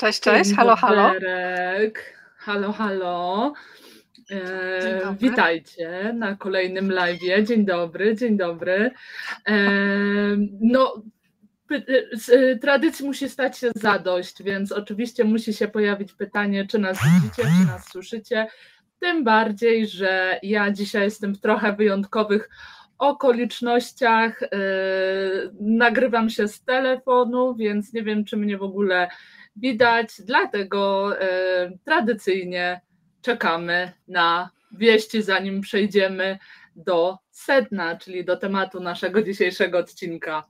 Cześć, cześć, halo, halo. Halo, halo. E, witajcie na kolejnym live. Dzień dobry, dzień dobry. E, no, z tradycji musi stać się zadość, więc oczywiście musi się pojawić pytanie, czy nas widzicie, czy nas słyszycie. Tym bardziej, że ja dzisiaj jestem w trochę wyjątkowych okolicznościach. E, nagrywam się z telefonu, więc nie wiem, czy mnie w ogóle widać, dlatego e, tradycyjnie czekamy na wieści, zanim przejdziemy do sedna, czyli do tematu naszego dzisiejszego odcinka.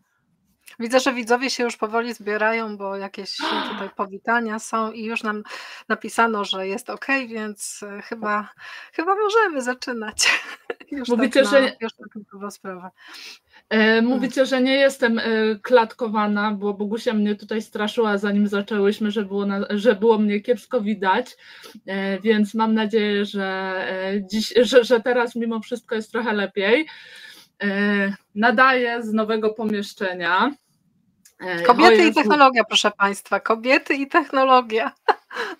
Widzę, że widzowie się już powoli zbierają, bo jakieś tutaj powitania są i już nam napisano, że jest ok, więc e, chyba, chyba możemy zaczynać. Już Mówicie, tak na, że. Już tak sprawę. E, mówicie, że nie jestem e, klatkowana, bo Bogusia mnie tutaj straszyła, zanim zaczęłyśmy, że było, na, że było mnie kiepsko widać, więc mam nadzieję, że, dziś, że, że teraz mimo wszystko jest trochę lepiej. Nadaję z nowego pomieszczenia. Kobiety i technologia, proszę Państwa. Kobiety i technologia.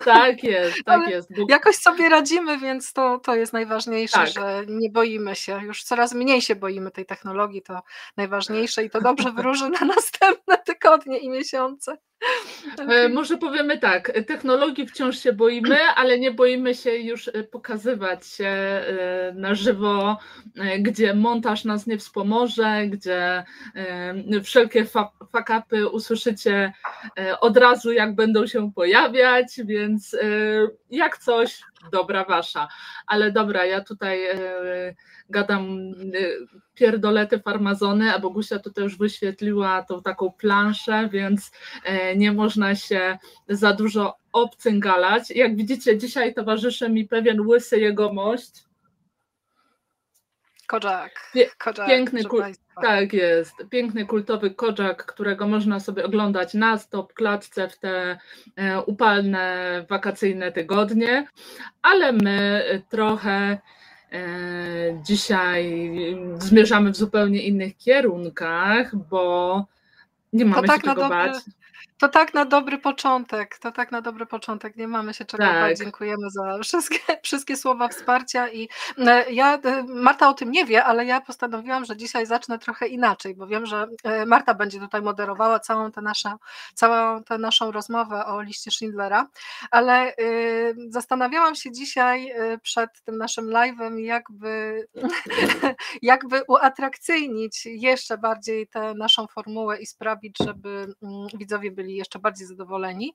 Tak jest, tak Ale jest. Jakoś sobie radzimy, więc to, to jest najważniejsze, tak. że nie boimy się. Już coraz mniej się boimy tej technologii, to najważniejsze i to dobrze wróży na następne tygodnie i miesiące. Okay. E, może powiemy tak, technologii wciąż się boimy, ale nie boimy się już e, pokazywać się e, na żywo, gdzie montaż nas nie wspomoże, gdzie wszelkie fakapy usłyszycie od razu, jak będą się pojawiać, więc jak coś, dobra wasza. Ale dobra, ja tutaj gadam pierdolety farmazony, a Bogusia tutaj już wyświetliła tą taką planszę, więc e, nie można się za dużo obcyngalać. Jak widzicie, dzisiaj towarzyszy mi pewien łysy jegomość. Kodzak piękny, kul- tak jest. Piękny kultowy kodzak, którego można sobie oglądać na stop klatce w te e, upalne wakacyjne tygodnie, ale my trochę E, dzisiaj zmierzamy w zupełnie innych kierunkach, bo nie mamy tak się czego bać. To tak na dobry początek, to tak na dobry początek, nie mamy się czego tak. bać, dziękujemy za wszystkie, wszystkie słowa wsparcia i e, ja, e, Marta o tym nie wie, ale ja postanowiłam, że dzisiaj zacznę trochę inaczej, bo wiem, że e, Marta będzie tutaj moderowała całą tę naszą, całą tę naszą rozmowę o liście Schindlera, ale zastanawiałam się dzisiaj przed tym naszym live'em, jakby, jakby uatrakcyjnić jeszcze bardziej tę naszą formułę i sprawić, żeby mm, widzowie byli byli jeszcze bardziej zadowoleni.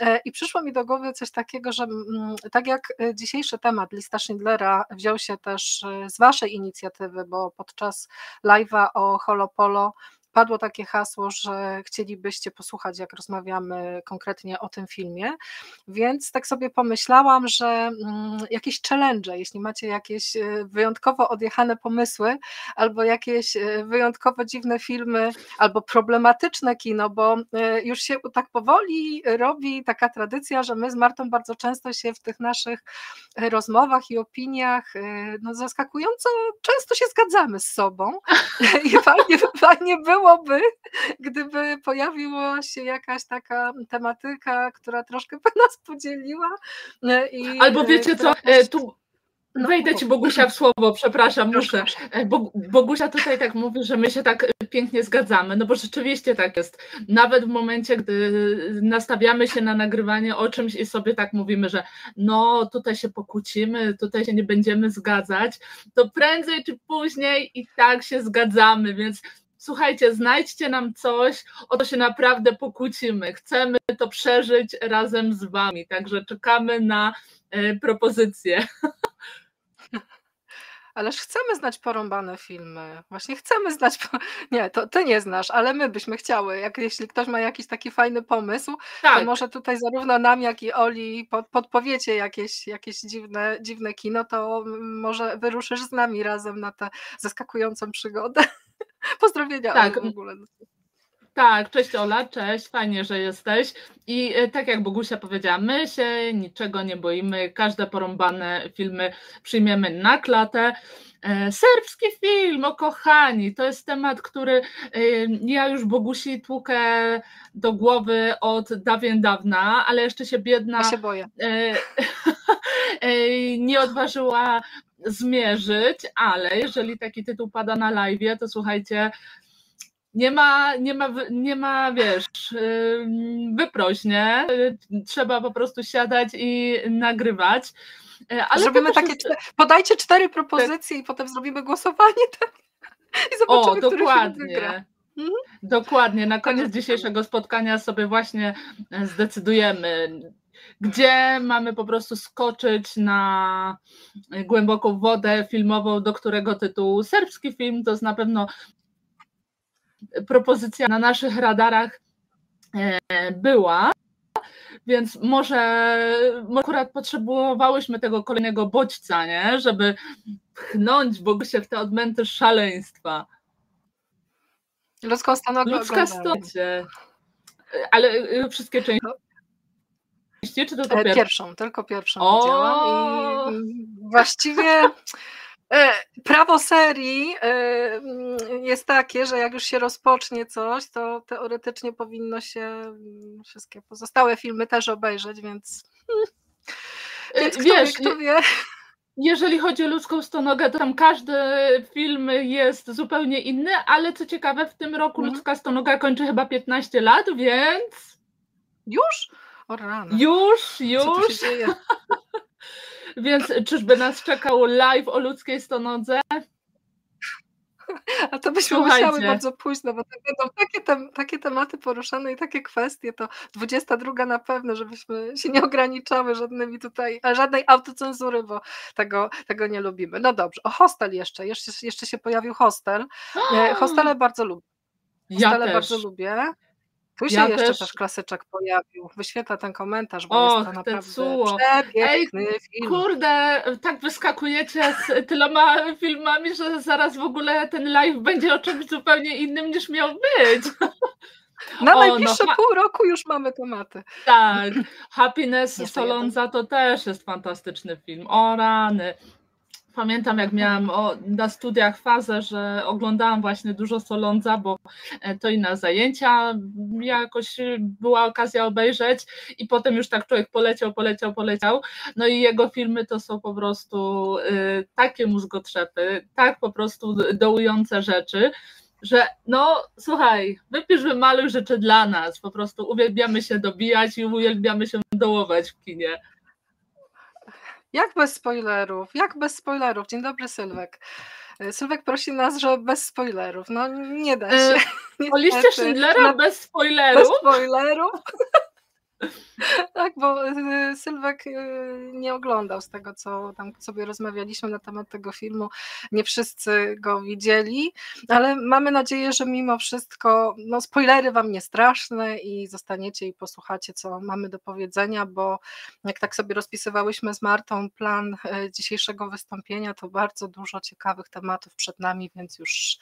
E, I przyszło mi do głowy coś takiego, że mm, tak jak e, dzisiejszy temat lista Schindlera wziął się też e, z Waszej inicjatywy, bo podczas live'a o Holopolo padło takie hasło, że chcielibyście posłuchać, jak rozmawiamy konkretnie o tym filmie, więc tak sobie pomyślałam, że mm, jakieś challenge, jeśli macie jakieś e, wyjątkowo odjechane pomysły, albo jakieś e, wyjątkowo dziwne filmy, albo problematyczne kino, bo e, już się tak powoli robi taka tradycja, że my z Martą bardzo często się w tych naszych rozmowach i opiniach no zaskakująco często się zgadzamy z sobą. I fajnie, fajnie było byłoby, gdyby pojawiła się jakaś taka tematyka, która troszkę by nas podzieliła. E, I Albo wiecie co, e, tu no. Wejdę ci Bogusia w słowo, przepraszam, muszę. E, Bogusia tutaj tak mówi, że my się tak pięknie zgadzamy, no bo rzeczywiście tak jest. Nawet w momencie, gdy nastawiamy się na nagrywanie o czymś i sobie tak mówimy, że no tutaj się pokłócimy, tutaj się nie będziemy zgadzać, to prędzej czy później i tak się zgadzamy, więc słuchajcie, znajdźcie nam coś, o to się naprawdę pokłócimy. Chcemy to przeżyć razem z wami, także czekamy na e, propozycje. Ależ chcemy znać porąbane filmy. Właśnie chcemy znać. Po... Nie, to ty nie znasz, ale my byśmy chciały. Jak, jeśli ktoś ma jakiś taki fajny pomysł, tak. to może tutaj zarówno nam, jak i Oli pod, podpowiecie jakieś, jakieś dziwne, dziwne kino, to może wyruszysz z nami razem na tę zaskakującą przygodę. Pozdrowienia tak. w ogóle. Tak, cześć Ola, cześć, fajnie, że jesteś. I e, tak jak Bogusia powiedziała, my się niczego nie boimy, każde porąbane filmy przyjmiemy na klatę. E, serbski film, o kochani, to jest temat, który e, ja już Bogusi tłukę do głowy od dawien dawna, ale jeszcze się biedna ja się boję. nie odważyła zmierzyć, ale jeżeli taki tytuł pada na live, to słuchajcie, nie ma, nie ma, nie ma, wiesz, wyproś, nie? Trzeba po prostu siadać i nagrywać. Ale zrobimy takie, jest... podajcie cztery propozycje tak. i potem zrobimy głosowanie tak? i zobaczymy, o, dokładnie. Mhm. Dokładnie, na koniec dzisiejszego spotkania sobie właśnie e, zdecydujemy, gdzie mamy po prostu skoczyć na głęboką wodę filmową, do którego tytułu serbski film, to jest na pewno propozycja na naszych radarach e, była, więc może, może akurat potrzebowałyśmy tego kolejnego bodźca, nie? żeby pchnąć się w te odmęty szaleństwa. Ludzką stanogę Ludzka stocie. Ale y, wszystkie części. Czy to, e, pierwszą? Tylko pierwszą o! widziałam i właściwie E, prawo serii e, mm, jest takie, że jak już się rozpocznie coś, to teoretycznie powinno się mm, wszystkie pozostałe filmy też obejrzeć, więc, więc kto Wiesz, wie, kto wie. Jeżeli chodzi o ludzką stonogę, to tam każdy film jest zupełnie inny, ale co ciekawe, w tym roku mhm. ludzka stonoga kończy chyba 15 lat, więc. Już? O. Już, już. Więc czyżby nas czekał live o ludzkiej stonodze? A to byśmy Słuchajcie. musiały bardzo późno, bo będą takie, tem, takie tematy poruszane i takie kwestie, to 22 na pewno, żebyśmy się nie ograniczały żadnymi tutaj, żadnej autocenzury, bo tego, tego nie lubimy. No dobrze, o hostel jeszcze, jeszcze, jeszcze się pojawił hostel. E, hostele bardzo lubię. Hostele ja bardzo lubię. Tu się ja jeszcze też... też klasyczek pojawił. Wyświetla ten komentarz, bo Och, jest to naprawdę przepiękny Ej, film. Kurde, tak wyskakujecie z tyloma filmami, że zaraz w ogóle ten live będzie o czymś zupełnie innym niż miał być. Na o, najbliższe no, pół roku już mamy tematy. Tak. Happiness Solonza to też jest fantastyczny film. O rany. Pamiętam, jak miałam o, na studiach fazę, że oglądałam właśnie dużo Solonza, bo e, to i na zajęcia jakoś była okazja obejrzeć i potem już tak człowiek poleciał, poleciał, poleciał. No i jego filmy to są po prostu y, takie mózgotrzepy, tak po prostu dołujące rzeczy że no słuchaj, wypisz wymaluj rzeczy dla nas, po prostu uwielbiamy się dobijać i uwielbiamy się dołować w kinie. Jak bez spoilerów? Jak bez spoilerów? Dzień dobry, Sylwek. E, Sylwek prosi nas, że bez spoilerów. No nie da się. E, o liście Schindlera bez spoilerów? Bez spoilerów. Tak, bo y, Sylwek y, nie oglądał z tego, co tam sobie rozmawialiśmy na temat tego filmu. Nie wszyscy go widzieli, ale mamy nadzieję, że mimo wszystko no, spoilery wam nie straszne i zostaniecie i posłuchacie, co mamy do powiedzenia, bo jak tak sobie rozpisywałyśmy z Martą plan y, dzisiejszego wystąpienia, to bardzo dużo ciekawych tematów przed nami, więc już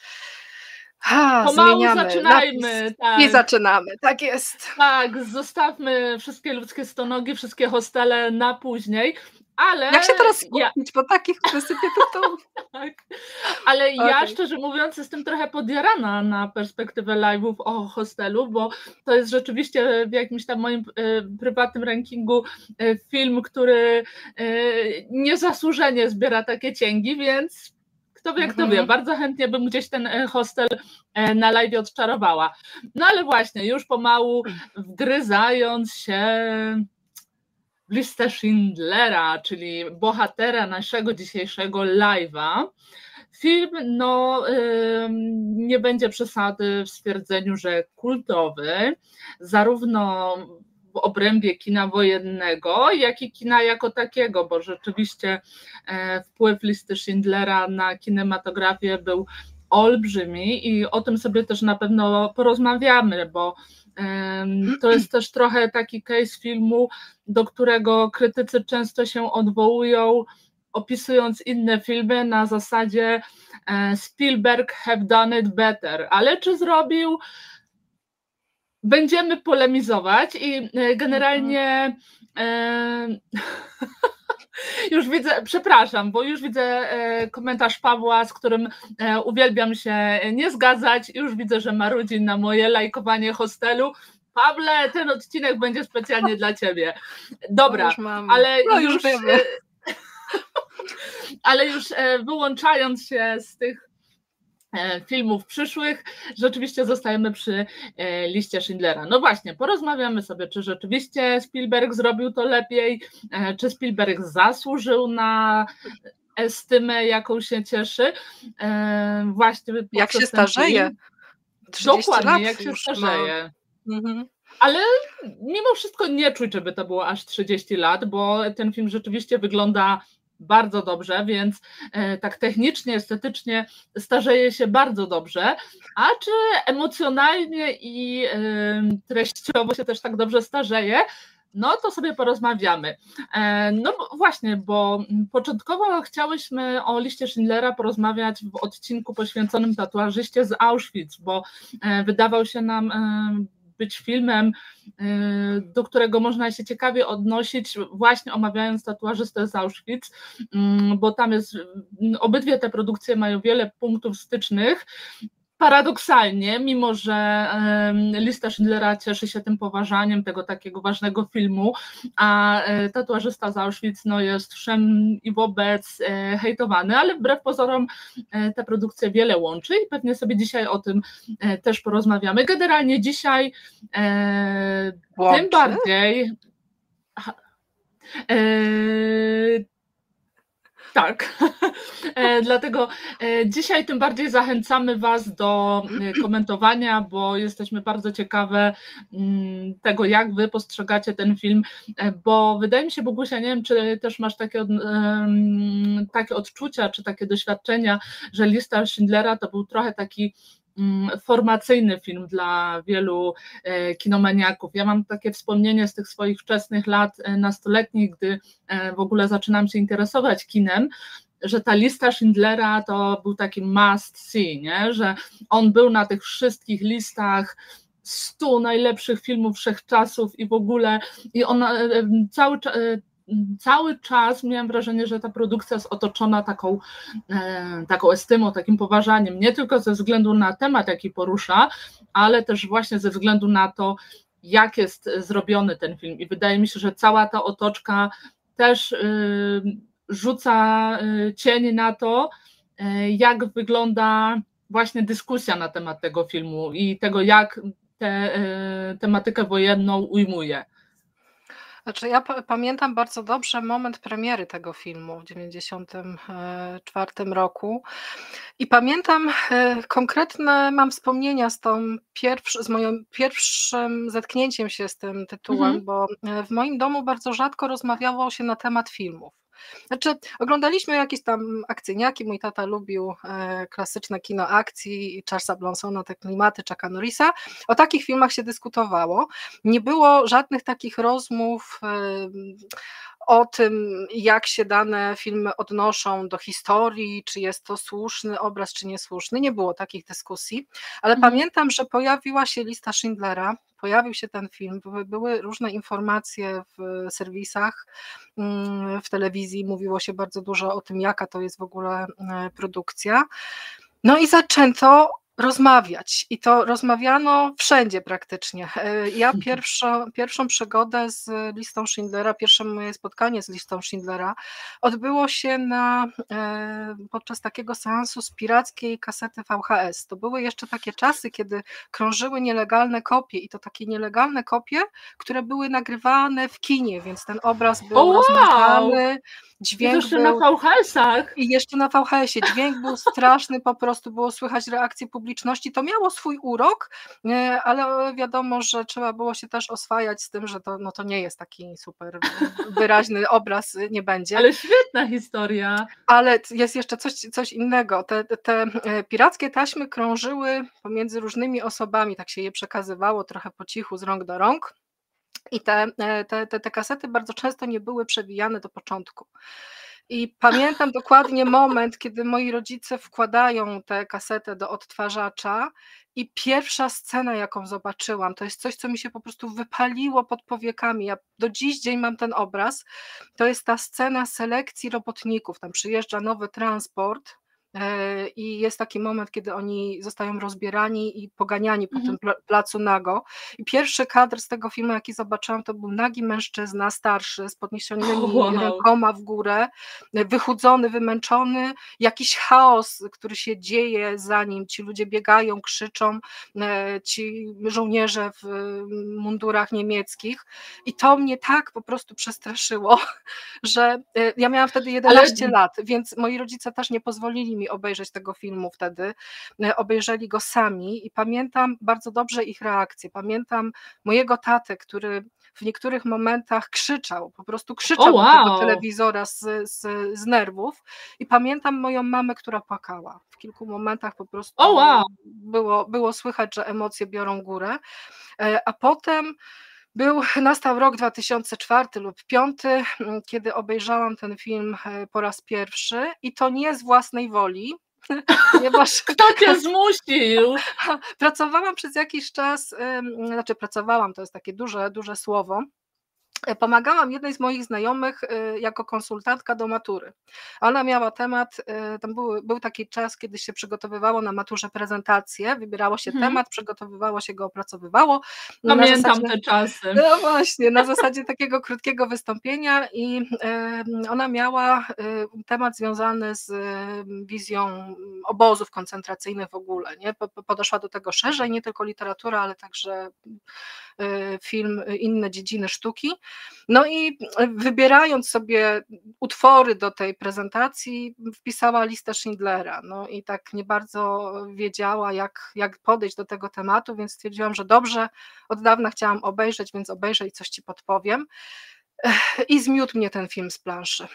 ha, Pomału zaczynajmy. Tak. I zaczynamy, tak jest. Tak, zostawmy wszystkie ludzkie stonogi, wszystkie hostele na później. Ale Jak się teraz skupić ja... po takich wysypie tytułów? tak. Ale okay. ja szczerze mówiąc jestem trochę podjarana na perspektywę live'ów o hostelu, bo to jest rzeczywiście w jakimś tam moim y, prywatnym rankingu y, film, który y, niezasłużenie zbiera takie cięgi, więc kto wie, kto wie, mhm. bardzo chętnie bym gdzieś ten e, hostel e, na live odczarowała. No ale właśnie, już pomału wgryzając się w listę Schindlera, czyli bohatera naszego dzisiejszego live'a, Film no, nie będzie przesady w stwierdzeniu, że kultowy, zarówno obrębie kina wojennego, jak i kina jako takiego, bo rzeczywiście e, wpływ listy Schindlera na kinematografię był olbrzymi i o tym sobie też na pewno porozmawiamy, bo to jest też trochę taki case filmu, do którego krytycy często się odwołują, opisując inne filmy na zasadzie e, Spielberg have done it better, ale czy zrobił będziemy polemizować i generalnie. Mhm. Już widzę, przepraszam, bo już widzę e, komentarz Pawła, z którym e, uwielbiam się nie zgadzać. Już widzę, że marudzi na moje lajkowanie hostelu. Pawle, ten odcinek będzie specjalnie dla ciebie. Dobra, no ale no już, już ale już wyłączając się z tych E, filmów przyszłych, rzeczywiście zostajemy przy e, liście Schindlera. No właśnie, porozmawiamy sobie, czy rzeczywiście Spielberg zrobił to lepiej, e, czy Spielberg zasłużył na estymę, jaką się cieszy. Właśnie jak się starzeje. Dokładnie, jak się starzeje. Mhm. Ale mimo wszystko nie czuć, żeby to było aż 30 lat, bo ten film rzeczywiście wygląda bardzo dobrze, więc e, tak technicznie, estetycznie starzeje się bardzo dobrze, a czy emocjonalnie i e, treściowo się też tak dobrze starzeje, no to sobie porozmawiamy. E, no właśnie, bo początkowo chciałyśmy o liście Schindlera porozmawiać w odcinku poświęconym tatuażyście z Auschwitz, bo wydawał się nam być filmem, y, do którego można się ciekawie odnosić, właśnie omawiając tatuażystę z Auschwitz, mm, bo tam jest, obydwie te produkcje mają wiele punktów stycznych paradoksalnie, mimo że lista Schindlera cieszy się tym poważaniem tego takiego ważnego filmu, a e, tatuażysta z Auschwitz no, jest wszem i wobec e, hejtowany, ale wbrew pozorom e, te produkcje wiele łączy i pewnie sobie dzisiaj o tym też porozmawiamy. Generalnie dzisiaj łączy? tym bardziej tak. E, dlatego e, dzisiaj tym bardziej zachęcamy Was do e, komentowania, bo jesteśmy bardzo ciekawe mm, tego, jak Wy postrzegacie ten film, bo wydaje mi się, Bogusia, nie wiem, czy też masz takie, takie odczucia, czy takie doświadczenia, że lista Schindlera to był trochę taki formacyjny film dla wielu e, kinomaniaków. Ja mam takie wspomnienie z tych swoich wczesnych lat e, nastoletnich, gdy e, w ogóle zaczynam się interesować kinem, że ta lista Schindlera to był taki must see, nie? że on był na tych wszystkich listach 100 najlepszych filmów wszechczasów i w ogóle i on cały czas cały czas miałam wrażenie, że ta produkcja jest otoczona taką, e, taką estymą, takim poważaniem, nie tylko ze względu na temat, jaki porusza, ale też właśnie ze względu na to, jak jest zrobiony ten film. I wydaje mi się, że cała ta otoczka też y, rzuca y, cień na to, y, jak wygląda właśnie dyskusja na temat tego filmu i tego, jak tę tematykę wojenną ujmuje. Znaczy, ja pamiętam bardzo dobrze moment premiery tego filmu w 1994 e, roku i pamiętam e, konkretne, mam wspomnienia z tą pierwszy, z moim pierwszym zetknięciem się z tym tytułem, mhm. bo e, w moim domu bardzo rzadko rozmawiało się na temat filmów. Znaczy, oglądaliśmy jakieś tam akcyjniaki, mój tata lubił e, klasyczne kino akcji, Charlesa Blonsona, te klimaty Chucka Norrisa. O takich filmach się dyskutowało. Nie było żadnych takich rozmów e, o tym, jak się dane filmy odnoszą do historii, czy jest to słuszny obraz, czy niesłuszny. Nie było takich dyskusji, ale mhm. pamiętam, że pojawiła się lista Schindlera, pojawił się ten film, były różne informacje w serwisach, mm, w telewizji, mówiło się bardzo dużo o tym, jaka to jest w ogóle e, produkcja. No i zaczęto rozmawiać i to rozmawiano wszędzie praktycznie. E, ja pierwszą, pierwszą przygodę z listą Schindlera, pierwsze moje spotkanie z listą Schindlera odbyło się na, e, podczas takiego seansu z pirackiej kasety VHS. To były jeszcze takie czasy, kiedy krążyły nielegalne kopie i to takie nielegalne kopie, które były nagrywane w kinie, więc ten obraz był oh, wow. Dźwięk I jeszcze był, na VHS-ach. I jeszcze na VHS-ie. Dźwięk był straszny, po prostu było słychać reakcję publiczności. To miało swój urok, e, ale wiadomo, że trzeba było się też oswajać z tym, że to, no to nie jest taki super wyraźny obraz, nie będzie. Ale świetna historia. Ale jest jeszcze coś, coś innego. Te, te e, pirackie taśmy krążyły pomiędzy różnymi osobami, tak się je przekazywało trochę po cichu z rąk do rąk. I te, e, te, te, te kasety bardzo często nie były przewijane do początku. I pamiętam dokładnie moment, kiedy moi rodzice wkładają tę kasetę do odtwarzacza i pierwsza scena, jaką zobaczyłam, to jest coś, co mi się po prostu wypaliło pod powiekami. Ja do dziś dzień mam ten obraz. To jest ta scena selekcji robotników. Tam przyjeżdża nowy transport i jest taki moment, kiedy oni zostają rozbierani i poganiani po mhm. tym placu nago. I pierwszy kadr z tego filmu, jaki zobaczyłam, to był nagi mężczyzna, starszy, z podniesionymi wow. rękoma w górę, wychudzony, wymęczony, jakiś chaos, który się dzieje za nim, ci ludzie biegają, krzyczą, e, ci żołnierze w mundurach niemieckich i to mnie tak po prostu przestraszyło, że e, ja miałam wtedy 11 Ale... lat, więc moi rodzice też nie pozwolili mi obejrzeć tego filmu wtedy. E, obejrzeli go sami i pamiętam bardzo dobrze ich reakcję. Pamiętam mojego tatę, który w niektórych momentach krzyczał, po prostu krzyczał oh, wow. do tego telewizora z, z, z, nerwów. I pamiętam moją mamę, która płakała. W kilku momentach po prostu oh, wow. było, było słychać, że emocje biorą górę. E, a potem był, nastał rok 2004 lub 2005, mm, kiedy obejrzałam ten film e, po raz pierwszy i to nie z własnej woli, ponieważ... Kto cię zmusił? Pracowałam przez jakiś czas, znaczy pracowałam, to jest takie duże, duże słowo, pomagałam jednej z moich znajomych e, jako konsultantka do matury. Ona miała temat, e, tam był, był taki czas, kiedy się przygotowywało na maturze prezentację, wybierało się hmm. temat, przygotowywało się go, opracowywało. Pamiętam zasadzie, te czasy. No właśnie, na zasadzie takiego krótkiego wystąpienia i ona miała temat związany z wizją obozów koncentracyjnych w ogóle. Nie? Podeszła do tego szerzej, nie tylko literatura, ale także film, inne dziedziny sztuki. No i wybierając sobie utwory do tej prezentacji, wpisała listę Schindlera. No i tak nie bardzo wiedziała, jak, jak podejść do tego tematu, więc stwierdziłam, że dobrze, od dawna chciałam obejrzeć, więc obejrzę i coś ci podpowiem. I zmiótł mnie ten film z planszy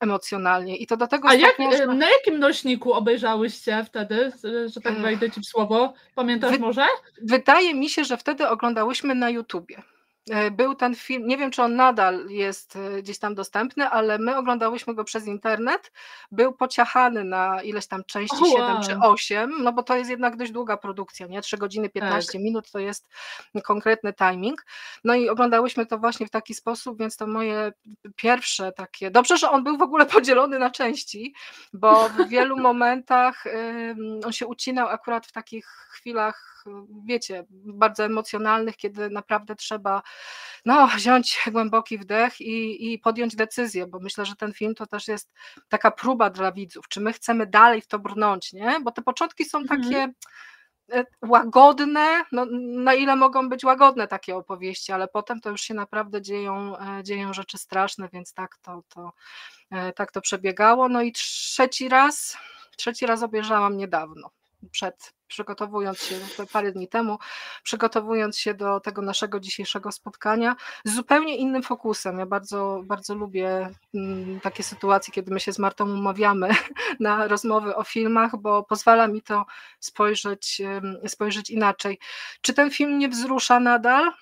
emocjonalnie. I to do tego A jak, że... na jakim nośniku obejrzałyście wtedy, że tak wejdę ci w słowo? Pamiętasz Wy... może? Wydaje mi się, że wtedy oglądałyśmy na YouTubie. E, był ten film, nie wiem czy on nadal jest e, gdzieś tam dostępny, ale my oglądałyśmy go przez internet. Był pociachany na ileś tam części, oh, 7 wow. czy 8, no bo to jest jednak dość długa produkcja, nie? 3 godziny 15 tak. minut to jest konkretny timing. No i oglądałyśmy to właśnie w taki sposób, więc to moje pierwsze takie. Dobrze, że on był w ogóle podzielony na części, bo w wielu momentach on się ucinał akurat w takich chwilach wiecie, bardzo emocjonalnych, kiedy naprawdę trzeba no, wziąć głęboki wdech i, i podjąć decyzję, bo myślę, że ten film to też jest taka próba dla widzów, czy my chcemy dalej w to brnąć, nie? Bo te początki są mhm. takie e, łagodne, no, na ile mogą być łagodne takie opowieści, ale potem to już się naprawdę dzieją, e, dzieją rzeczy straszne, więc tak to, to, e, tak to przebiegało. No i trzeci raz, trzeci raz obejrzałam niedawno przed przygotowując się parę dni temu, przygotowując się do tego naszego dzisiejszego spotkania z zupełnie innym fokusem. Ja bardzo, bardzo lubię mm, takie sytuacje, kiedy my się z Martą umawiamy na rozmowy o filmach, bo pozwala mi to spojrzeć, spojrzeć inaczej. Czy ten film nie wzrusza nadal?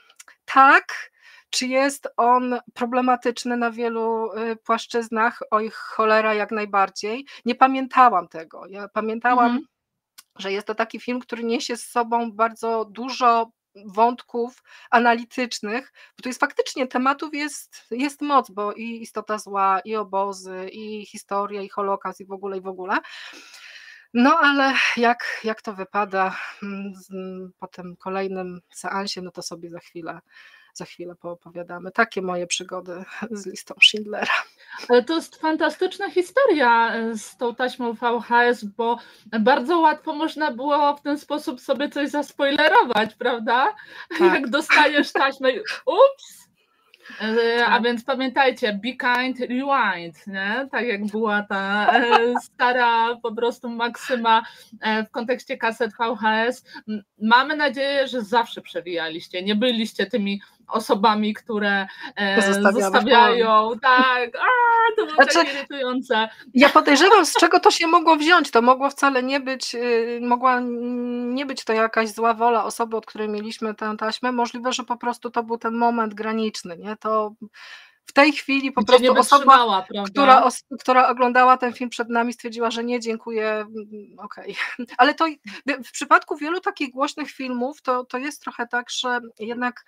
Tak. Czy jest on problematyczny na wielu y, płaszczyznach? Oj, cholera, jak najbardziej. Nie pamiętałam tego. Ja pamiętałam. Mhm że jest to taki film, który niesie z sobą bardzo dużo wątków analitycznych, bo tu jest faktycznie tematów jest, jest moc, bo i istota zła, i obozy, i historia, i holokaust, i w ogóle, i w ogóle. No ale jak, jak to wypada mm, po tym kolejnym seansie, no to sobie za chwilę za chwilę poopowiadamy. Takie moje przygody z listą Schindlera. Ale to jest fantastyczna historia e, z tą taśmą VHS, bo bardzo łatwo można było w ten sposób sobie coś zaspoilerować, prawda? Tak. Jak dostajesz taśmę, ups, e, a tak. więc pamiętajcie, be kind, rewind, nie? tak jak była ta e, stara po prostu maksyma w kontekście kaset VHS. Mamy nadzieję, że zawsze przewijaliście, nie byliście tymi osobami, które e, zostawiają. Tak, a, to było znaczy, tak irytujące. Ja podejrzewam, z czego to się mogło wziąć. To mogło wcale nie być, y, mogła nie być to jakaś zła wola osoby, od której mieliśmy tę taśmę. Możliwe, że po prostu to był ten moment graniczny. Nie? To w tej chwili po prostu osoba, która, która oglądała ten film przed nami, stwierdziła, że nie, dziękuję, mm, okej. Okay. Ale to w przypadku wielu takich głośnych filmów, to, to jest trochę tak, że jednak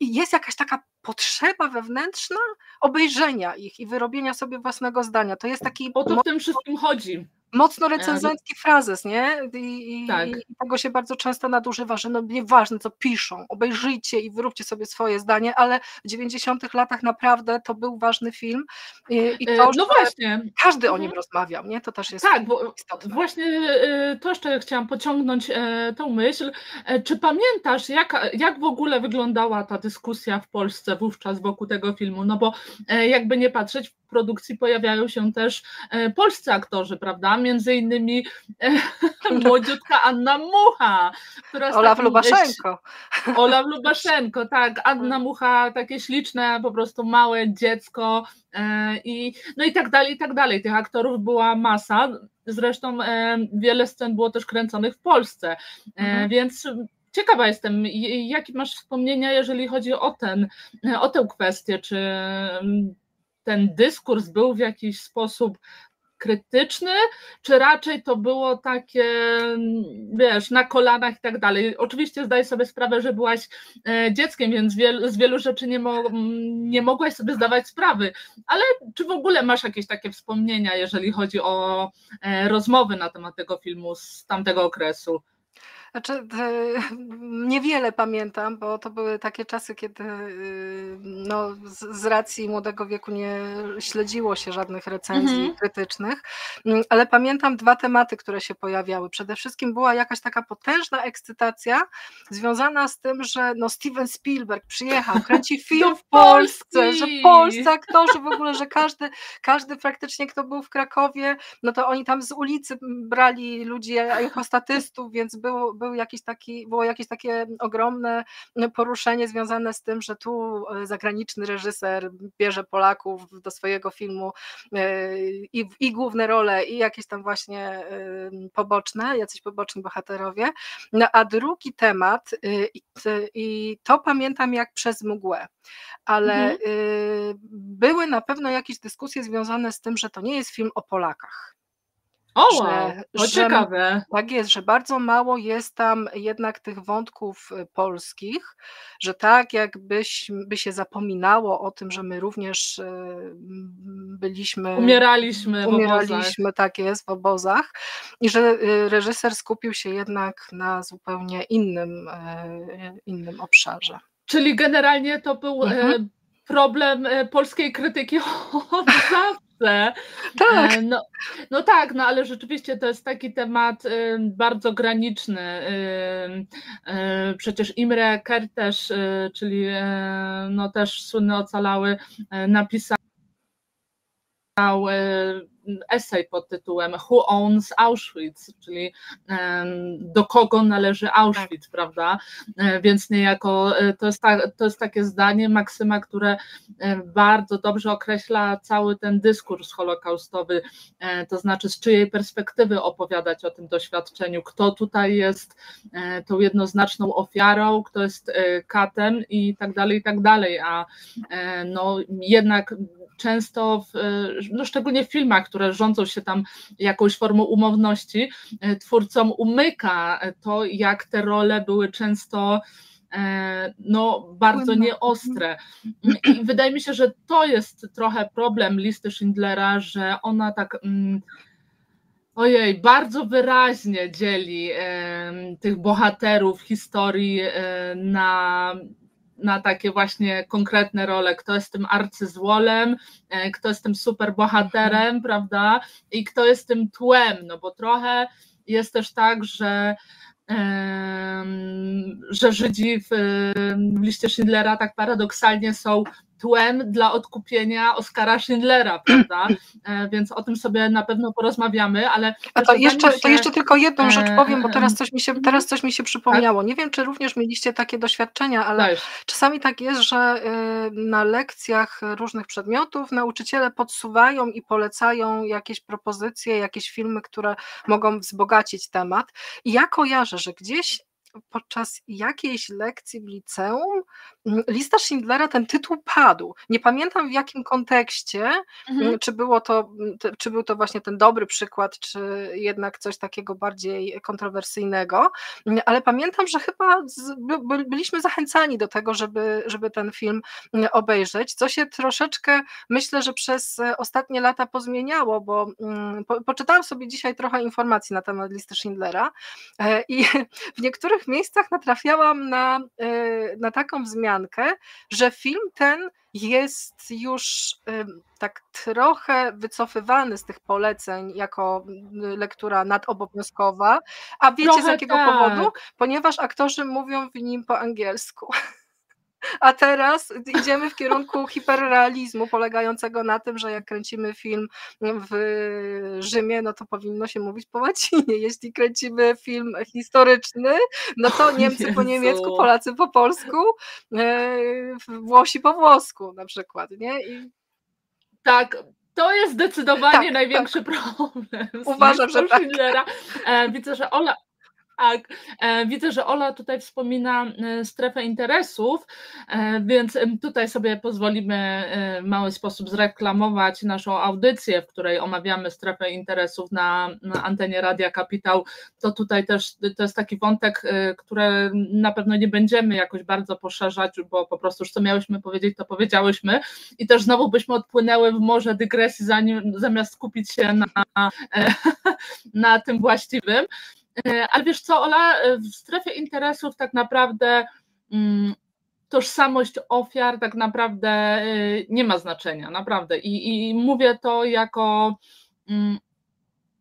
jest jakaś taka potrzeba wewnętrzna obejrzenia ich i wyrobienia sobie własnego zdania. To jest taki. O to w tym wszystkim chodzi mocno recenzencki frazes, nie? I, tak. I, tego się bardzo często nadużywa, że no nieważne co piszą, obejrzyjcie i wyróbcie sobie swoje zdanie, ale w 90 latach naprawdę to był ważny film i, i to, no właśnie. każdy o nim mhm. rozmawiał, nie? To też jest Tak, bo istotne. właśnie e, to jeszcze chciałam pociągnąć e, tą myśl. E, czy pamiętasz, jak, jak w ogóle wyglądała ta dyskusja w Polsce wówczas wokół tego filmu? No bo jakby nie patrzeć, produkcji pojawiają się też polscy aktorzy, prawda? między innymi e, młodziutka Anna Mucha, która Olaf Lubaszenko. Olaf Lubaszenko, tak, Anna Mucha, takie śliczne, po prostu małe dziecko e, i no i tak dalej, i tak dalej. Tych aktorów była masa, zresztą e, wiele scen było też kręconych w Polsce, mhm. więc ciekawa jestem, jakie masz wspomnienia, jeżeli chodzi o ten, o tę kwestię, czy ten dyskurs był w jakiś sposób krytyczny, czy raczej to było takie, wiesz, na kolanach i tak dalej. Oczywiście zdaję sobie sprawę, że byłaś e, dzieckiem, więc z wielu rzeczy nie, mo nie mogłaś sobie zdawać sprawy, ale czy w ogóle masz jakieś takie wspomnienia, jeżeli chodzi o e, rozmowy na temat tego filmu z tamtego okresu? Znaczy, niewiele pamiętam, bo to były takie czasy, kiedy y, no, z, z racji młodego wieku nie śledziło się żadnych recenzji mhm. krytycznych, mm, ale pamiętam dwa tematy, które się pojawiały. Przede wszystkim była jakaś taka potężna ekscytacja związana z tym, że no, Steven Spielberg przyjechał, kręci film w Polsce, że polscy aktorzy w ogóle, że każdy, każdy praktycznie, kto był w Krakowie, no to oni tam z ulicy brali ludzi jako statystów, więc było, był jakiś taki, było jakieś takie ogromne poruszenie związane z tym, że tu e, zagraniczny reżyser bierze Polaków do swojego filmu e, i, i główne role, i jakieś tam właśnie poboczne, jacyś poboczni bohaterowie. No, a drugi temat, i to pamiętam jak przez mgłę, ale mhm. były na pewno jakieś dyskusje związane z tym, że to nie jest film o Polakach o, wow, że, że, ciekawe. Tak jest, że bardzo mało jest tam jednak tych wątków y, polskich, że tak jakbyś by się zapominało o tym, że my również y, byliśmy. Umieraliśmy. Umieraliśmy, tak jest, w obozach. I że y, reżyser skupił się jednak na zupełnie innym, innym obszarze. Czyli generalnie to był mhm. problem polskiej krytyki od zawsze tak. E, no, no tak, no ale rzeczywiście to jest taki temat y, bardzo graniczny. Y, y, przecież Imre Kertész, czyli no też słynny ocalały, napisał esej pod tytułem Who owns Auschwitz, czyli do kogo należy Auschwitz, tak. prawda? E, więc niejako e, to jest, ta, to jest takie zdanie, maksyma, które e, bardzo dobrze określa cały ten dyskurs holokaustowy, to znaczy z czyjej perspektywy opowiadać o tym doświadczeniu, kto tutaj jest tą jednoznaczną ofiarą, kto jest katem i tak dalej, i tak dalej, a no jednak często, w, no szczególnie w filmach, które rządzą się tam jakąś formą umowności, e, twórcom umyka to, jak te role były często e, no, bardzo nieostre. I wydaje mi się, że to jest trochę problem listy Schindlera, że ona tak. Mm, ojej, bardzo wyraźnie dzieli e, tych bohaterów historii e, na na takie właśnie konkretne role, kto jest tym arcyzłolem, e, kto jest tym superbohaterem, mhm. prawda, i kto jest tym tłem, no bo trochę jest też tak, że że Żydzi w, w liście Schindlera tak paradoksalnie są tłem dla odkupienia Oskara Schindlera, prawda? E, więc o tym sobie na pewno porozmawiamy, ale. A to jeszcze, się... to jeszcze tylko jedną rzecz e, powiem, bo teraz coś mi się, mhm. teraz coś mi się przypomniało. Nie wiem, czy również mieliście takie doświadczenia, ale Dajesz. czasami tak jest, że na lekcjach różnych przedmiotów nauczyciele podsuwają i polecają jakieś propozycje, jakieś filmy, które mogą wzbogacić temat. I ja kojarzę, że gdzieś podczas jakiejś lekcji w liceum mm, lista Schindlera, ten tytuł padł. Nie pamiętam w jakim kontekście, mhm. czy, było to, czy był to właśnie ten dobry przykład, czy jednak coś takiego bardziej kontrowersyjnego, ale pamiętam, że chyba byliśmy zachęcani do tego, żeby, żeby ten film obejrzeć, co się troszeczkę myślę, że przez ostatnie lata pozmieniało, bo po, poczytałam sobie dzisiaj trochę informacji na temat listy Schindlera e, i w niektórych miejscach natrafiałam na, e, na taką wzmiankę, że film ten jest już tak trochę wycofywany z tych poleceń jako lektura nadobowiązkowa. A wiecie trochę z jakiego tak. powodu? Ponieważ aktorzy mówią w nim po angielsku. A teraz idziemy w kierunku hiperrealizmu, polegającego na tym, że jak kręcimy film w Rzymie, no to powinno się mówić po łacinie. Jeśli kręcimy film historyczny, no to Niemcy po niemiecku, Polacy po polsku, e, Włosi po włosku na przykład, nie? I... Tak, to jest zdecydowanie tak, największy tak. problem. Uważam, że tak. E, widzę, że Ola, tak, e, widzę, że Ola tutaj wspomina e, strefę interesów, e, więc tutaj sobie pozwolimy w mały sposób zreklamować naszą audycję, w której omawiamy strefę interesów na, antenie Radia Kapitał. To tutaj też to jest taki wątek, który na pewno nie będziemy jakoś bardzo poszerzać, bo po prostu już co miałyśmy powiedzieć, to powiedziałyśmy i też znowu byśmy odpłynęły w morze dygresji, zanim, zamiast skupić się na, na tym właściwym. E, ale wiesz co, Ola, e, w strefie interesów tak naprawdę mm, tożsamość ofiar tak naprawdę e, nie ma znaczenia, naprawdę. I, i mówię to jako, mm,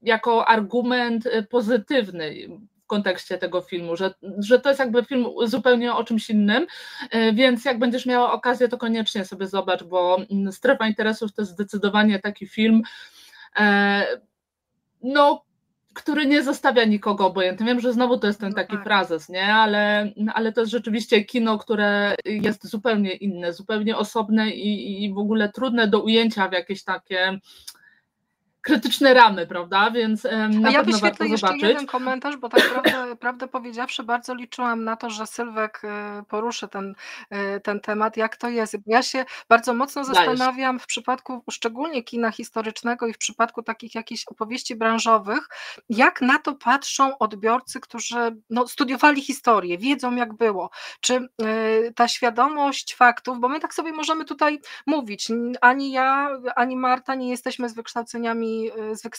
jako argument pozytywny w kontekście tego filmu, że, że to jest jakby film zupełnie o czymś innym, więc jak będziesz miała okazję, to koniecznie sobie zobacz, bo mm, Strefa Interesów to jest zdecydowanie taki film, no który nie zostawia nikogo obojętnym. Wiem, że znowu to jest ten no taki tak. frazes, nie? Ale, ale to jest rzeczywiście kino, które jest zupełnie inne, zupełnie osobne i, i w ogóle trudne do ujęcia w jakieś takie krytyczne ramy, prawda? Więc na A ja wyświetlę jeszcze zobaczyć. jeden komentarz, bo tak prawdę, prawdę powiedziawszy, bardzo liczyłam na to, że Sylwek e, poruszy ten, e, ten temat, jak to jest. Ja się bardzo mocno zastanawiam w przypadku szczególnie kina historycznego i w przypadku takich jakichś opowieści branżowych, jak na to patrzą odbiorcy, którzy no, studiowali historię, wiedzą jak było. Czy e, ta świadomość faktów, bo my tak sobie możemy tutaj mówić, ani ja, ani Marta nie jesteśmy z wykształceniami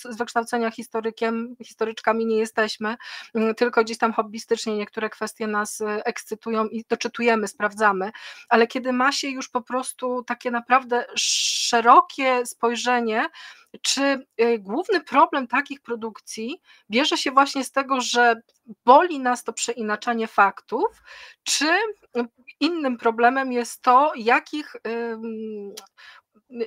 z wykształcenia historykiem, historyczkami nie jesteśmy, mm, tylko gdzieś tam hobbystycznie niektóre kwestie nas y, ekscytują i doczytujemy, sprawdzamy, ale kiedy ma się już po prostu takie naprawdę szerokie spojrzenie, czy y, główny problem takich produkcji bierze się właśnie z tego, że boli nas to przeinaczanie faktów, czy innym problemem jest to, jakich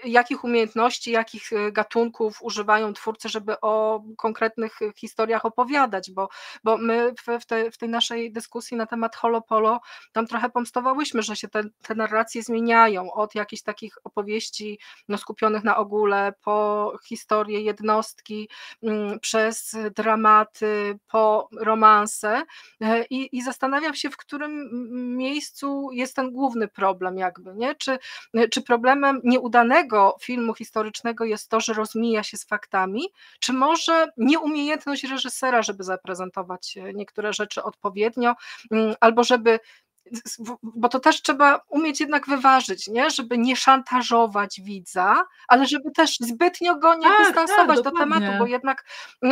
jakich umiejętności, jakich e, gatunków używają twórcy, żeby o konkretnych historiach opowiadać, bo, bo my w, w, te, w tej naszej dyskusji na temat Holopolo tam trochę pomstowałyśmy, że się te, te narracje zmieniają od jakichś takich opowieści no, skupionych na ogóle, po historię jednostki, mm, przez dramaty, po romanse e, i, i zastanawiam się, w którym miejscu jest ten główny problem jakby, nie? Czy, czy problemem nieudanego udanego filmu historycznego jest to, że rozmija się z faktami, czy może nieumiejętność reżysera, żeby zaprezentować e, niektóre rzeczy odpowiednio, mm, albo żeby bo to też trzeba umieć jednak wyważyć, nie? żeby nie szantażować widza, ale żeby też zbytnio go nie tak, dystansować tak, do tematu, bo jednak,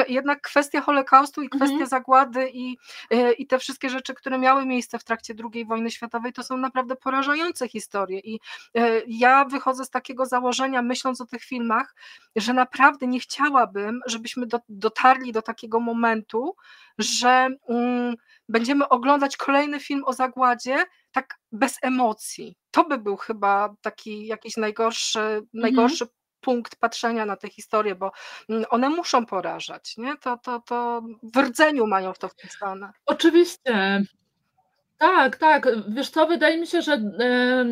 jednak kwestia Holokaustu i kwestia mhm. zagłady i, e, i te wszystkie rzeczy, które miały miejsce w trakcie II wojny światowej, to są naprawdę porażające historie i e, ja wychodzę z takiego założenia, myśląc o tych filmach, że naprawdę nie chciałabym, żebyśmy do, dotarli do takiego momentu, że mm, będziemy oglądać kolejny film o zagładzie tak bez emocji. To by był chyba taki jakiś najgorszy, mhm. najgorszy punkt patrzenia na tę historię, bo mm, one muszą porażać, nie? To, to, to w rdzeniu mają w to wpisane. Oczywiście. Tak, tak. Wiesz co, wydaje mi się, że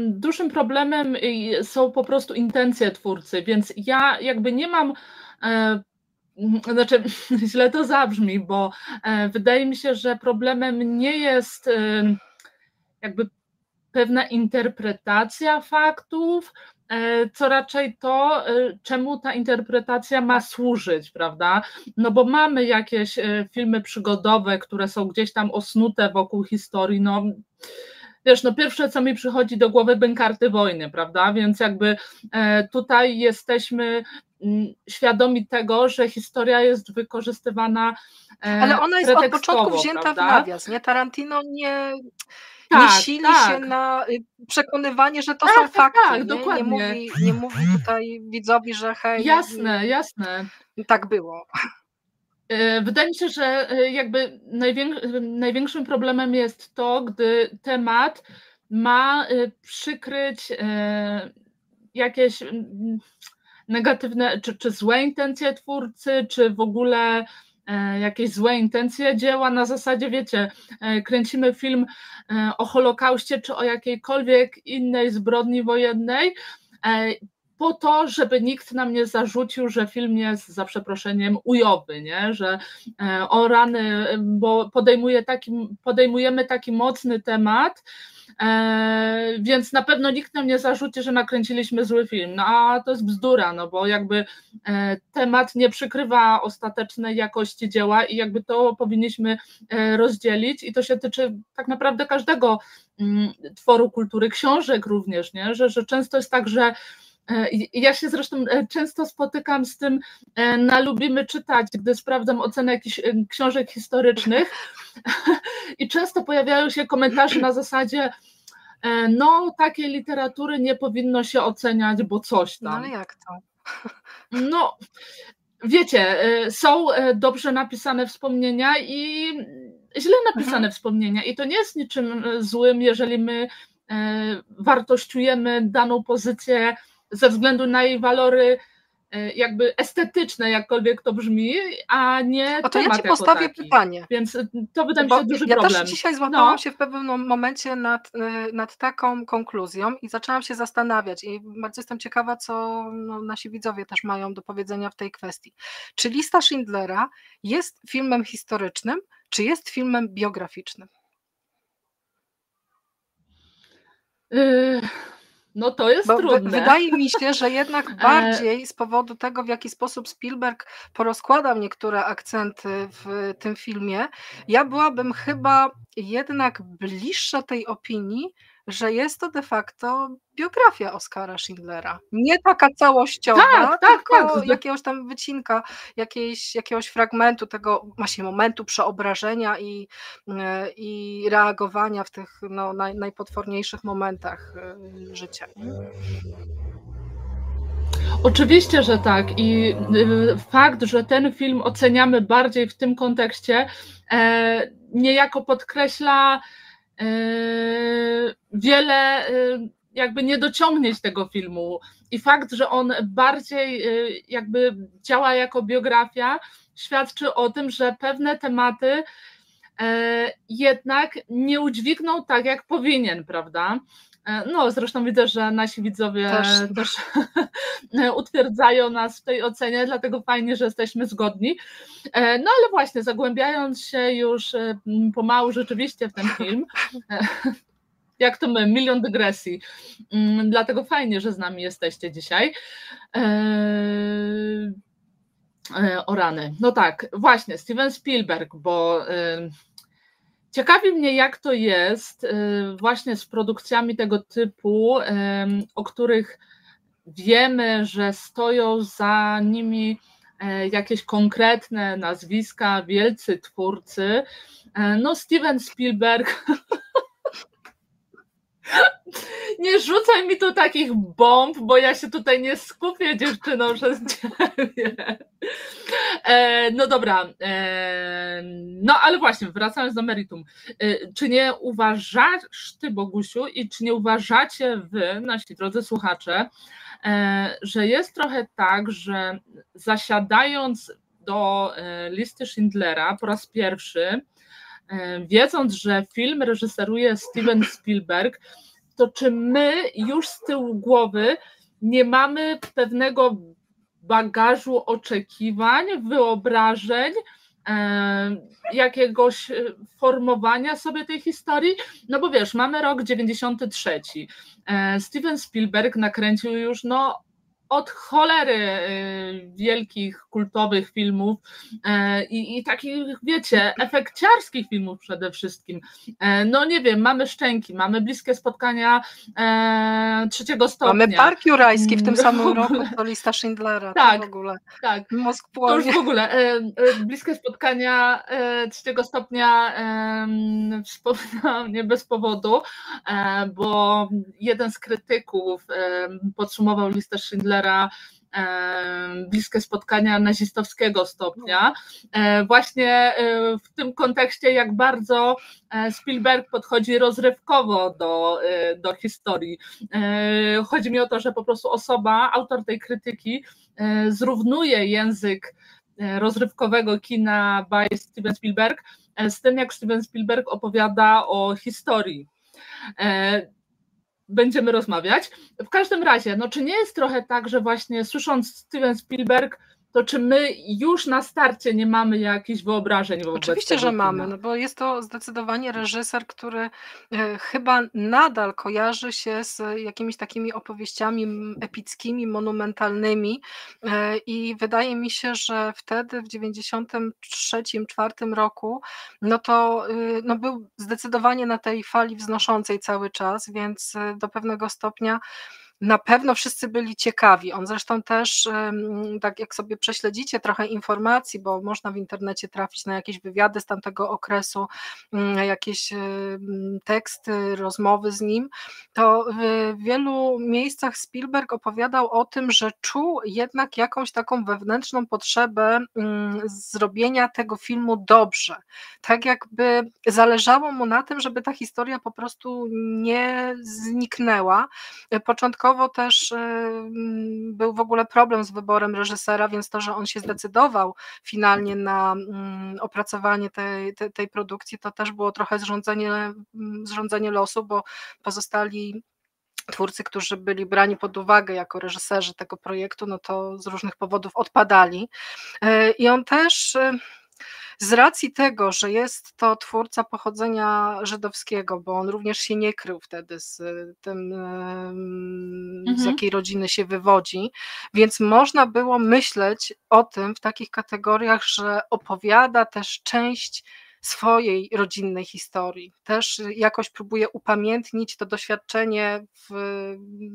dużym problemem są po prostu intencje twórcy, więc ja jakby nie mam e, znaczy źle to zabrzmi, bo wydaje mi się, że problemem nie jest jakby pewna interpretacja faktów, E, co raczej to, e, czemu ta interpretacja ma służyć, prawda? No bo mamy jakieś e, filmy przygodowe, które są gdzieś tam osnute wokół historii, no wiesz, no pierwsze co mi przychodzi do głowy bękarty wojny, prawda? Więc jakby tutaj jesteśmy świadomi tego, że historia jest wykorzystywana. Ale ona jest od początku wzięta prawda? w nawias, nie? Tarantino nie tak, nie sili tak. się na y, przekonywanie, że to tak, są tak, fakty. Tak, nie? dokładnie. Nie mówi, nie mówi tutaj widzowi, że hej. Jasne, jasne. Tak było. E, wydaje mi się, że e, jakby największym problemem jest to, gdy temat ma e, przykryć jakieś negatywne, czy, czy złe intencje twórcy, czy w ogóle E, jakieś złe intencje dzieła na zasadzie, wiecie, e, kręcimy film e, o Holokauście czy o jakiejkolwiek innej zbrodni wojennej, po to, żeby nikt nam nie zarzucił, że film jest za przeproszeniem ujowy, nie? że o rany, bo podejmuje taki, podejmujemy taki mocny temat, E, więc na pewno nikt nam nie zarzuci, że nakręciliśmy zły film. No a to jest bzdura, no bo jakby e, temat nie przykrywa ostatecznej jakości dzieła i jakby to powinniśmy e, rozdzielić i to się tyczy tak naprawdę każdego mm, tworu kultury, książek również, nie? Że, że często jest tak, że ja się zresztą często spotykam z tym na lubimy czytać, gdy sprawdzam ocenę jakichś książek historycznych i często pojawiają się komentarze na zasadzie no takiej literatury nie powinno się oceniać, bo coś tam. No ale jak to? No wiecie, są dobrze napisane wspomnienia i źle napisane mhm. wspomnienia i to nie jest niczym złym, jeżeli my wartościujemy daną pozycję ze względu na jej walory e, jakby estetyczne, jakkolwiek to brzmi, a nie o to ja ci postawię taki. pytanie. Więc to wydaje mi się duży ja problem. Ja też dzisiaj złapałam no. się w pewnym momencie nad, e, nad taką konkluzją i zaczęłam się zastanawiać i bardzo jestem ciekawa, co no, nasi widzowie też mają do powiedzenia w tej kwestii. Czy lista Schindlera jest filmem historycznym, czy jest filmem biograficznym? Yy no to jest Bo trudne. Wydaje mi się, że jednak e, bardziej z powodu tego, w jaki sposób Spielberg porozkładał niektóre akcenty w tym filmie, ja byłabym chyba jednak bliższa tej opinii, że jest to de facto biografia Oskara Schindlera. Nie taka całościowa, tak, tak, tylko tak. jakiegoś tam wycinka, jakiejś, jakiegoś fragmentu tego właśnie momentu przeobrażenia i, e, i reagowania w tych no, naj, najpotworniejszych momentach e, życia. Oczywiście, że tak. I y, fakt, że ten film oceniamy bardziej w tym kontekście, e, niejako podkreśla wiele yy, jakby nie dociągnięć tego filmu i fakt, że on bardziej yy, jakby działa jako biografia, świadczy o tym, że pewne tematy jednak nie udźwigną tak, jak powinien, prawda? No, zresztą widzę, że nasi widzowie też, też utwierdzają nas w tej ocenie, dlatego fajnie, że jesteśmy zgodni. No ale właśnie, zagłębiając się już pomału rzeczywiście w ten film, jak to my, milion dygresji. Dlatego fajnie, że z nami jesteście dzisiaj. O rany. No tak, właśnie, Steven Spielberg, bo Ciekawi mnie, jak to jest y, właśnie z produkcjami tego typu, o których wiemy, że stoją za nimi e, jakieś konkretne nazwiska, wielcy twórcy. E, no, Steven Spielberg Nie rzucaj mi tu takich bomb, bo ja się tutaj nie skupię dziewczyną przez ciebie. E, no dobra. E, no ale właśnie, wracając do meritum. E, czy nie uważasz ty, Bogusiu, i czy nie uważacie wy, nasi drodzy słuchacze, e, że jest trochę tak, że zasiadając do e, listy Schindlera po raz pierwszy, wiedząc, że film reżyseruje Steven Spielberg, to czy my już z tyłu głowy nie mamy pewnego bagażu oczekiwań, wyobrażeń, jakiegoś formowania sobie tej historii, no bo wiesz, mamy rok 93. Steven Spielberg nakręcił już no od cholery y, wielkich, kultowych filmów e, i, i, takich, wiecie, efekciarskich filmów przede wszystkim. E, no nie wiem, mamy Szczęki, mamy Bliskie Spotkania e, trzeciego stopnia. Mamy Park Jurajski w tym samym roku, to lista Schindlera, tak, w ogóle. Tak, Mózg płonie. To już w ogóle, Bliskie Spotkania trzeciego stopnia wspominam nie bez powodu, bo jeden z krytyków podsumował listę Schindlera bliskie spotkania nazistowskiego stopnia. E, właśnie e, w tym kontekście, jak bardzo e, Spielberg podchodzi rozrywkowo do, do historii. Chodzi mi o to, że po prostu osoba, autor tej krytyki, zrównuje język rozrywkowego kina by Steven Spielberg z tym, jak Steven Spielberg opowiada o historii będziemy rozmawiać. W każdym razie, no czy nie jest trochę tak, że właśnie słysząc Steven Spielberg, to czy my już na starcie nie mamy jakichś wyobrażeń wobec Oczywiście, że mamy, no bo jest to zdecydowanie reżyser, który e, chyba nadal kojarzy się z jakimiś takimi opowieściami epickimi, monumentalnymi e, i wydaje mi się, że wtedy w 93-4 roku no to y, no był zdecydowanie na tej fali wznoszącej cały czas, więc e, do pewnego stopnia na pewno wszyscy byli ciekawi. On zresztą też, tak jak sobie prześledzicie trochę informacji, bo można w internecie trafić na jakieś wywiady z tamtego okresu, mm, jakieś teksty, rozmowy z nim, to w wielu miejscach Spielberg opowiadał o tym, że czuł jednak jakąś taką wewnętrzną potrzebę mm, zrobienia tego filmu dobrze. Tak jakby zależało mu na tym, żeby ta historia po prostu nie zniknęła. Początkowo początkowo też y, mm, był w ogóle problem z wyborem reżysera, więc to, że on się zdecydował finalnie na mm, opracowanie tej, tej, tej produkcji, to też było trochę zrządzenie, mm, zrządzenie losu, bo pozostali twórcy, którzy byli brani pod uwagę jako reżyserzy tego projektu, no to z różnych powodów odpadali. Y, I on też y, z racji tego, że jest to twórca pochodzenia żydowskiego, bo on również się nie krył wtedy z tym, mhm. z jakiej rodziny się wywodzi, więc można było myśleć o tym w takich kategoriach, że opowiada też część swojej rodzinnej historii. Też jakoś próbuje upamiętnić to doświadczenie w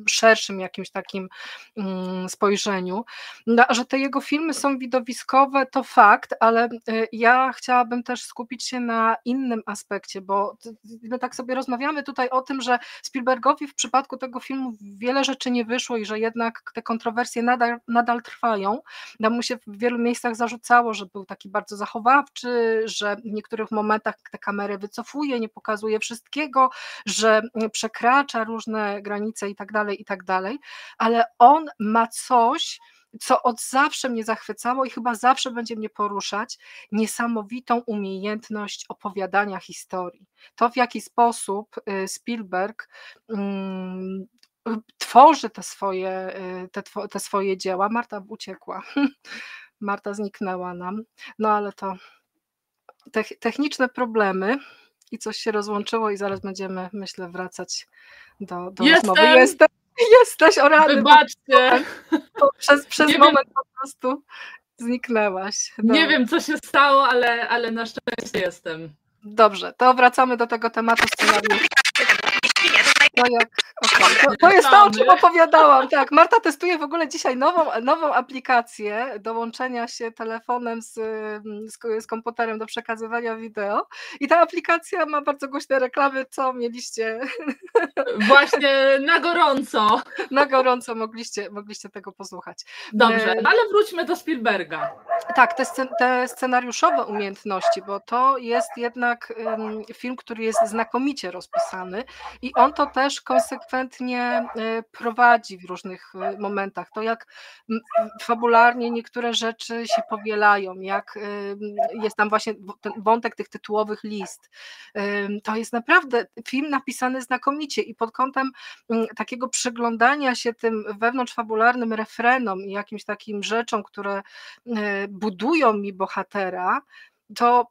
szerszym jakimś takim mm, spojrzeniu. No, że te jego filmy są widowiskowe, to fakt, ale y, ja chciałabym też skupić się na innym aspekcie, bo my tak sobie rozmawiamy tutaj o tym, że Spielbergowi w przypadku tego filmu wiele rzeczy nie wyszło i że jednak te kontrowersje nadal, nadal trwają. Nam mu się w wielu miejscach zarzucało, że był taki bardzo zachowawczy, że niektóre niektórych momentach te kamery wycofuje, nie pokazuje wszystkiego, że przekracza różne granice i tak dalej, i tak dalej, ale on ma coś, co od zawsze mnie zachwycało i chyba zawsze będzie mnie poruszać, niesamowitą umiejętność opowiadania historii. To, w jaki sposób y, Spielberg mm, tworzy te swoje, y, te, te swoje dzieła. Marta uciekła. Marta zniknęła nam, no ale to techniczne problemy i coś się rozłączyło i zaraz będziemy, myślę, wracać do, do Jestem. rozmowy. Jestem, jesteś, o rady. Wybaczcie. przez przez moment wiem. po prostu zniknęłaś. Nie wiem, co się stało, ale, ale na szczęście jestem. Dobrze, to wracamy do tego tematu scenariusza. To, jak, okay. to, to, jest to, o czym opowiadałam. Tak, Marta testuje w ogóle dzisiaj nową, nową aplikację do łączenia się telefonem z, z, z, komputerem do przekazywania wideo. I ta aplikacja ma bardzo głośne reklamy, co mieliście. Właśnie na gorąco. Na gorąco mogliście, mogliście tego posłuchać. Dobrze, e, ale wróćmy do Spielberga. Tak, te, te, scenariuszowe umiejętności, bo to jest jednak film, który jest znakomicie rozpisany i on to też konsekwentnie y, prowadzi w różnych y, momentach. To jak fabularnie niektóre rzeczy się powielają, jak y, jest tam właśnie ten wątek tych tytułowych list. to jest naprawdę film napisany znakomicie i pod kątem takiego przyglądania się tym wewnątrzfabularnym refrenom i jakimś takim rzeczom, które budują mi bohatera, to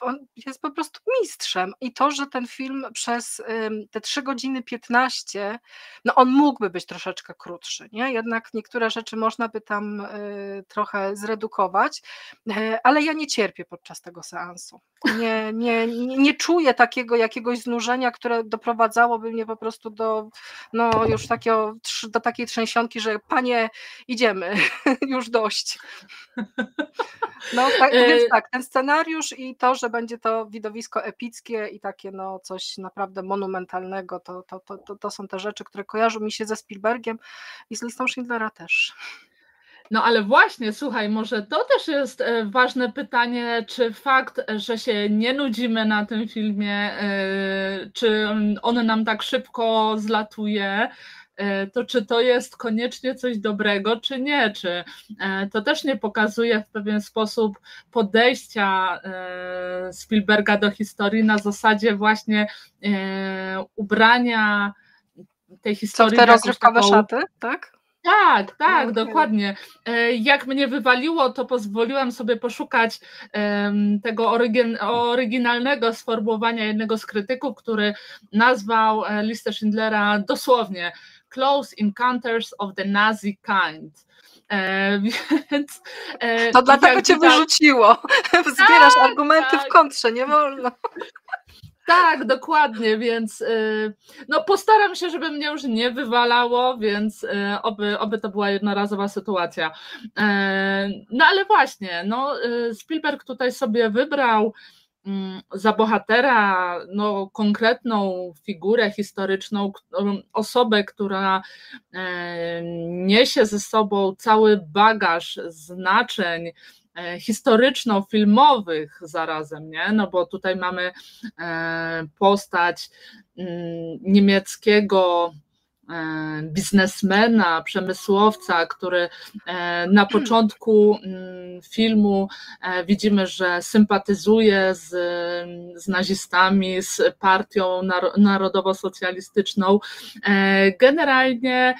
on jest po prostu mistrzem. I to, że ten film przez te 3 godziny 15, no on mógłby być troszeczkę krótszy, nie? Jednak niektóre rzeczy można by tam y, trochę zredukować, e, ale ja nie cierpię podczas tego seansu. Nie, nie, nie, nie czuję takiego jakiegoś znużenia, które doprowadzałoby mnie po prostu do no już takiego, do takiej trzęsionki, że panie, idziemy, już dość. No tak, więc e, tak, ten scenariusz i to, że będzie to widowisko epickie i takie no coś naprawdę monumentalnego, to, to, to, to są te rzeczy, które kojarzą mi się ze Spielbergiem i z listą Schindlera też. No ale właśnie, słuchaj, może to też jest e, ważne pytanie, czy fakt, że się nie nudzimy na tym filmie, e, czy on nam tak szybko zlatuje, to czy to jest koniecznie coś dobrego, czy nie, czy e, to też nie pokazuje w pewien sposób podejścia e, Spielberga do historii na zasadzie właśnie ubrania tej historii. Co te rozrywkowe taką... szaty, tak? Tak, tak, okay. dokładnie. Jak mnie wywaliło, to pozwoliłam sobie poszukać tego orygin oryginalnego sformułowania jednego z krytyków, który nazwał listę Schindlera dosłownie Close Encounters of the Nazi Kind. E, więc, e, to dlatego cię widać... wyrzuciło. Zbierasz tak, argumenty tak. w kontrze, nie wolno. Tak, dokładnie, więc y, no postaram się, żeby mnie już nie wywalało, więc y, oby, oby to była jednorazowa sytuacja. E, no ale właśnie, no Spielberg tutaj sobie wybrał za bohatera no, konkretną figurę historyczną, osobę, która e, niesie ze sobą cały bagaż znaczeń e, historyczno-filmowych zarazem, nie? No bo tutaj mamy e, postać mm, niemieckiego biznesmena, przemysłowca, który e, na początku mm, filmu e, widzimy, że sympatyzuje z, z nazistami, z partią narodowo-socjalistyczną. Generalnie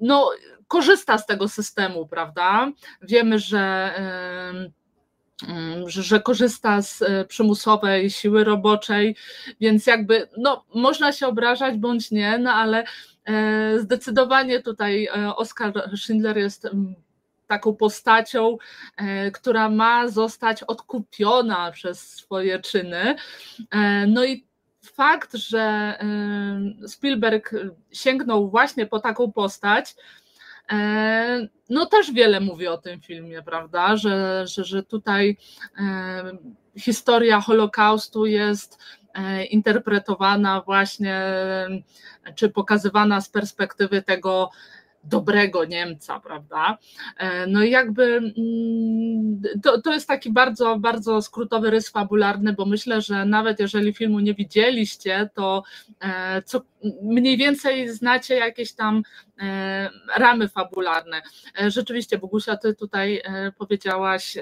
no, korzysta z tego systemu, prawda? Wiemy, że że, że, korzysta z e, przymusowej siły roboczej, więc jakby no, można się obrażać bądź nie, no ale e, zdecydowanie tutaj e, Oskar Schindler jest mm, taką postacią, która ma zostać odkupiona przez swoje czyny. No i fakt, że Spielberg sięgnął właśnie po taką postać, no też wiele mówi o tym filmie, prawda, że, że, że tutaj e, historia Holokaustu jest e, interpretowana właśnie, czy pokazywana z perspektywy tego dobrego Niemca, prawda? E, no i jakby mm, to, to jest taki bardzo, bardzo skrótowy rys fabularny, bo myślę, że nawet jeżeli filmu nie widzieliście, to e, co, mniej więcej znacie jakieś tam e, ramy fabularne. Rzeczywiście, Bogusia, ty tutaj powiedziałaś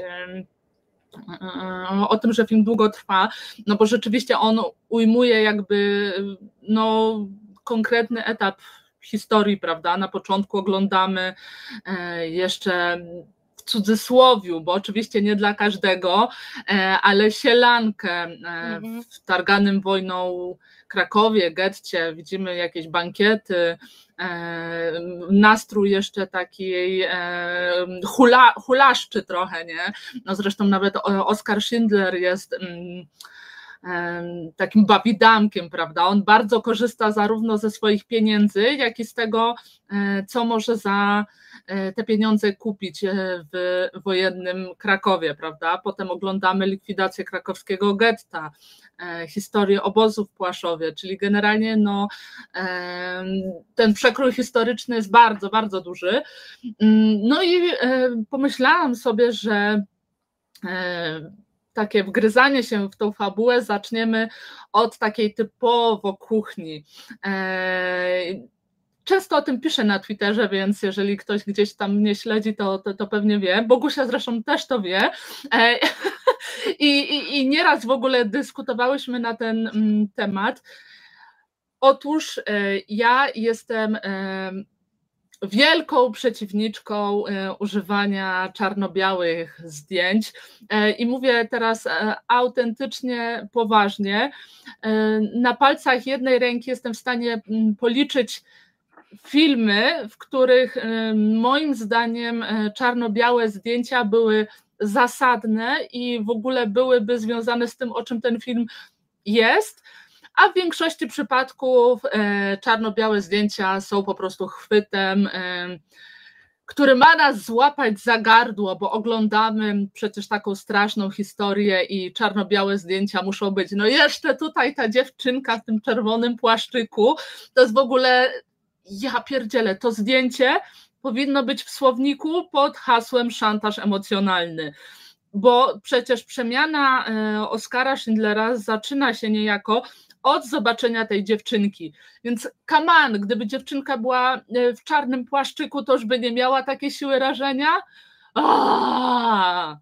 o tym, że film długo trwa, no bo rzeczywiście on ujmuje jakby no, konkretny etap historii, prawda? Na początku oglądamy e, jeszcze w cudzysłowiu, bo oczywiście nie dla każdego, e, ale sielankę e, mhm. w targanym wojną Krakowie, getcie, widzimy jakieś bankiety, nastrój jeszcze takiej hula, hulaszczy trochę, nie? No zresztą nawet Oskar Schindler jest mm, takim babidamkiem, prawda? On bardzo korzysta zarówno ze swoich pieniędzy, jak i z tego, e, co może za te pieniądze kupić w wojennym Krakowie, prawda? Potem oglądamy likwidację krakowskiego getta, historię obozów w Płaszowie, czyli generalnie no, ten przekrój historyczny jest bardzo, bardzo duży. Mm, no i pomyślałam sobie, że takie wgryzanie się w tą fabułę zaczniemy od takiej typowo kuchni. E, często o tym piszę na Twitterze, więc jeżeli ktoś gdzieś tam mnie śledzi, to, to, to pewnie wie. Bogusia zresztą też to wie. E, I, i, I nieraz w ogóle dyskutowałyśmy na ten mm, temat. Otóż e, ja jestem wielką przeciwniczką e, używania czarno-białych zdjęć e, i mówię teraz e, autentycznie, poważnie. Na palcach jednej ręki jestem w stanie mm, policzyć filmy, w których moim zdaniem czarno-białe zdjęcia były zasadne i w ogóle byłyby związane z tym, o czym ten film jest a w większości przypadków e, czarno-białe zdjęcia są po prostu chwytem, e, który ma nas złapać za gardło, bo oglądamy przecież taką straszną historię i czarno-białe zdjęcia muszą być. No jeszcze tutaj ta dziewczynka w tym czerwonym płaszczyku, to jest w ogóle, ja pierdzielę, to zdjęcie powinno być w słowniku pod hasłem szantaż emocjonalny bo przecież przemiana e, Oskara Schindlera zaczyna się niejako od zobaczenia tej dziewczynki. Więc kaman, gdyby dziewczynka była e, w czarnym płaszczyku, to już by nie miała takiej siły rażenia. Aaaa!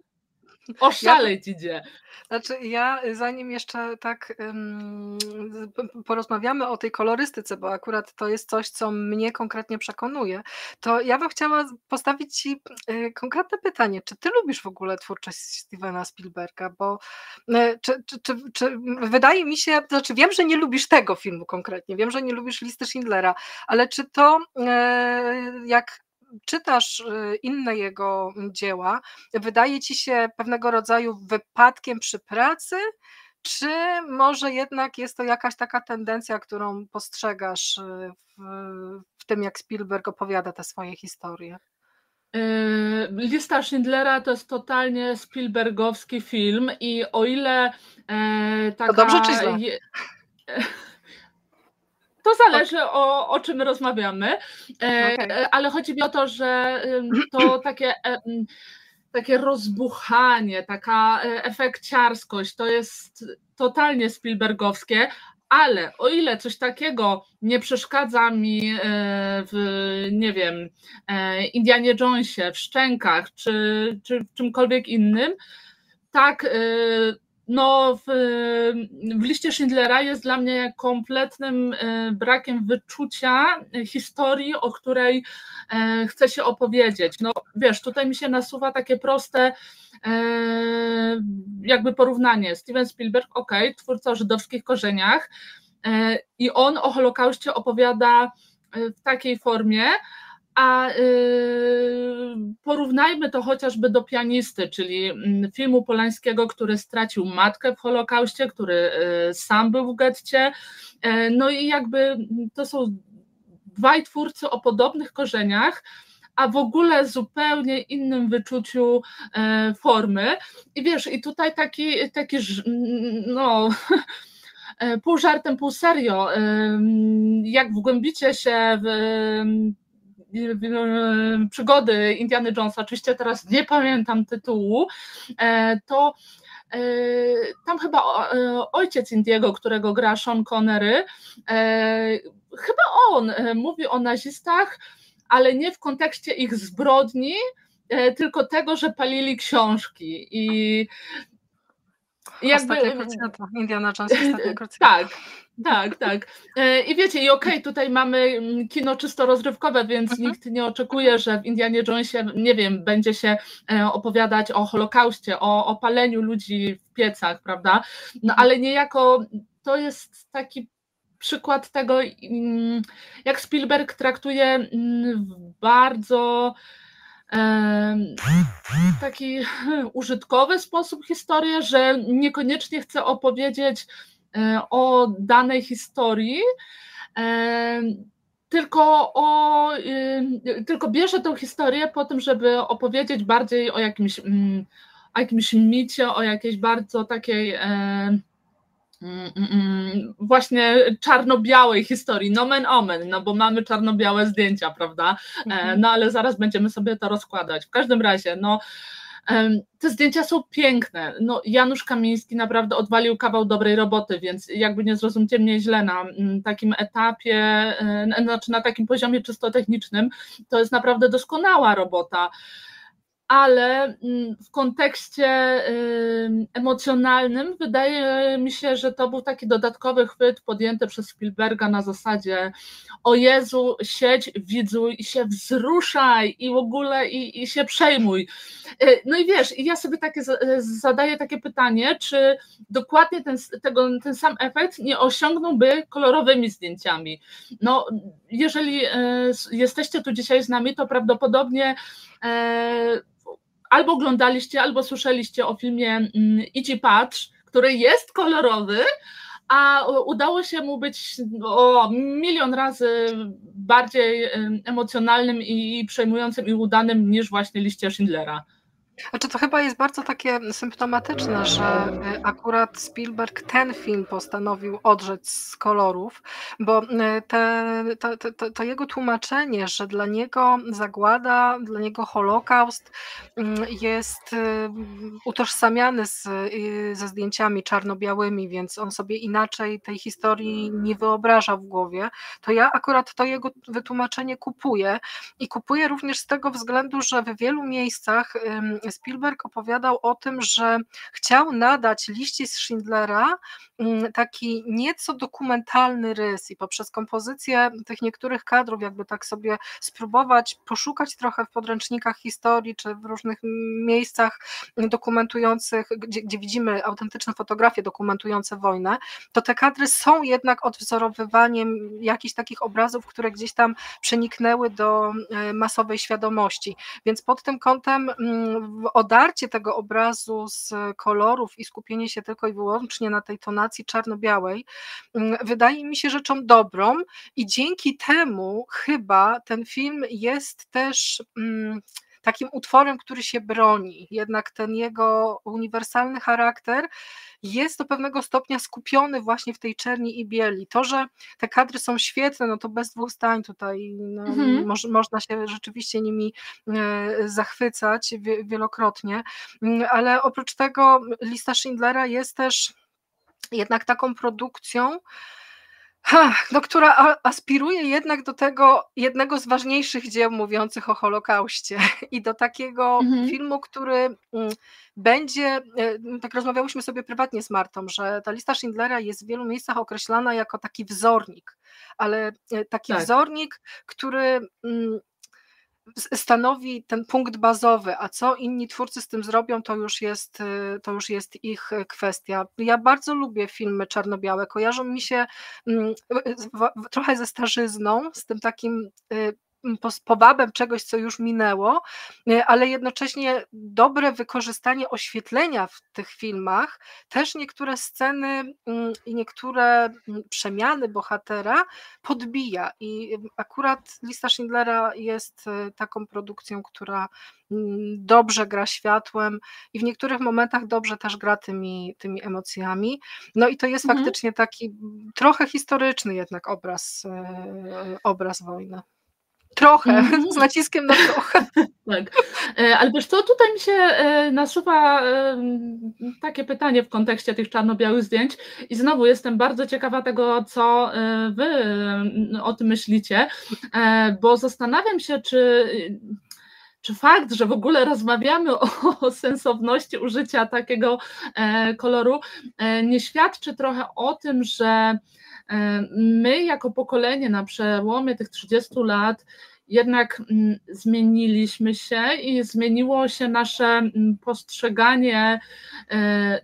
Oszaleć ja, idzie. Znaczy, ja zanim jeszcze tak um, porozmawiamy o tej kolorystyce, bo akurat to jest coś, co mnie konkretnie przekonuje, to ja bym chciała postawić Ci y, konkretne pytanie. Czy Ty lubisz w ogóle twórczość Stevena Spielberga? Bo y, czy, czy, czy, czy, wydaje mi się, znaczy wiem, że nie lubisz tego filmu konkretnie, wiem, że nie lubisz listy Schindlera, ale czy to y, jak czytasz y, inne jego dzieła, wydaje ci się pewnego rodzaju wypadkiem przy pracy, czy może jednak jest to jakaś taka tendencja, którą postrzegasz y, w, w tym, jak Spielberg opowiada te swoje historie? Y, Lista Schindlera to jest totalnie Spielbergowski film i o ile e, taka... To dobrze czy źle? Je... To zależy o, o czym rozmawiamy, e, okay. ale chodzi mi o to, że to takie, e, takie rozbuchanie, taka e, efekciarskość to jest totalnie Spielbergowskie, ale o ile coś takiego nie przeszkadza mi w, nie wiem, Indianie Jonesie, w Szczękach czy, czy w czymkolwiek innym, tak no, w, w liście Schindlera jest dla mnie kompletnym e, brakiem wyczucia historii, o której e, chcę się opowiedzieć. No, wiesz, tutaj mi się nasuwa takie proste e, jakby porównanie. Steven Spielberg, ok, twórca o żydowskich korzeniach i on o Holokauście opowiada w takiej formie, a y, porównajmy to chociażby do pianisty, czyli mm, filmu Polańskiego, który stracił matkę w Holokauście, który y, sam był w getcie. E, no i jakby to są dwaj twórcy o podobnych korzeniach, a w ogóle zupełnie innym wyczuciu e, formy. I wiesz, i tutaj taki, taki no e, pół żartem, pół serio, jak wgłębicie się w przygody Indiana Jonesa, oczywiście teraz nie pamiętam tytułu, e, to e, tam chyba e, ojciec Indiego, którego gra Sean Connery, chyba on mówi o nazistach, ale nie w kontekście ich zbrodni, tylko tego, że palili książki. I jakby... Indiana Jones, ostatnia Tak, tak, tak. E, I wiecie, i okej, okay, tutaj mamy mm, kino czysto rozrywkowe, więc mhm. nikt nie oczekuje, że w Indianie Jonesie, nie wiem, będzie się e, opowiadać o Holokauście, o, o paleniu ludzi w piecach, prawda? No ale niejako to jest taki przykład tego, mm, jak Spielberg traktuje mm, w bardzo taki użytkowy sposób historię, że niekoniecznie chce opowiedzieć e, o danej historii, tylko, o, tylko bierze tę historię po tym, żeby opowiedzieć bardziej o jakimś, mm, o jakimś micie, o jakiejś bardzo takiej Mm, mm, mm, właśnie czarno-białej historii, nomen omen, no bo mamy czarno-białe zdjęcia, prawda? E, mhm. No ale zaraz będziemy sobie to rozkładać. W każdym razie, no te zdjęcia są piękne. No, Janusz Kamiński naprawdę odwalił kawał dobrej roboty, więc jakby nie zrozumcie mnie źle, na takim etapie, e, znaczy na takim poziomie czysto technicznym, to jest naprawdę doskonała robota ale mm, w kontekście emocjonalnym wydaje mi się, że to był taki dodatkowy chwyt podjęty przez Spielberga na zasadzie o Jezu, siedź, widzuj i się wzruszaj i w ogóle i, i się przejmuj. Y, no i wiesz, ja sobie takie zadaję takie pytanie, czy dokładnie ten, tego, ten sam efekt nie osiągnąłby kolorowymi zdjęciami. No, jeżeli y, jesteście tu dzisiaj z nami, to prawdopodobnie y, albo oglądaliście, albo słyszeliście o filmie mm, Idź patrz, który jest kolorowy, a udało się mu być o milion razy bardziej emocjonalnym i przejmującym i udanym niż właśnie liście Schindlera. Znaczy to chyba jest bardzo takie symptomatyczne, że y, akurat Spielberg ten film postanowił odrzeć z kolorów, bo y, te, to jego tłumaczenie, że dla niego zagłada, dla niego Holokaust mm, jest y, utożsamiany z, ze zdjęciami czarno-białymi, więc on sobie inaczej tej historii nie wyobraża w głowie, to ja akurat to jego wytłumaczenie kupuję i kupuję również z tego względu, że w wielu miejscach Spielberg opowiadał o tym, że chciał nadać liści z Schindlera mm, taki nieco dokumentalny rys i poprzez kompozycję tych niektórych kadrów, jakby tak sobie spróbować poszukać trochę w podręcznikach historii czy w różnych miejscach dokumentujących, gdzie, gdzie widzimy autentyczne fotografie dokumentujące wojnę, to te kadry są jednak odwzorowywaniem jakichś takich obrazów, które gdzieś tam przeniknęły do e, masowej świadomości. Więc pod tym kątem mm, odarcie tego obrazu z kolorów i skupienie się tylko i wyłącznie na tej tonacji czarno-białej mm, wydaje mi się rzeczą dobrą i dzięki temu chyba ten film jest też. Mm, takim utworem, który się broni. Jednak ten jego uniwersalny charakter jest do pewnego stopnia skupiony właśnie w tej czerni i bieli. To, że te kadry są świetne, no to bez dwóch stań tutaj no, mhm. mo można się rzeczywiście nimi e, zachwycać wielokrotnie, mm, ale oprócz tego lista Schindlera jest też jednak taką produkcją, no, która aspiruje jednak do tego jednego z ważniejszych dzieł mówiących o Holokauście i do takiego mhm. filmu, który mm, będzie, e, tak rozmawiałyśmy sobie prywatnie z Martą, że ta lista Schindlera jest w wielu miejscach określana jako taki wzornik, ale e, taki tak. wzornik, który mm, stanowi ten punkt bazowy, a co inni twórcy z tym zrobią, to już jest, y, to już jest ich kwestia. Ja bardzo lubię filmy czarno-białe, kojarzą mi się mm, trochę ze starzyzną, z tym takim y, powabem czegoś, co już minęło, e, ale jednocześnie dobre wykorzystanie oświetlenia w tych filmach, też niektóre sceny i niektóre przemiany bohatera podbija. I akurat lista Schindlera jest e, taką produkcją, która dobrze gra światłem i w niektórych momentach dobrze też gra tymi, tymi emocjami. No i to jest mhm. faktycznie taki trochę historyczny jednak obraz, e, obraz wojny. Trochę, mm. z naciskiem na trochę. Tak. E, ale wiesz co, tutaj mi się e, nasuwa e, takie pytanie w kontekście tych czarno-białych zdjęć i znowu jestem bardzo ciekawa tego, co wy o tym myślicie, bo zastanawiam się, czy czy fakt, że w ogóle rozmawiamy o, o, sensowności użycia takiego koloru, nie świadczy trochę o tym, że my jako pokolenie na przełomie tych 30 lat jednak mm, zmieniliśmy się i zmieniło się nasze mm, postrzeganie e,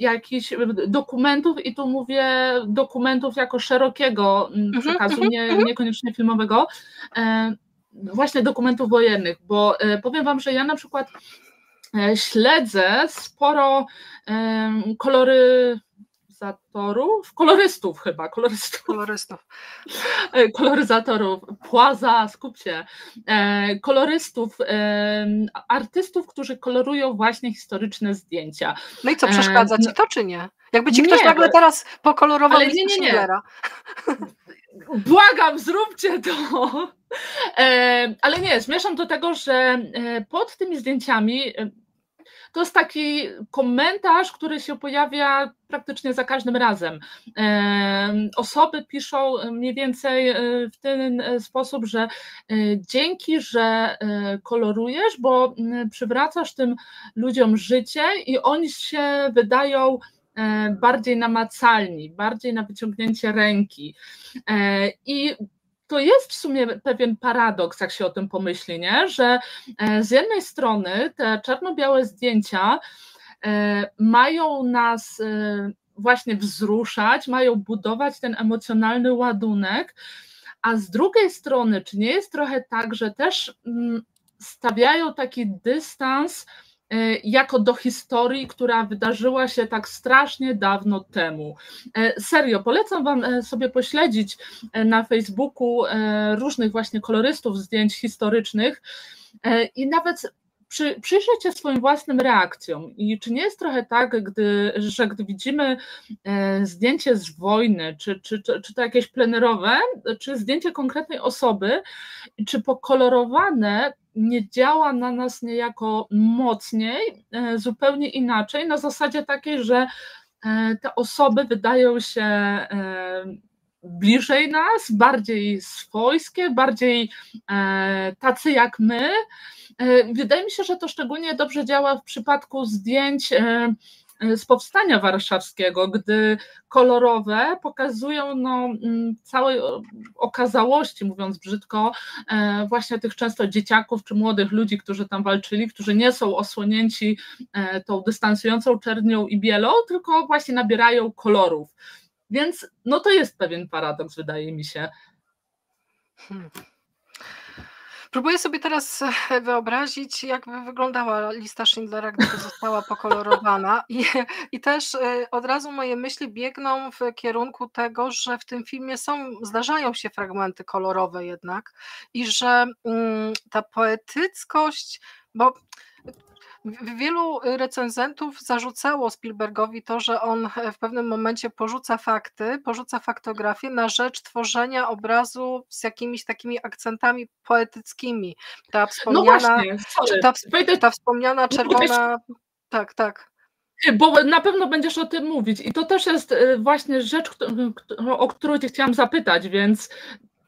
jakichś dokumentów i tu mówię dokumentów jako szerokiego mm, mhm, przekazu, mhm, nie, mhm. niekoniecznie filmowego, e, właśnie dokumentów wojennych, bo e, powiem Wam, że ja na przykład śledzę sporo kolory koloryzatorów, kolorystów chyba, kolorystów. Kolorystów. Koloryzatorów, płaza, skup się, kolorystów, artystów, którzy kolorują właśnie historyczne zdjęcia. No i co, przeszkadza Ci no to, czy nie? Jakby Ci ktoś nie, nagle teraz pokolorował ale nie, nie, nie. Błagam, zróbcie to. E, ale nie, zmierzam do tego, że e, pod tymi zdjęciami e, to jest taki komentarz, który się pojawia praktycznie za każdym razem. Osoby piszą mniej więcej w ten sposób, że dzięki, że kolorujesz, bo przywracasz tym ludziom życie i oni się wydają bardziej namacalni, bardziej na wyciągnięcie ręki. I to jest w sumie pewien paradoks, jak się o tym pomyśli, nie? że e, z jednej strony te czarno-białe zdjęcia e, mają nas e, właśnie wzruszać, mają budować ten emocjonalny ładunek, a z drugiej strony, czy nie jest trochę tak, że też mm, stawiają taki dystans, jako do historii, która wydarzyła się tak strasznie dawno temu. E, serio, polecam Wam e, sobie pośledzić na Facebooku różnych właśnie kolorystów zdjęć historycznych i nawet przy, przyjrzeć się swoim własnym reakcjom. I czy nie jest trochę tak, gdy, że gdy widzimy zdjęcie z wojny, czy, czy, czy, czy to jakieś plenerowe, czy zdjęcie konkretnej osoby, czy pokolorowane, nie działa na nas niejako mocniej, e, zupełnie inaczej, na zasadzie takiej, że e, te osoby wydają się e, bliżej nas, bardziej swojskie, bardziej tacy jak my. Wydaje mi się, że to szczególnie dobrze działa w przypadku zdjęć E, z powstania warszawskiego, gdy kolorowe pokazują no, mm, całej okazałości, mówiąc brzydko, e, właśnie tych często dzieciaków czy młodych ludzi, którzy tam walczyli, którzy nie są osłonięci e, tą dystansującą czernią i bielą, tylko właśnie nabierają kolorów. Więc no to jest pewien paradoks, wydaje mi się. Hmm. Próbuję sobie teraz e, wyobrazić, jakby wyglądała lista Schindlera, gdyby została pokolorowana. I, I też e, od razu moje myśli biegną w kierunku tego, że w tym filmie są, zdarzają się fragmenty kolorowe jednak i że mm, ta poetyckość, bo Wielu recenzentów zarzucało Spielbergowi to, że on w pewnym momencie porzuca fakty, porzuca faktografię na rzecz tworzenia obrazu z jakimiś takimi akcentami poetyckimi. Ta no wspomniana, no właśnie, ta, ta wspomniana czerwona. Tak, tak. Bo na pewno będziesz o tym mówić. I to też jest y, właśnie rzecz, o którą Cię chciałam zapytać, więc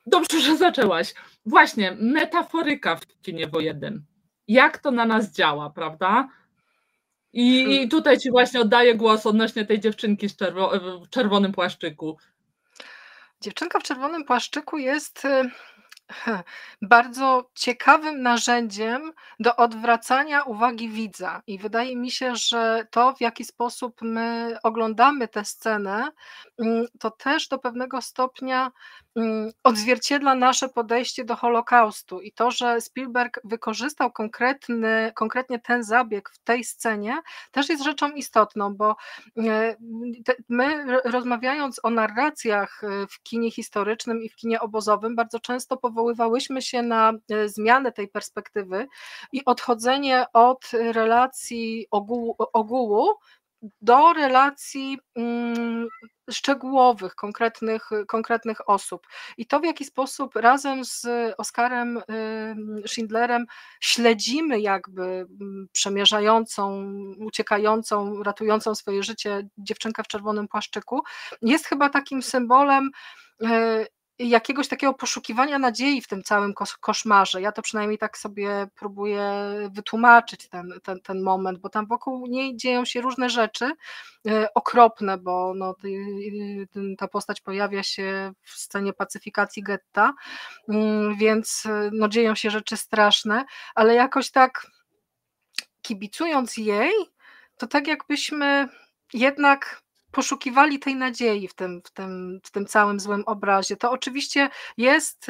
dobrze, że zaczęłaś. Właśnie, metaforyka w kinie wojennym jak to na nas działa, prawda? I, I, hmm. tutaj Ci właśnie oddaję głos odnośnie tej dziewczynki czerwo w czerwonym płaszczyku. Dziewczynka w czerwonym płaszczyku jest y, bardzo ciekawym narzędziem do odwracania uwagi widza. I wydaje mi się, że to, w jaki sposób my oglądamy tę scenę, to też do pewnego stopnia mm, odzwierciedla nasze podejście do Holokaustu. I to, że Spielberg wykorzystał konkretny, konkretnie ten zabieg w tej scenie, też jest rzeczą istotną, bo e, my rozmawiając o narracjach e, w kinie historycznym i w kinie obozowym, bardzo często powoływałyśmy się na e, zmianę tej perspektywy i odchodzenie od relacji ogółu, ogółu do relacji mm, szczegółowych, konkretnych, konkretnych osób. I to, w jaki sposób razem z Oskarem Schindlerem śledzimy jakby przemierzającą, uciekającą, ratującą swoje życie dziewczynkę w czerwonym płaszczyku, jest chyba takim symbolem y, jakiegoś takiego poszukiwania nadziei w tym całym koszmarze. Ja to przynajmniej tak sobie próbuję wytłumaczyć ten, ten, ten moment, bo tam wokół niej dzieją się różne rzeczy e, okropne, bo no, ta postać pojawia się w scenie pacyfikacji getta, mm, więc e, no, dzieją się rzeczy straszne, ale jakoś tak kibicując jej, to tak jakbyśmy jednak poszukiwali tej nadziei w tym, w tym, w tym całym złym obrazie. To oczywiście jest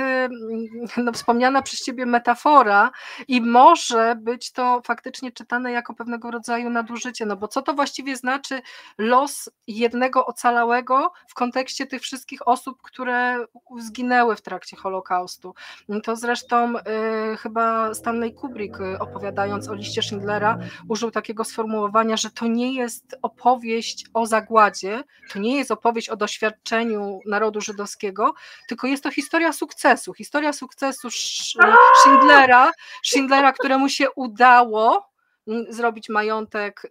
no, wspomniana przez ciebie metafora i może być to faktycznie czytane jako pewnego rodzaju nadużycie, no bo co to właściwie znaczy los jednego ocalałego w kontekście tych wszystkich osób, które zginęły w trakcie Holokaustu. To zresztą y, chyba Stanley Kubrick y, opowiadając o liście Schindlera użył takiego sformułowania, że to nie jest opowieść o zagładzie, to nie jest opowieść o doświadczeniu narodu żydowskiego, tylko jest to historia sukcesu, historia sukcesu Schindlera, Schindlera, któremu się udało zrobić majątek,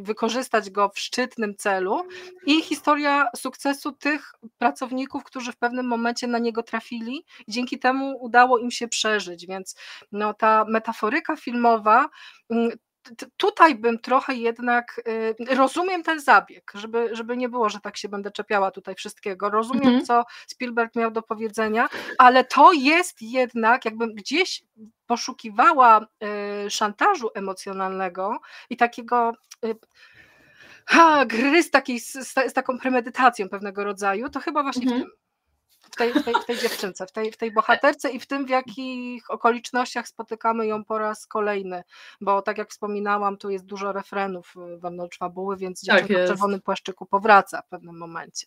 wykorzystać go w szczytnym celu. I historia sukcesu tych pracowników, którzy w pewnym momencie na niego trafili i dzięki temu udało im się przeżyć, więc no, ta metaforyka filmowa tutaj bym trochę jednak y, rozumiem ten zabieg, żeby, żeby nie było, że tak się będę czepiała tutaj wszystkiego. Rozumiem, mhm. co Spielberg miał do powiedzenia, ale to jest jednak, jakbym gdzieś poszukiwała y, szantażu emocjonalnego i takiego y, ha, gry z, takiej, z, z, taką premedytacją pewnego rodzaju, to chyba właśnie mhm. w tym w tej, w tej, w tej dziewczynce, w tej, w tej bohaterce i w tym, w jakich okolicznościach spotykamy ją po raz kolejny, bo tak jak wspominałam, tu jest dużo refrenów wewnątrz fabuły, więc dziewczynka tak w czerwonym płaszczyku powraca w pewnym momencie.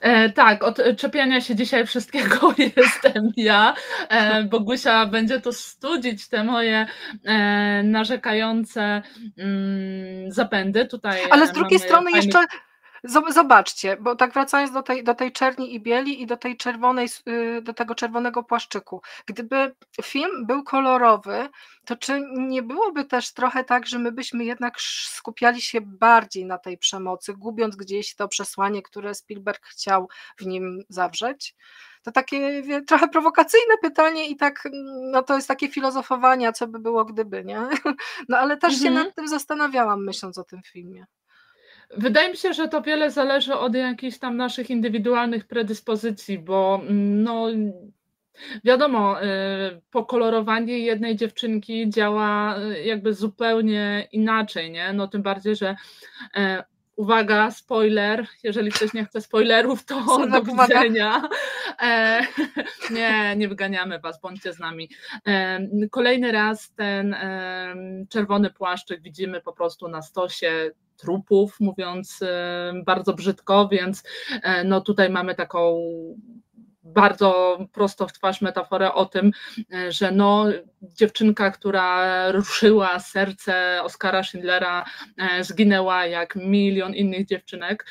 E, tak, od czepiania się dzisiaj wszystkiego jestem ja. E, Bogusia będzie to studzić te moje e, narzekające mm, zapędy. Tutaj Ale z drugiej strony fajny... jeszcze Zobaczcie, bo tak wracając do tej, do tej czerni i bieli i do tej czerwonej, y, do tego czerwonego płaszczyku. Gdyby film był kolorowy, to czy nie byłoby też trochę tak, że my byśmy jednak skupiali się bardziej na tej przemocy, gubiąc gdzieś to przesłanie, które Spielberg chciał w nim zawrzeć? To takie wie, trochę prowokacyjne pytanie i tak, no to jest takie filozofowanie, co by było gdyby, nie? No ale też mhm. się nad tym zastanawiałam, myśląc o tym filmie. Wydaje mi się, że to wiele zależy od jakichś tam naszych indywidualnych predyspozycji, bo mm, no, wiadomo, y, pokolorowanie jednej dziewczynki działa y, jakby zupełnie inaczej, nie? No tym bardziej, że e, uwaga, spoiler, jeżeli ktoś nie chce spoilerów, to do widzenia. E, nie, nie wyganiamy was, bądźcie z nami. E, kolejny raz ten czerwony płaszczyk widzimy po prostu na stosie trupów, mówiąc e, bardzo brzydko, więc e, no tutaj mamy taką bardzo prosto w twarz metaforę o tym, e, że no, dziewczynka, która ruszyła serce Oskara Schindlera, zginęła jak milion innych dziewczynek.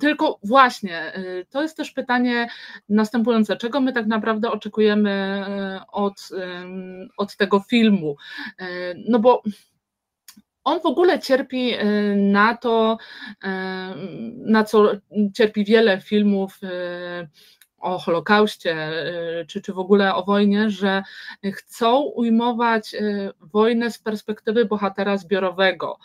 Tylko właśnie, to jest też pytanie następujące, czego my tak naprawdę oczekujemy od, od tego filmu? No bo on w ogóle cierpi y, na to, y, na co cierpi wiele filmów y, o Holokauście, czy, czy w ogóle o wojnie, że chcą ujmować wojnę z perspektywy bohatera zbiorowego.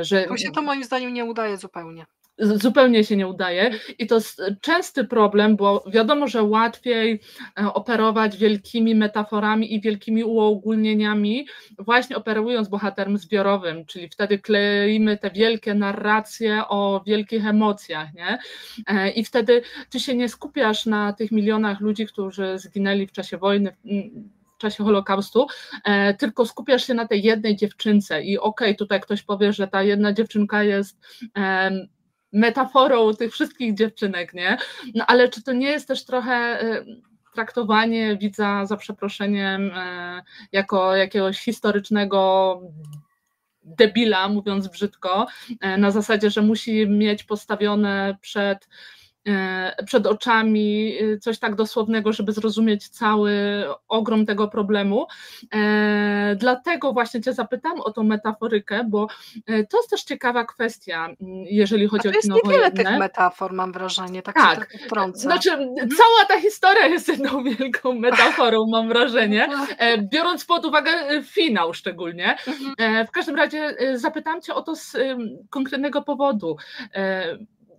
Że... To się to moim zdaniem nie udaje zupełnie zupełnie się nie udaje i to jest częsty problem, bo wiadomo, że łatwiej e, operować wielkimi metaforami i wielkimi uogólnieniami, właśnie operując bohaterem zbiorowym, czyli wtedy kleimy te wielkie narracje o wielkich emocjach, nie? E, I wtedy ty się nie skupiasz na tych milionach ludzi, którzy zginęli w czasie wojny, w czasie Holokaustu, e, tylko skupiasz się na tej jednej dziewczynce i okej, okay, tutaj ktoś powie, że ta jedna dziewczynka jest metaforą tych wszystkich dziewczynek, nie? No ale czy to nie jest też trochę y, traktowanie widza za przeproszeniem y, jako jakiegoś historycznego debila, mówiąc brzydko, y, na zasadzie, że musi mieć postawione przed przed oczami y, coś tak dosłownego, żeby zrozumieć cały ogrom tego problemu. E, dlatego właśnie Cię zapytam o tą metaforykę, bo e, to jest też ciekawa kwestia, jeżeli chodzi A o kino jest niewiele tych metafor, mam wrażenie, tak, tak. się wtrącę. Znaczy, mhm. cała ta historia jest jedną wielką metaforą, mam wrażenie, biorąc pod uwagę finał szczególnie. Mhm. W każdym razie zapytam Cię o to z konkretnego powodu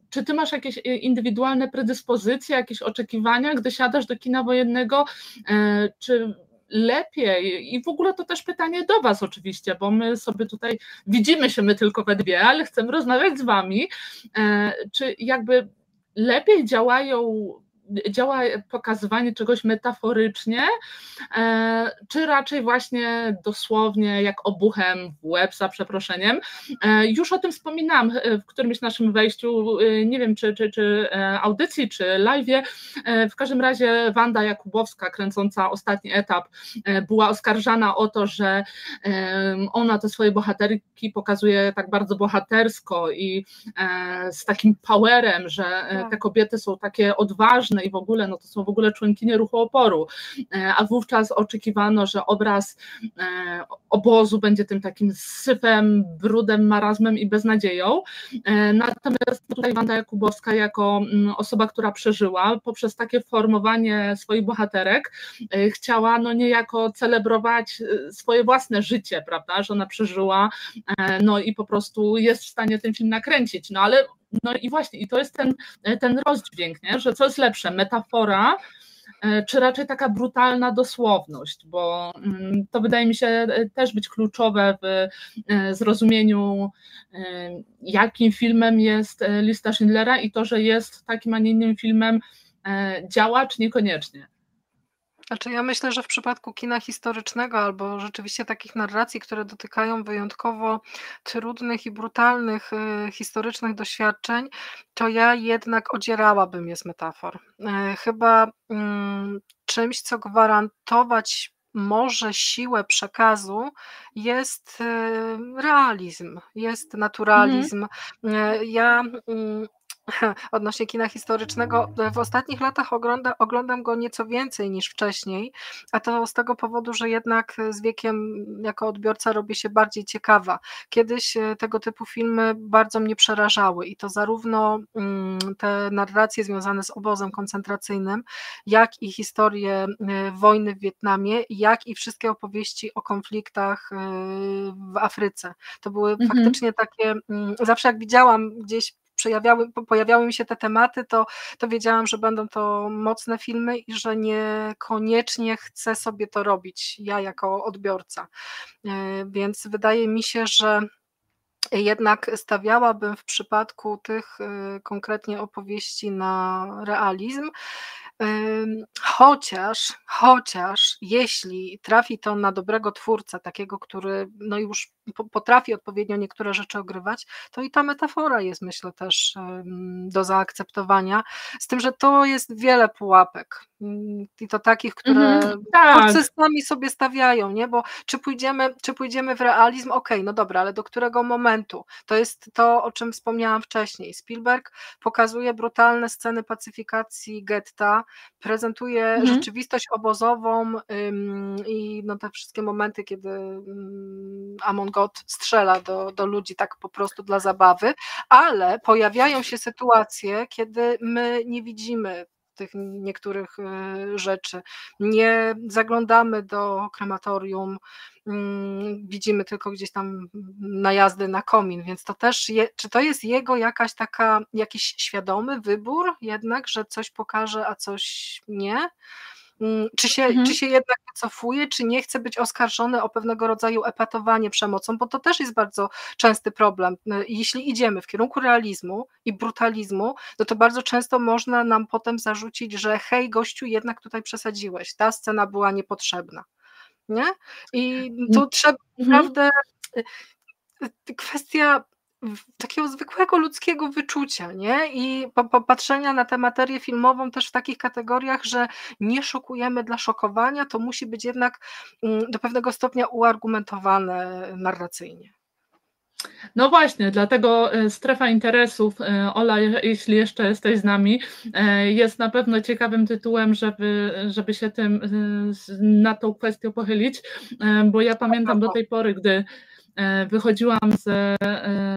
czy ty masz jakieś e, indywidualne predyspozycje, jakieś oczekiwania, gdy siadasz do kina wojennego? E, czy lepiej i w ogóle to też pytanie do Was oczywiście, bo my sobie tutaj widzimy się my tylko we dwie, ale chcemy rozmawiać z Wami, e, czy jakby lepiej działają działa pokazywanie czegoś metaforycznie, e, czy raczej właśnie dosłownie jak obuchem w łeb, za przeproszeniem. E, już o tym wspominałam w którymś naszym wejściu, e, nie wiem czy, czy, czy audycji, czy live'ie, w każdym razie Wanda Jakubowska, kręcąca ostatni etap, była oskarżana o to, że ona te swoje bohaterki pokazuje tak bardzo bohatersko i z takim powerem, że te tak. kobiety są takie odważne, i w ogóle, no to są w ogóle członkinie ruchu oporu, e, a wówczas oczekiwano, że obraz e, obozu będzie tym takim syfem, brudem, marazmem i beznadzieją. E, natomiast tutaj Wanda Jakubowska jako mm, osoba, która przeżyła, poprzez takie formowanie swoich bohaterek chciała no niejako celebrować swoje własne życie, prawda, że ona przeżyła, no i po prostu jest w stanie ten film nakręcić, no ale no i właśnie, i to jest ten, ten rozdźwięk, nie? że co jest lepsze, metafora, e, czy raczej taka brutalna dosłowność, bo mm, to wydaje mi się e, też być kluczowe w e, zrozumieniu, jakim filmem jest lista Schindlera i to, że jest takim, a nie innym filmem, działa, czy niekoniecznie. Znaczy ja myślę, że w przypadku kina historycznego albo rzeczywiście takich narracji, które dotykają wyjątkowo trudnych i brutalnych y, historycznych doświadczeń, to ja jednak odzierałabym je z metafor. Y, chyba mm, czymś, co gwarantować może siłę przekazu jest y, realizm, jest mhm. naturalizm. Ja mm, odnośnie kina historycznego. W ostatnich latach ogląda, oglądam go nieco więcej niż wcześniej, a to z tego powodu, że jednak z wiekiem jako odbiorca robię się bardziej ciekawa. Kiedyś e, tego typu filmy bardzo mnie przerażały i to zarówno mm, te narracje związane z obozem koncentracyjnym, jak i historie e, wojny w Wietnamie, jak i wszystkie opowieści o konfliktach e, w Afryce. To były mhm. faktycznie takie, mm, zawsze jak widziałam gdzieś przejawiały, pojawiały mi się te tematy, to, to wiedziałam, że będą to mocne filmy i że niekoniecznie chcę sobie to robić ja jako odbiorca. E, więc wydaje mi się, że jednak stawiałabym w przypadku tych e, konkretnie opowieści na realizm. Chociaż, chociaż jeśli trafi to na dobrego twórcę, takiego, który no już potrafi odpowiednio niektóre rzeczy ogrywać, to i ta metafora jest myślę też do zaakceptowania, z tym, że to jest wiele pułapek mm, i to takich, które mm, tak. sami sobie stawiają, nie? bo czy pójdziemy, czy pójdziemy w realizm, okej, okay, no dobra, ale do którego momentu? To jest to, o czym wspomniałam wcześniej. Spielberg pokazuje brutalne sceny pacyfikacji getta, prezentuje mhm. rzeczywistość obozową ym, i no, te wszystkie momenty, kiedy ym, Amon God strzela do, do ludzi tak po prostu dla zabawy, ale pojawiają się sytuacje, kiedy my nie widzimy tych niektórych y, rzeczy. Nie zaglądamy do krematorium, mm, widzimy tylko gdzieś tam najazdy na komin, więc to też, je, czy to jest jego jakaś taka, jakiś świadomy wybór jednak, że coś pokaże, a coś nie? Mm, czy się, mhm. czy się jednak wycofuje, czy nie chce być oskarżony o pewnego rodzaju epatowanie przemocą, bo to też jest bardzo częsty problem. No, jeśli idziemy w kierunku realizmu i brutalizmu, no to bardzo często można nam potem zarzucić, że hej gościu, jednak tutaj przesadziłeś, ta scena była niepotrzebna. Nie? I mm. trzeba mhm. naprawdę y, y, kwestia takiego zwykłego ludzkiego wyczucia, nie? I patrzenia na tę materię filmową też w takich kategoriach, że nie szokujemy dla szokowania, to musi być jednak mm, do pewnego stopnia uargumentowane narracyjnie. No właśnie, dlatego e, strefa interesów, e, Ola, jeśli jeszcze jesteś z nami, e, jest na pewno ciekawym tytułem, żeby, żeby się tym na tą kwestię pochylić, bo ja pamiętam do tej pory, gdy E, wychodziłam ze, e,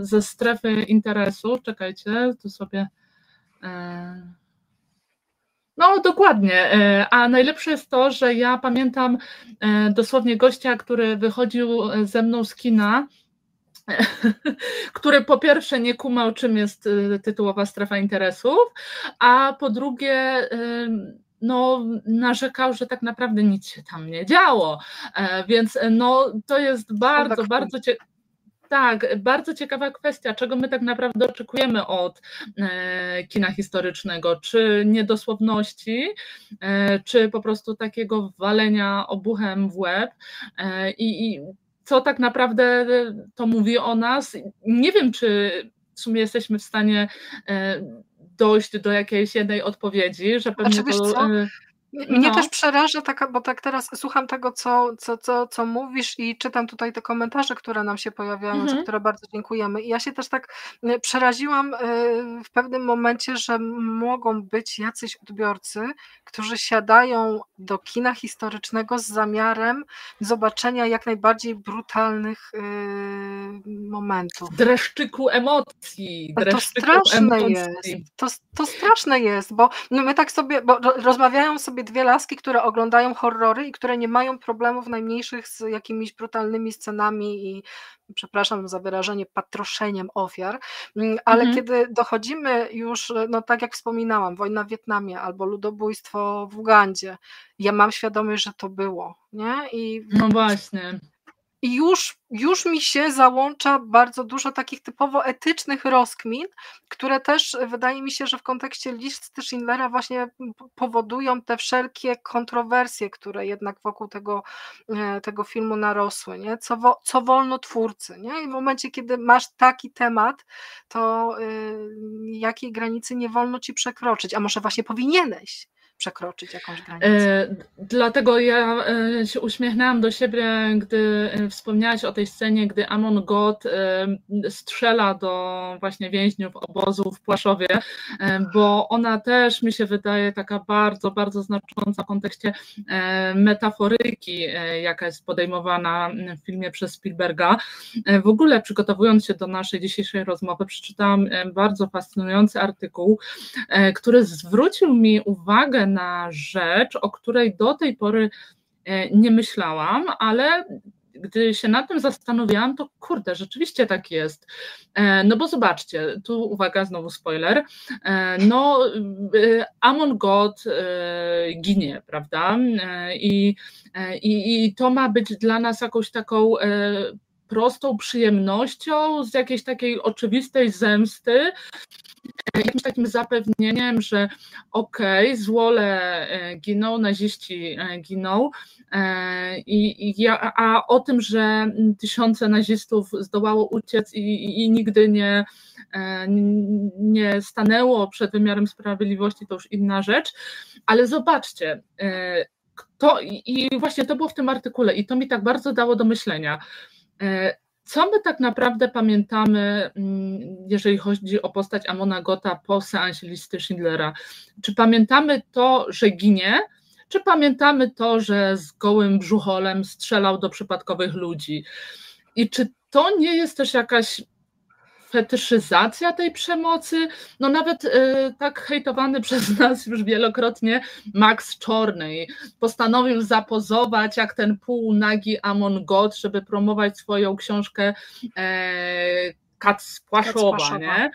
ze strefy interesu. Czekajcie, tu sobie. E, no, dokładnie. A najlepsze jest to, że ja pamiętam dosłownie gościa, który wychodził ze mną z kina, który po pierwsze nie kumał, czym jest tytułowa strefa interesów, a po drugie no, narzekał, że tak naprawdę nic się tam nie działo. Więc no, to jest bardzo, bardzo ciekawe tak, bardzo ciekawa kwestia, czego my tak naprawdę oczekujemy od e, kina historycznego, czy niedosłowności, e, czy po prostu takiego walenia obuchem w łeb e, i, i co tak naprawdę to mówi o nas. Nie wiem, czy w sumie jesteśmy w stanie dojść do jakiejś jednej odpowiedzi, że pewnie znaczy, to... Mnie no. też przeraża taka, bo tak teraz słucham tego, co, co, co, co mówisz i czytam tutaj te komentarze, które nam się pojawiają, mhm. za które bardzo dziękujemy. I ja się też tak y, przeraziłam y, w pewnym momencie, że mogą być jacyś odbiorcy, którzy siadają do kina historycznego z zamiarem zobaczenia jak najbardziej brutalnych y, momentów. Dreszczyku emocji. Dreszczyku to straszne emocji. jest. To, to straszne jest, bo my tak sobie, bo rozmawiają sobie dwie laski, które oglądają horrory i które nie mają problemów najmniejszych z jakimiś brutalnymi scenami i przepraszam za wyrażenie, patroszeniem ofiar, mm, ale mhm. kiedy dochodzimy już, no tak jak wspominałam, wojna w Wietnamie albo ludobójstwo w Ugandzie, ja mam świadomość, że to było, nie? I no właśnie. I już, już mi się załącza bardzo dużo takich typowo etycznych rozkmin, które też e, wydaje mi się, że w kontekście listy Schindlera właśnie powodują te wszelkie kontrowersje, które jednak wokół tego, e, tego filmu narosły. Nie? Co, wo, co wolno twórcy. Nie? I w momencie, kiedy masz taki temat, to y, jakiej granicy nie wolno ci przekroczyć, a może właśnie powinieneś przekroczyć jakąś granicę. E, dlatego ja e, się uśmiechnęłam do siebie, gdy e, wspomniałaś o tej scenie, gdy Amon God strzela do właśnie więźniów obozu w Płaszowie, bo ona też mi się wydaje taka bardzo, bardzo znacząca w kontekście metaforyki, jaka jest podejmowana w filmie przez Spielberga. W ogóle przygotowując się do naszej dzisiejszej rozmowy, przeczytałam bardzo fascynujący artykuł, który zwrócił mi uwagę na rzecz, o której do tej pory e, nie myślałam, ale gdy się nad tym zastanawiałam, to kurde, rzeczywiście tak jest. E, no bo zobaczcie, tu uwaga, znowu spoiler. E, no, Amon God ginie, prawda? I, i, I to ma być dla nas jakąś taką prostą przyjemnością, z jakiejś takiej oczywistej zemsty, jakimś takim zapewnieniem, że okej, okay, złole e, giną, naziści e, giną, e, i, i, a o tym, że tysiące nazistów zdołało uciec i, i nigdy nie, nie stanęło przed wymiarem sprawiedliwości, to już inna rzecz, ale zobaczcie, to, i właśnie to było w tym artykule i to mi tak bardzo dało do myślenia. Co my tak naprawdę pamiętamy, mm, jeżeli chodzi o postać Amona Gota po seansie listy Schindlera? Czy pamiętamy to, że ginie, czy pamiętamy to, że z gołym brzucholem strzelał do przypadkowych ludzi? I czy to nie jest też jakaś fetyszyzacja tej przemocy. No nawet y, tak hejtowany przez nas już wielokrotnie Max Czorny postanowił zapozować jak ten półnagi Amon God, żeby promować swoją książkę e, Kac Płaszowa, nie?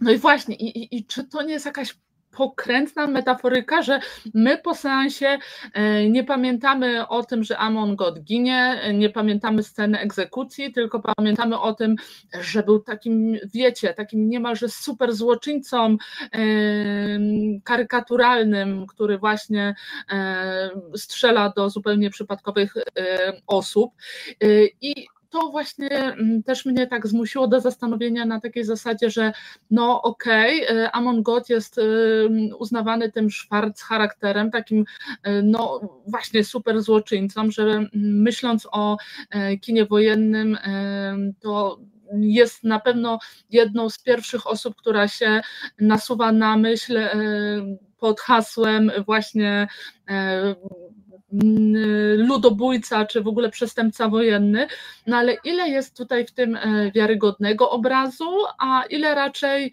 No i właśnie, i, i, i czy to nie jest jakaś pokrętna metaforyka, że my po seansie e, nie pamiętamy o tym, że Amon God ginie, nie pamiętamy sceny egzekucji, tylko pamiętamy o tym, że był takim, wiecie, takim niemalże super złoczyńcą e, karykaturalnym, który właśnie e, strzela do zupełnie przypadkowych osób. I to właśnie mm, też mnie tak zmusiło do zastanowienia na takiej zasadzie, że no okej, okay, Amon God jest uznawany tym szwarc charakterem, takim y, no właśnie super złoczyńcą, że mm, myśląc o e, kinie wojennym, to jest na pewno jedną z pierwszych osób, która się nasuwa na myśl e, pod hasłem właśnie ludobójca, czy w ogóle przestępca wojenny, no ale ile jest tutaj w tym e, wiarygodnego obrazu, a ile raczej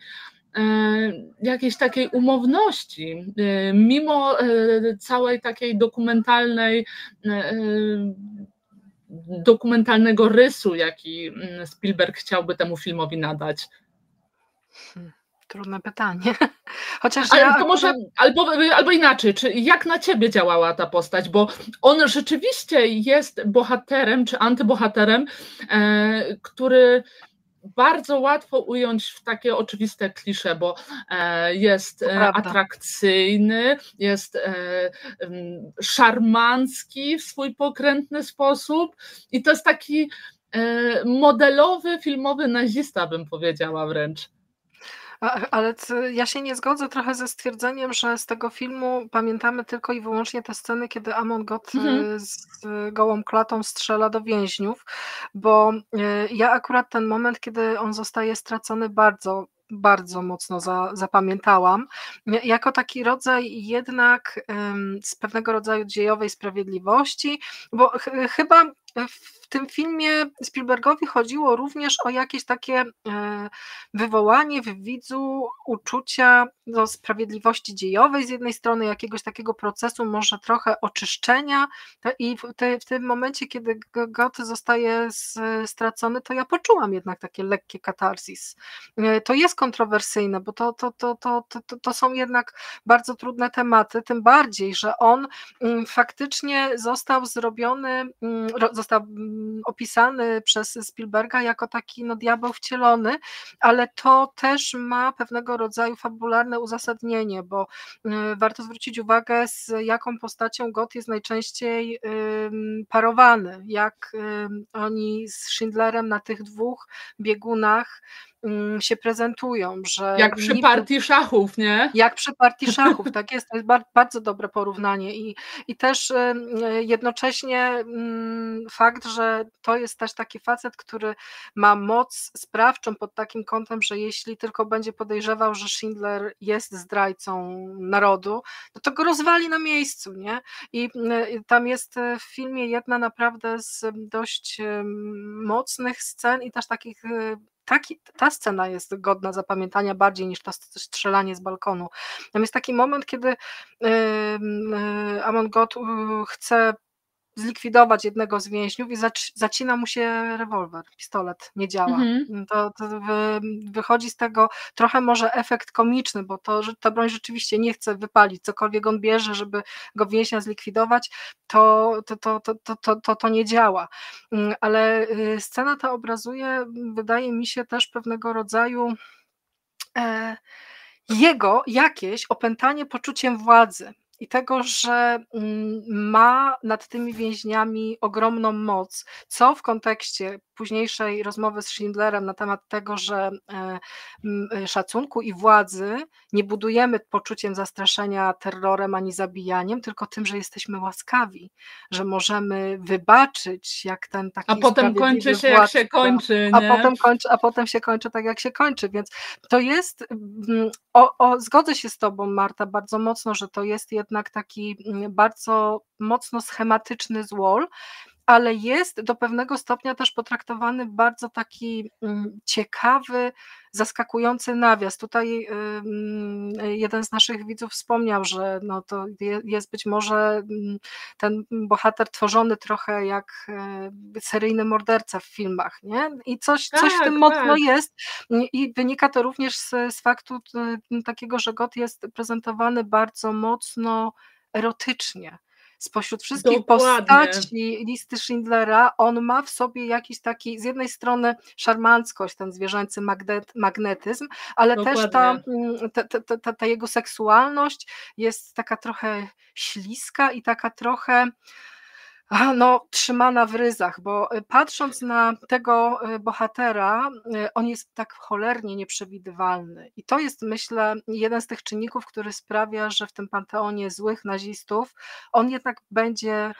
e, jakiejś takiej umowności, e, mimo całej takiej dokumentalnej dokumentalnego rysu, jaki mm, Spielberg chciałby temu filmowi nadać. Hmm. Trudne pytanie. Chociaż ale ja to może, albo, albo inaczej, czy jak na ciebie działała ta postać, bo on rzeczywiście jest bohaterem czy antybohaterem, e, który bardzo łatwo ująć w takie oczywiste klisze, bo e, jest e, atrakcyjny, jest e, szarmancki w swój pokrętny sposób i to jest taki modelowy, filmowy nazista, bym powiedziała wręcz. Ale ja się nie zgodzę trochę ze stwierdzeniem, że z tego filmu pamiętamy tylko i wyłącznie te sceny, kiedy Amon Got mhm. z gołą klatą strzela do więźniów, bo ja akurat ten moment, kiedy on zostaje stracony bardzo bardzo mocno za, zapamiętałam, jako taki rodzaj jednak z pewnego rodzaju dziejowej sprawiedliwości, bo ch chyba w tym filmie Spielbergowi chodziło również o jakieś takie e, wywołanie w widzu uczucia do sprawiedliwości dziejowej z jednej strony, jakiegoś takiego procesu może trochę oczyszczenia i w, tym momencie, kiedy Goethe zostaje stracony, to ja poczułam jednak takie lekkie katarzis. E, to jest kontrowersyjne, bo to, to, to, to, to, to są jednak bardzo trudne tematy, tym bardziej, że on mm, faktycznie został zrobiony, mm, został opisany przez Spielberga jako taki no, diabeł wcielony, ale to też ma pewnego rodzaju fabularne uzasadnienie, bo y, warto zwrócić uwagę, z jaką postacią Gott jest najczęściej parowany, jak oni z Schindlerem na tych dwóch biegunach się prezentują, że... Jak przy partii szachów, nie? Jak przy partii szachów, tak jest, to jest bardzo dobre porównanie i, i też jednocześnie mm, fakt, że to jest też taki facet, który ma moc sprawczą pod takim kątem, że jeśli tylko będzie podejrzewał, że Schindler jest zdrajcą narodu, no to go rozwali na miejscu, nie? I tam jest w filmie jedna naprawdę z dość mocnych scen i też takich taki, ta scena jest godna zapamiętania bardziej niż to strzelanie z balkonu. Tam jest taki moment, kiedy Amon God chce zlikwidować jednego z więźniów i zacina mu się rewolwer, pistolet, nie działa. Mhm. To, to wychodzi z tego trochę może efekt komiczny, bo to, że ta broń rzeczywiście nie chce wypalić, cokolwiek on bierze, żeby go więźnia zlikwidować, to, to, to, to, to, to, to nie działa. Mm, ale y, scena ta obrazuje, wydaje mi się, też pewnego rodzaju e, jego jakieś opętanie poczuciem władzy i tego, że mm, ma nad tymi więźniami ogromną moc, co w kontekście późniejszej rozmowy z Schindlerem na temat tego, że e, e, szacunku i władzy nie budujemy poczuciem zastraszenia terrorem ani zabijaniem, tylko tym, że jesteśmy łaskawi, że możemy wybaczyć, jak ten taki. A potem kończy się władca, jak się kończy. Nie? A, potem kończy, a potem się kończy tak, jak się kończy. Więc to jest. O, o, zgodzę się z Tobą, Marta, bardzo mocno, że to jest jednak taki bardzo mocno schematyczny złol ale jest do pewnego stopnia też potraktowany bardzo taki mm, ciekawy, zaskakujący nawias. Tutaj jeden z naszych widzów wspomniał, że no to jest być może mm, ten bohater tworzony trochę jak e, seryjny morderca w filmach, nie? I coś, tak, coś w tym tak. mocno jest i wynika to również z, z faktu takiego, że God jest prezentowany bardzo mocno erotycznie spośród wszystkich Dokładnie. postaci listy Schindlera, on ma w sobie jakiś taki, z jednej strony szarmanckość, ten zwierzęcy magnet, magnetyzm, ale Dokładnie. też ta, mm, ta, ta, ta, ta jego seksualność jest taka trochę śliska i taka trochę no, trzymana w ryzach, bo y, patrząc na tego y, bohatera, y, on jest tak cholernie nieprzewidywalny. I to jest, myślę, jeden z tych czynników, który sprawia, że w tym panteonie złych nazistów on jednak będzie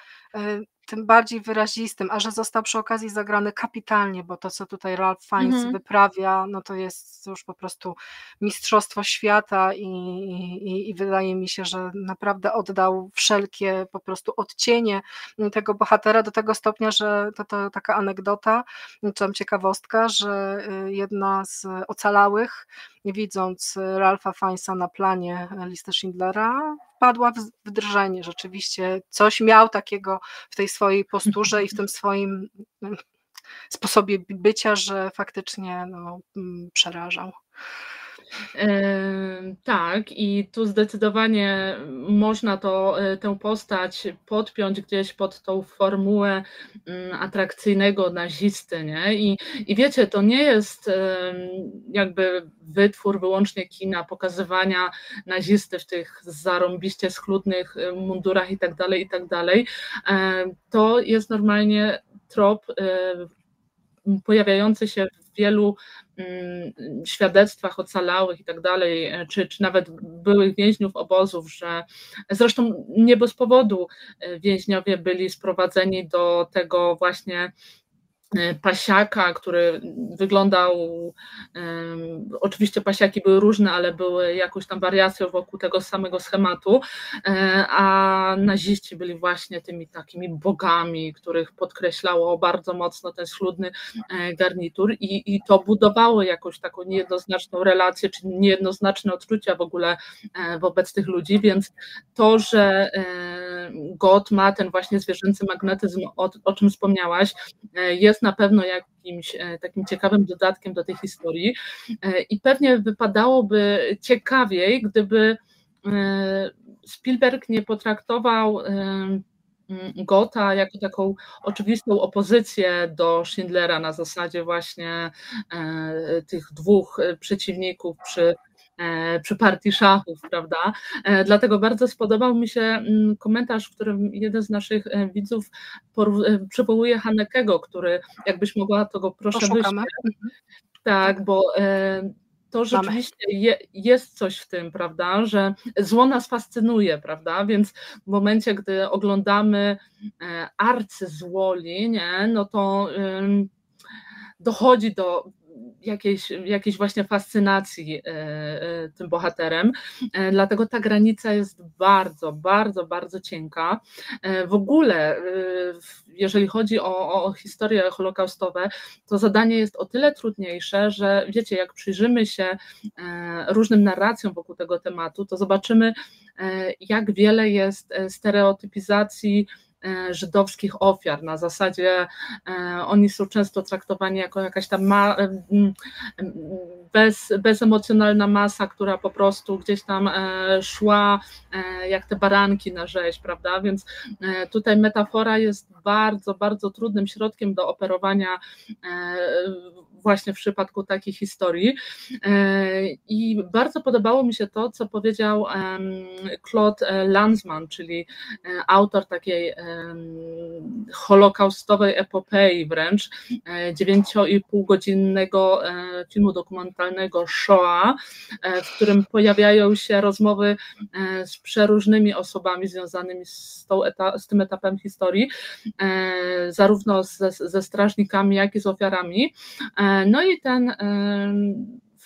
tym bardziej wyrazistym, a że został przy okazji zagrany kapitalnie, bo to, co tutaj Ralph Fiennes mm -hmm. wyprawia, no to jest już po prostu mistrzostwo świata i, i, i, wydaje mi się, że naprawdę oddał wszelkie po prostu odcienie tego bohatera do tego stopnia, że to, to taka anegdota, tam ciekawostka, że y, jedna z ocalałych, widząc Ralpha Fiennesa na planie listy Schindlera, wpadła w drżenie. Rzeczywiście coś miał takiego w tej swojej posturze i w tym swoim mm, sposobie bycia, że faktycznie no, mm, przerażał. Tak, i tu zdecydowanie można to, e, tę postać podpiąć gdzieś pod tą formułę mm, atrakcyjnego nazisty, nie? I, i wiecie, to nie jest jakby wytwór wyłącznie kina, pokazywania nazisty w tych zarąbiście schludnych e, mundurach i tak dalej, i tak dalej. To jest normalnie trop pojawiający się w wielu świadectwach ocalałych i tak dalej, e, czy, czy nawet byłych więźniów obozów, że zresztą nie bez powodu e, więźniowie byli sprowadzeni do tego właśnie pasiaka, który wyglądał, oczywiście pasiaki były różne, ale były jakąś tam wariacją wokół tego samego schematu, e, a naziści byli właśnie tymi takimi bogami, których podkreślało bardzo mocno ten schludny e, garnitur i, i to budowało jakąś taką niejednoznaczną relację, czy niejednoznaczne odczucia w ogóle wobec tych ludzi, więc to, że God ma ten właśnie zwierzęcy magnetyzm, o, o czym wspomniałaś, jest na pewno jakimś e, takim ciekawym dodatkiem do tej historii. E, i pewnie wypadałoby ciekawiej, gdyby e, Spielberg nie potraktował Gota jako taką oczywistą opozycję do Schindlera na zasadzie właśnie tych dwóch przeciwników przy przy partii szachów, prawda? E, dlatego bardzo spodobał mi się mm, komentarz, w którym jeden z naszych e, widzów przywołuje Hanekego, który jakbyś mogła tego proszę Poszukamy. Tak, bo to rzeczywiście je, jest coś w tym, prawda, że zło nas fascynuje, prawda, więc w momencie, gdy oglądamy arcyzłoli, nie, no to dochodzi do jakiejś, jakiejś właśnie fascynacji e, e, tym bohaterem. E, dlatego ta granica jest bardzo, bardzo, bardzo cienka. W ogóle, jeżeli chodzi o, o historie holokaustowe, to zadanie jest o tyle trudniejsze, że wiecie, jak przyjrzymy się różnym narracjom wokół tego tematu, to zobaczymy, jak wiele jest stereotypizacji żydowskich ofiar. Na zasadzie e, oni są często traktowani jako jakaś tam ma, e, bez, bezemocjonalna masa, która po prostu gdzieś tam szła jak te baranki na rzeź, prawda? Więc tutaj metafora jest bardzo, bardzo trudnym środkiem do operowania właśnie w przypadku takiej historii. I bardzo podobało mi się to, co powiedział Claude Lanzmann, czyli autor takiej holokaustowej epopei wręcz, e, dziewięcio i godzinnego e, filmu dokumentalnego Shoah, e, w którym pojawiają się rozmowy z przeróżnymi osobami związanymi z, eta, z tym etapem historii, zarówno ze, ze strażnikami, jak i z ofiarami. No i ten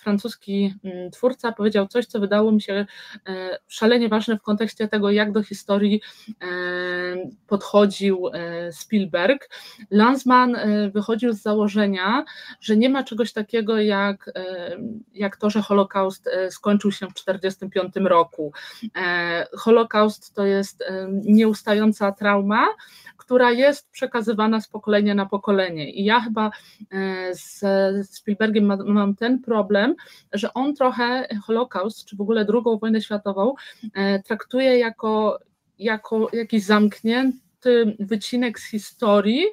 francuski mm, twórca powiedział coś, co wydało mi się e, szalenie ważne w kontekście tego, jak do historii e, podchodził e, Spielberg. Lanzmann wychodził z założenia, że nie ma czegoś takiego jak, jak to, że Holokaust skończył się w 1945 roku. Holokaust to jest nieustająca trauma, która jest przekazywana z pokolenia na pokolenie. I ja chyba z Spielbergiem mam ten problem, że on trochę Holokaust, czy w ogóle II wojnę światową e, traktuje jako, jako jakiś zamknięty wycinek z historii,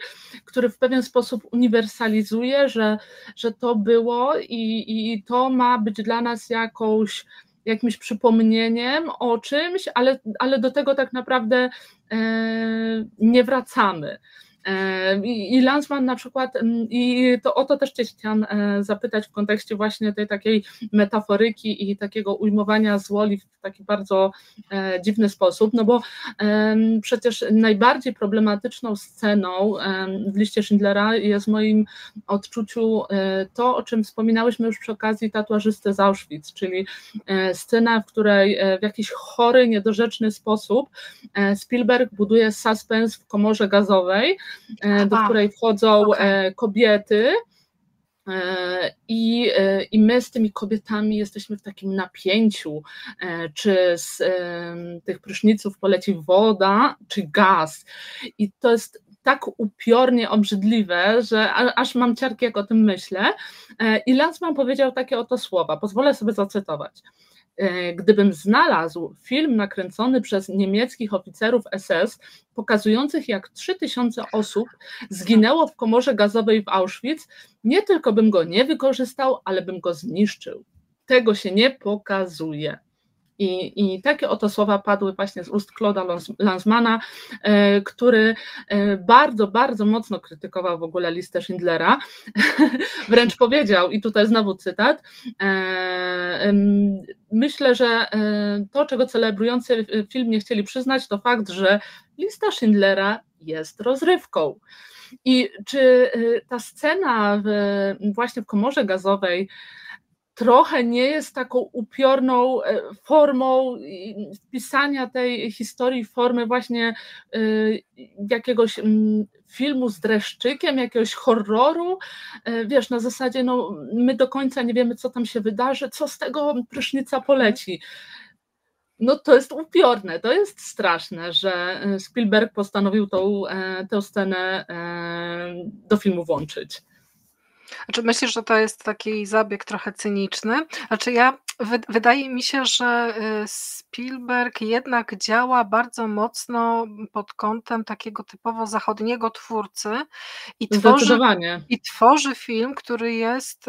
który w pewien sposób uniwersalizuje, że, że to było i, i to ma być dla nas jakąś jakimś przypomnieniem o czymś, ale, ale do tego tak naprawdę e, nie wracamy. I Lanzmann na przykład, i to o to też Cię chciałam e, zapytać w kontekście właśnie tej takiej metaforyki i takiego ujmowania złoli w taki bardzo e, dziwny sposób, no bo przecież najbardziej problematyczną sceną w liście Schindlera jest w moim odczuciu e, to, o czym wspominałyśmy już przy okazji tatuażysty z Auschwitz, czyli scena, w której w jakiś chory, niedorzeczny sposób Spielberg buduje suspens w komorze gazowej, E, do której wchodzą okay. E, kobiety. E, I, I my z tymi kobietami jesteśmy w takim napięciu, czy z tych pryszniców poleci woda, czy gaz. I to jest tak upiornie obrzydliwe, że aż mam ciarki, jak o tym myślę. I Lanzmann powiedział takie oto słowa, pozwolę sobie zacytować. E, gdybym znalazł film nakręcony przez niemieckich oficerów SS, pokazujących jak 3000 osób zginęło w komorze gazowej w Auschwitz, nie tylko bym go nie wykorzystał, ale bym go zniszczył. Tego się nie pokazuje. I, I takie oto słowa padły właśnie z ust Claude'a Lanzmana, e, który e, bardzo, bardzo mocno krytykował w ogóle listę Schindlera. Wręcz powiedział, i tutaj znowu cytat, e, myślę, że to, czego celebrujący film nie chcieli przyznać, to fakt, że lista Schindlera jest rozrywką. I czy ta scena w, właśnie w komorze gazowej, trochę nie jest taką upiorną e, formą wpisania tej historii w formę właśnie e, jakiegoś mm, filmu z dreszczykiem, jakiegoś horroru, e, wiesz, na zasadzie no, my do końca nie wiemy, co tam się wydarzy, co z tego prysznica poleci. No to jest upiorne, to jest straszne, że Spielberg postanowił tą, tę scenę do filmu włączyć. Znaczy myślisz, że to jest taki zabieg trochę cyniczny? Znaczy ja wydaje mi się, że y, Spielberg jednak działa bardzo mocno pod kątem takiego typowo zachodniego twórcy i tworzy, i tworzy film, który jest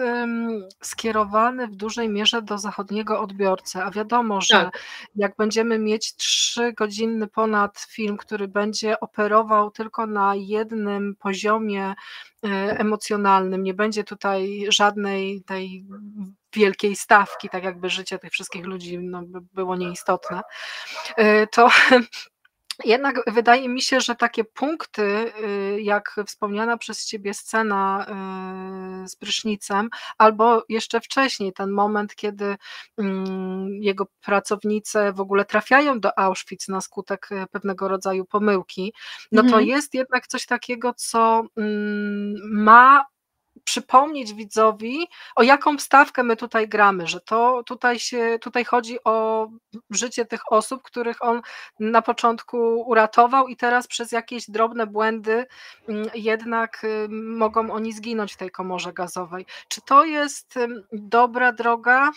skierowany w dużej mierze do zachodniego odbiorcy. A wiadomo, że tak. jak będziemy mieć trzygodzinny ponad film, który będzie operował tylko na jednym poziomie e, emocjonalnym, nie będzie tutaj żadnej tej wielkiej stawki, tak jakby życie tych wszystkich ludzi no, było nieistotne, y, to jednak wydaje mi się, że takie punkty, y, jak wspomniana przez Ciebie scena y, z prysznicem, albo jeszcze wcześniej ten moment, kiedy mm, jego pracownice w ogóle trafiają do Auschwitz na skutek pewnego rodzaju pomyłki, no to mhm. jest jednak coś takiego, co mm, ma przypomnieć widzowi, o jaką stawkę my tutaj gramy, że to tutaj się, tutaj chodzi o życie tych osób, których on na początku uratował i teraz przez jakieś drobne błędy mm, jednak y, mogą oni zginąć w tej komorze gazowej. Czy to jest dobra droga?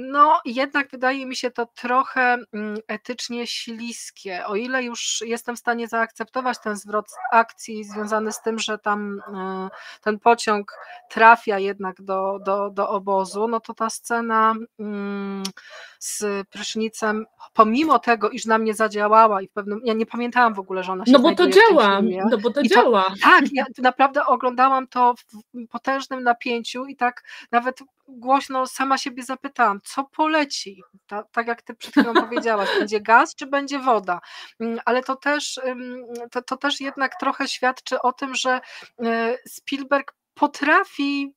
No, jednak wydaje mi się to trochę mm, etycznie śliskie. O ile już jestem w stanie zaakceptować ten zwrot akcji związany z tym, że tam e, ten pociąg trafia jednak do, do, do obozu, no to ta scena mm, z prysznicem, pomimo tego, iż na mnie zadziałała i w pewnym, ja nie pamiętałam w ogóle, że ona się No bo to działa, no bo to I działa. To, tak, ja naprawdę oglądałam to w potężnym napięciu i tak nawet głośno sama siebie zapytałam, co poleci? Ta, tak jak ty przed chwilą powiedziałaś, będzie gaz czy będzie woda? Mm, ale to też, to, to też jednak trochę świadczy o tym, że e, Spielberg potrafi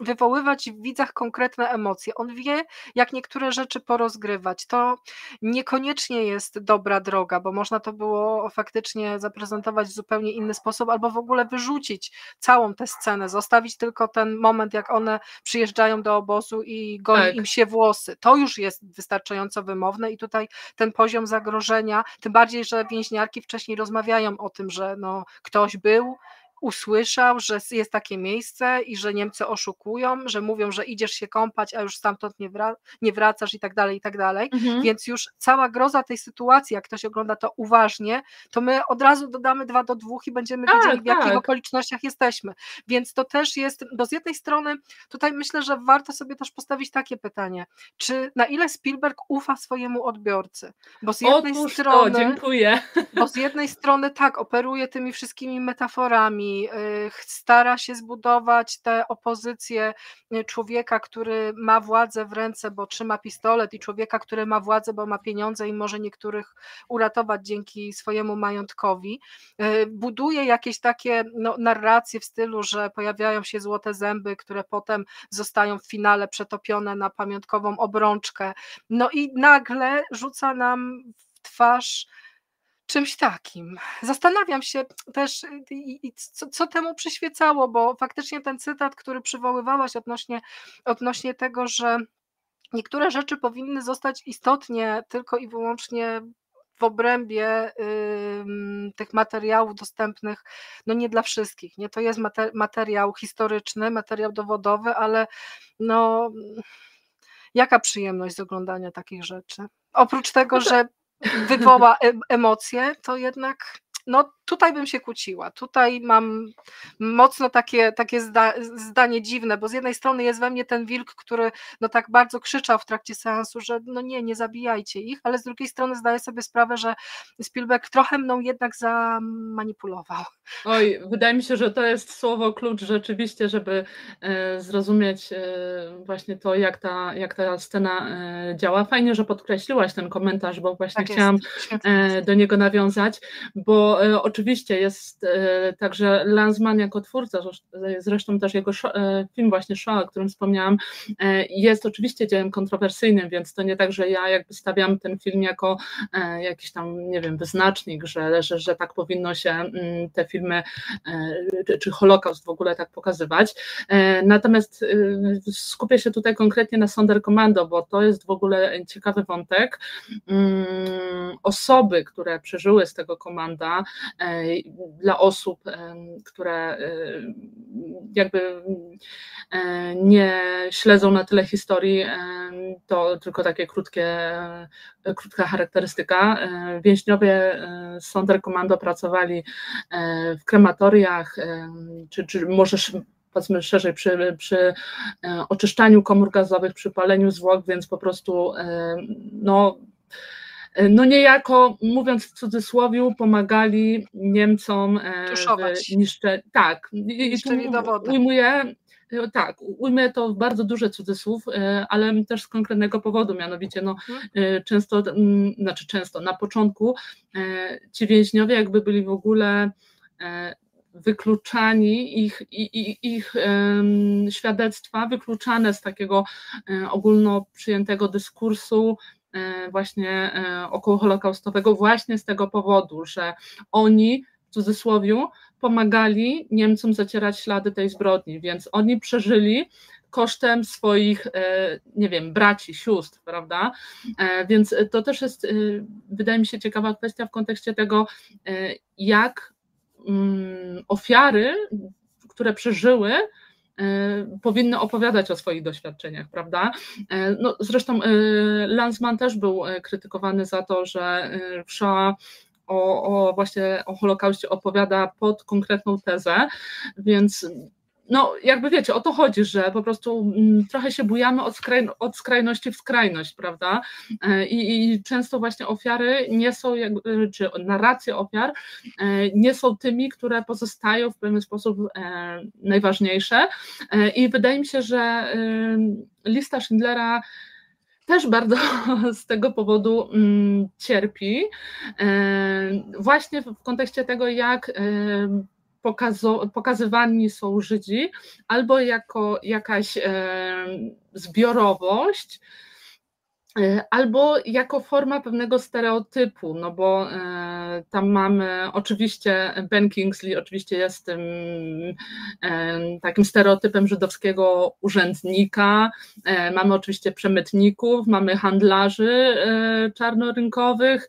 wywoływać w widzach konkretne emocje. On wie, jak niektóre rzeczy porozgrywać. To niekoniecznie jest dobra droga, bo można to było faktycznie zaprezentować w zupełnie inny sposób, albo w ogóle wyrzucić całą tę scenę, zostawić tylko ten moment, jak one przyjeżdżają do obozu i goni tak. im się włosy. To już jest wystarczająco wymowne i tutaj ten poziom zagrożenia, tym bardziej, że więźniarki wcześniej rozmawiają o tym, że no, ktoś był, usłyszał, że jest takie miejsce i że Niemcy oszukują, że mówią, że idziesz się kąpać, a już stamtąd nie, wra nie wracasz i tak dalej, i tak dalej. Mhm. Więc już cała groza tej sytuacji, jak ktoś ogląda to uważnie, to my od razu dodamy dwa do dwóch i będziemy tak, wiedzieli, w jakich tak. okolicznościach jesteśmy. Więc to też jest, bo z jednej strony tutaj myślę, że warto sobie też postawić takie pytanie, czy na ile Spielberg ufa swojemu odbiorcy? Bo z jednej Otóż strony, to, dziękuję. Bo z jednej strony tak, operuje tymi wszystkimi metaforami, Y, stara się zbudować tę opozycję y, człowieka, który ma władzę w ręce, bo trzyma pistolet, i człowieka, który ma władzę, bo ma pieniądze i może niektórych uratować dzięki swojemu majątkowi. Y, buduje jakieś takie no, narracje w stylu, że pojawiają się złote zęby, które potem zostają w finale przetopione na pamiątkową obrączkę. No i nagle rzuca nam w twarz czymś takim. Zastanawiam się też, y, co, co, temu przyświecało, bo faktycznie ten cytat, który przywoływałaś odnośnie, odnośnie tego, że niektóre rzeczy powinny zostać istotnie tylko i wyłącznie w obrębie tych materiałów dostępnych, no nie dla wszystkich. Nie? To jest materiał historyczny, materiał dowodowy, ale no, jaka przyjemność z oglądania takich rzeczy? Oprócz tego, no że wywoła emocje, to jednak no tutaj bym się kłóciła. Tutaj mam mocno takie, takie zda, zdanie dziwne, bo z jednej strony jest we mnie ten wilk, który no tak bardzo krzyczał w trakcie seansu, że no nie, nie zabijajcie ich, ale z drugiej strony zdaję sobie sprawę, że Spielberg trochę mną jednak zamanipulował. Oj, wydaje mi się, że to jest słowo klucz rzeczywiście, żeby e, zrozumieć e, właśnie to, jak ta, jak ta scena e, działa. Fajnie, że podkreśliłaś ten komentarz, bo właśnie tak chciałam do niego nawiązać, bo oczywiście jest e, także Lanzman jako twórca, zresztą też jego e, film właśnie Shoah, o którym wspomniałam, e, jest oczywiście dziełem kontrowersyjnym, więc to nie tak, że ja jakby stawiam ten film jako jakiś tam, nie wiem, wyznacznik, że, że, że tak powinno się mm, te filmy, czy, Holokaust w ogóle tak pokazywać. Natomiast skupię się tutaj konkretnie na Sonderkommando, bo to jest w ogóle ciekawy wątek. Mm, osoby, które przeżyły z tego komanda, dla osób, które e, jakby e, nie śledzą na tyle historii, to tylko takie krótkie, krótka charakterystyka. Więźniowie Sonderkommando pracowali w krematoriach, czy, czy może powiedzmy szerzej przy, przy oczyszczaniu komór gazowych, przy paleniu zwłok, więc po prostu no no niejako, mówiąc w cudzysłowie, pomagali Niemcom e, Tuszować. w niszcze... Tak, i tu ujmuję, e, tak, ujmę to w bardzo duże cudzysłów, e, ale też z konkretnego powodu, mianowicie no, mhm. często, znaczy często, na początku ci więźniowie jakby byli w ogóle wykluczani, ich, ich, ich świadectwa wykluczane z takiego um, ogólno przyjętego dyskursu E, właśnie e, około holokaustowego właśnie z tego powodu, że oni w cudzysłowie pomagali Niemcom zacierać ślady tej zbrodni, więc oni przeżyli kosztem swoich, e, nie wiem, braci, sióstr, prawda? Więc to też jest, wydaje mi się, ciekawa kwestia w kontekście tego, jak mm, ofiary, które przeżyły, powinny opowiadać o swoich doświadczeniach, prawda? Y, no, zresztą y, Lanzmann też był krytykowany za to, że w Shoah o, o, właśnie o Holokauście opowiada pod konkretną tezę, więc no jakby wiecie, o to chodzi, że po prostu mm, trochę się bujamy od, skraj, od skrajności w skrajność, prawda? E, I, I, często właśnie ofiary nie są, jakby, czy narracje ofiar e, nie są tymi, które pozostają w pewien sposób e, najważniejsze. I wydaje mi się, że lista Schindlera też bardzo z tego powodu mm, cierpi. Właśnie w kontekście tego, jak pokazywani są Żydzi albo jako jakaś e, zbiorowość, e, albo jako forma pewnego stereotypu, no bo e, tam mamy oczywiście Ben Kingsley oczywiście jest tym takim stereotypem żydowskiego urzędnika, mamy oczywiście przemytników, mamy handlarzy czarnorynkowych,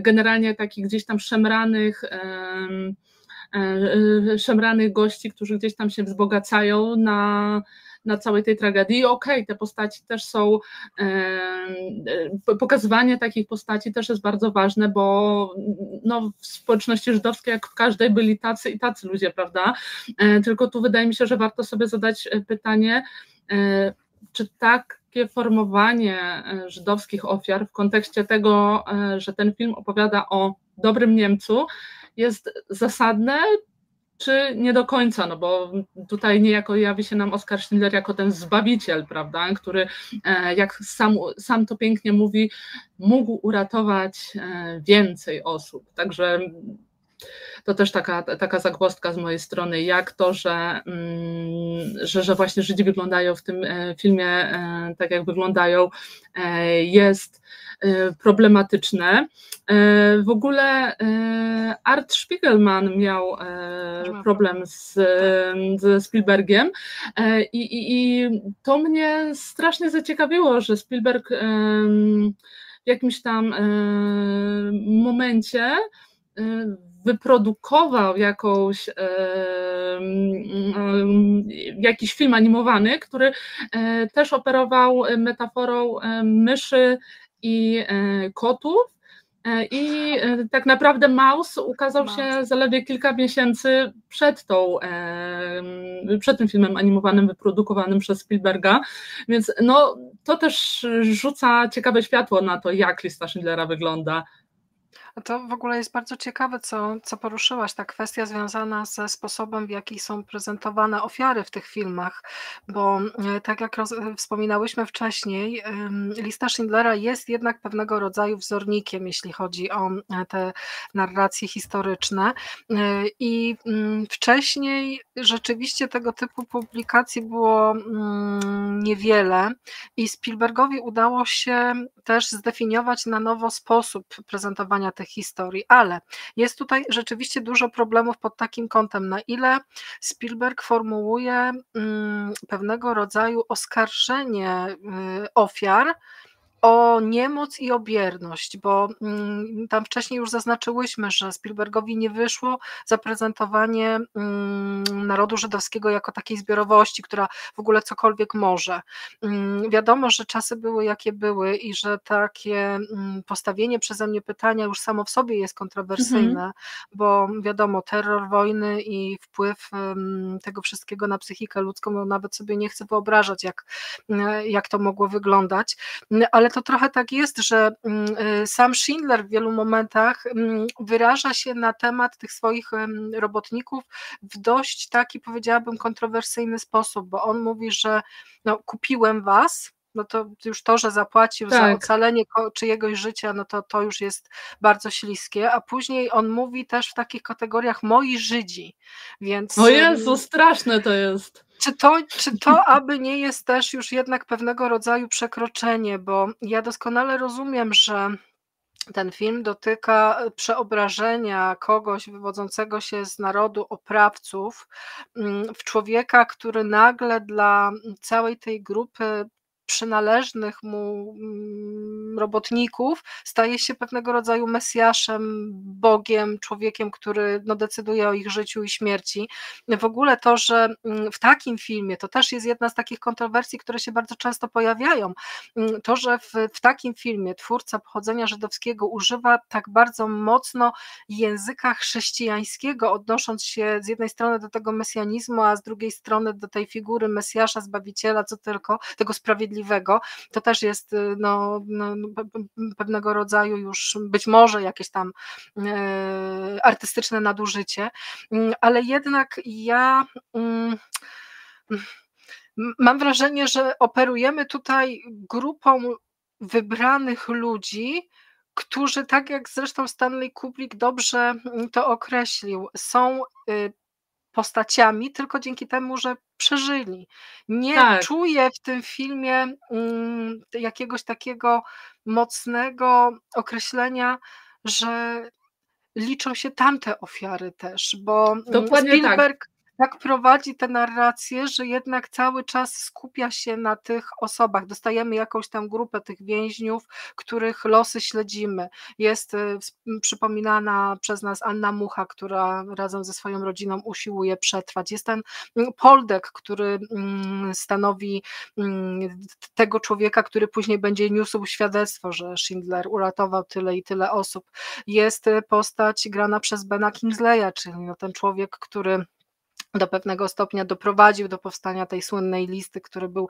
generalnie takich gdzieś tam szemranych szemranych gości, którzy gdzieś tam się wzbogacają na, na całej tej tragedii. Okej, okay, te postaci też są, e, pokazywanie takich postaci też jest bardzo ważne, bo no, w społeczności żydowskiej, jak w każdej, byli tacy i tacy ludzie, prawda? Tylko tu wydaje mi się, że warto sobie zadać pytanie, czy takie formowanie żydowskich ofiar w kontekście tego, że ten film opowiada o dobrym Niemcu, jest zasadne, czy nie do końca, no bo tutaj niejako jawi się nam Oskar Schindler jako ten zbawiciel, prawda, który, e, jak sam, sam to pięknie mówi, mógł uratować e, więcej osób. Także to też taka, taka zagłostka z mojej strony, jak to, że, mm, że, że właśnie Żydzi wyglądają w tym e, filmie tak, jak wyglądają, jest problematyczne. W ogóle Art Spiegelman miał problem z, ze Spielbergiem i, i, i to mnie strasznie zaciekawiło, że Spielberg w jakimś tam momencie wyprodukował jakąś, jakiś film animowany, który też operował metaforą myszy i kotów. E, I e, tak naprawdę Maus ukazał się zaledwie kilka miesięcy przed, tą, przed tym filmem animowanym wyprodukowanym przez Spielberga, więc no, to też rzuca ciekawe światło na to, jak lista Schindlera wygląda to w ogóle jest bardzo ciekawe, co, co poruszyłaś, ta kwestia związana ze sposobem, w jaki są prezentowane ofiary w tych filmach, bo e, tak jak roz, wspominałyśmy wcześniej, lista Schindlera jest jednak pewnego rodzaju wzornikiem, jeśli chodzi o e, te narracje historyczne. E, I mm, wcześniej rzeczywiście tego typu publikacji było mm, niewiele, i Spielbergowi udało się też zdefiniować na nowo sposób prezentowania tych historii, ale jest tutaj rzeczywiście dużo problemów pod takim kątem, na ile Spielberg formułuje mm, pewnego rodzaju oskarżenie y, ofiar, o niemoc i o bierność, bo mm, tam wcześniej już zaznaczyłyśmy, że Spielbergowi nie wyszło zaprezentowanie mm, narodu żydowskiego jako takiej zbiorowości, która w ogóle cokolwiek może. Mm, wiadomo, że czasy były jakie były i że takie postawienie przeze mnie pytania już samo w sobie jest kontrowersyjne, mhm. bo wiadomo, terror wojny i wpływ tego wszystkiego na psychikę ludzką, no nawet sobie nie chcę wyobrażać, jak, jak to mogło wyglądać, ale to trochę tak jest, że mm, y, sam Schindler w wielu momentach mm, wyraża się na temat tych swoich robotników w dość taki, powiedziałabym, kontrowersyjny sposób, bo on mówi, że no, kupiłem was, no to już to, że zapłacił tak. za ocalenie czyjegoś życia, no to to już jest bardzo śliskie, a później on mówi też w takich kategoriach moi Żydzi, więc... O Jezu, straszne to jest. Czy to, czy to aby nie jest też już jednak pewnego rodzaju przekroczenie, bo ja doskonale rozumiem, że ten film dotyka przeobrażenia kogoś wywodzącego się z narodu oprawców mm, w człowieka, który nagle dla całej tej grupy przynależnych mu mm, robotników staje się pewnego rodzaju mesjaszem, Bogiem, człowiekiem, który no, decyduje o ich życiu i śmierci. W ogóle to, że mm, w takim filmie, to też jest jedna z takich kontrowersji, które się bardzo często pojawiają, mm, to, że w, w takim filmie twórca pochodzenia żydowskiego używa tak bardzo mocno języka chrześcijańskiego, odnosząc się z jednej strony do tego mesjanizmu, a z drugiej strony do tej figury Mesjasza, Zbawiciela, co tylko, tego sprawiedliwego sprawiedliwego, to też jest y, no, no, pewnego rodzaju już być może jakieś tam e, artystyczne nadużycie, mm, ale jednak ja mm, mam wrażenie, że operujemy tutaj grupą wybranych ludzi, którzy, tak jak zresztą Stanley Kubrick dobrze to określił, są y, postaciami tylko dzięki temu, że przeżyli. Nie tak. czuję w tym filmie mm, jakiegoś takiego mocnego określenia, że liczą się tamte ofiary też, bo mm, Dokładnie tak. Spielberg tak tak prowadzi tę narrację, że jednak cały czas skupia się na tych osobach. Dostajemy jakąś tam grupę tych więźniów, których losy śledzimy. Jest y, przypominana przez nas Anna Mucha, która razem ze swoją rodziną usiłuje przetrwać. Jest ten mm, Poldek, który mm, stanowi mm, tego człowieka, który później będzie niósł świadectwo, że Schindler uratował tyle i tyle osób. Jest y, postać grana przez Bena Kingsleya, czyli no ten człowiek, który do pewnego stopnia doprowadził do powstania tej słynnej listy, który był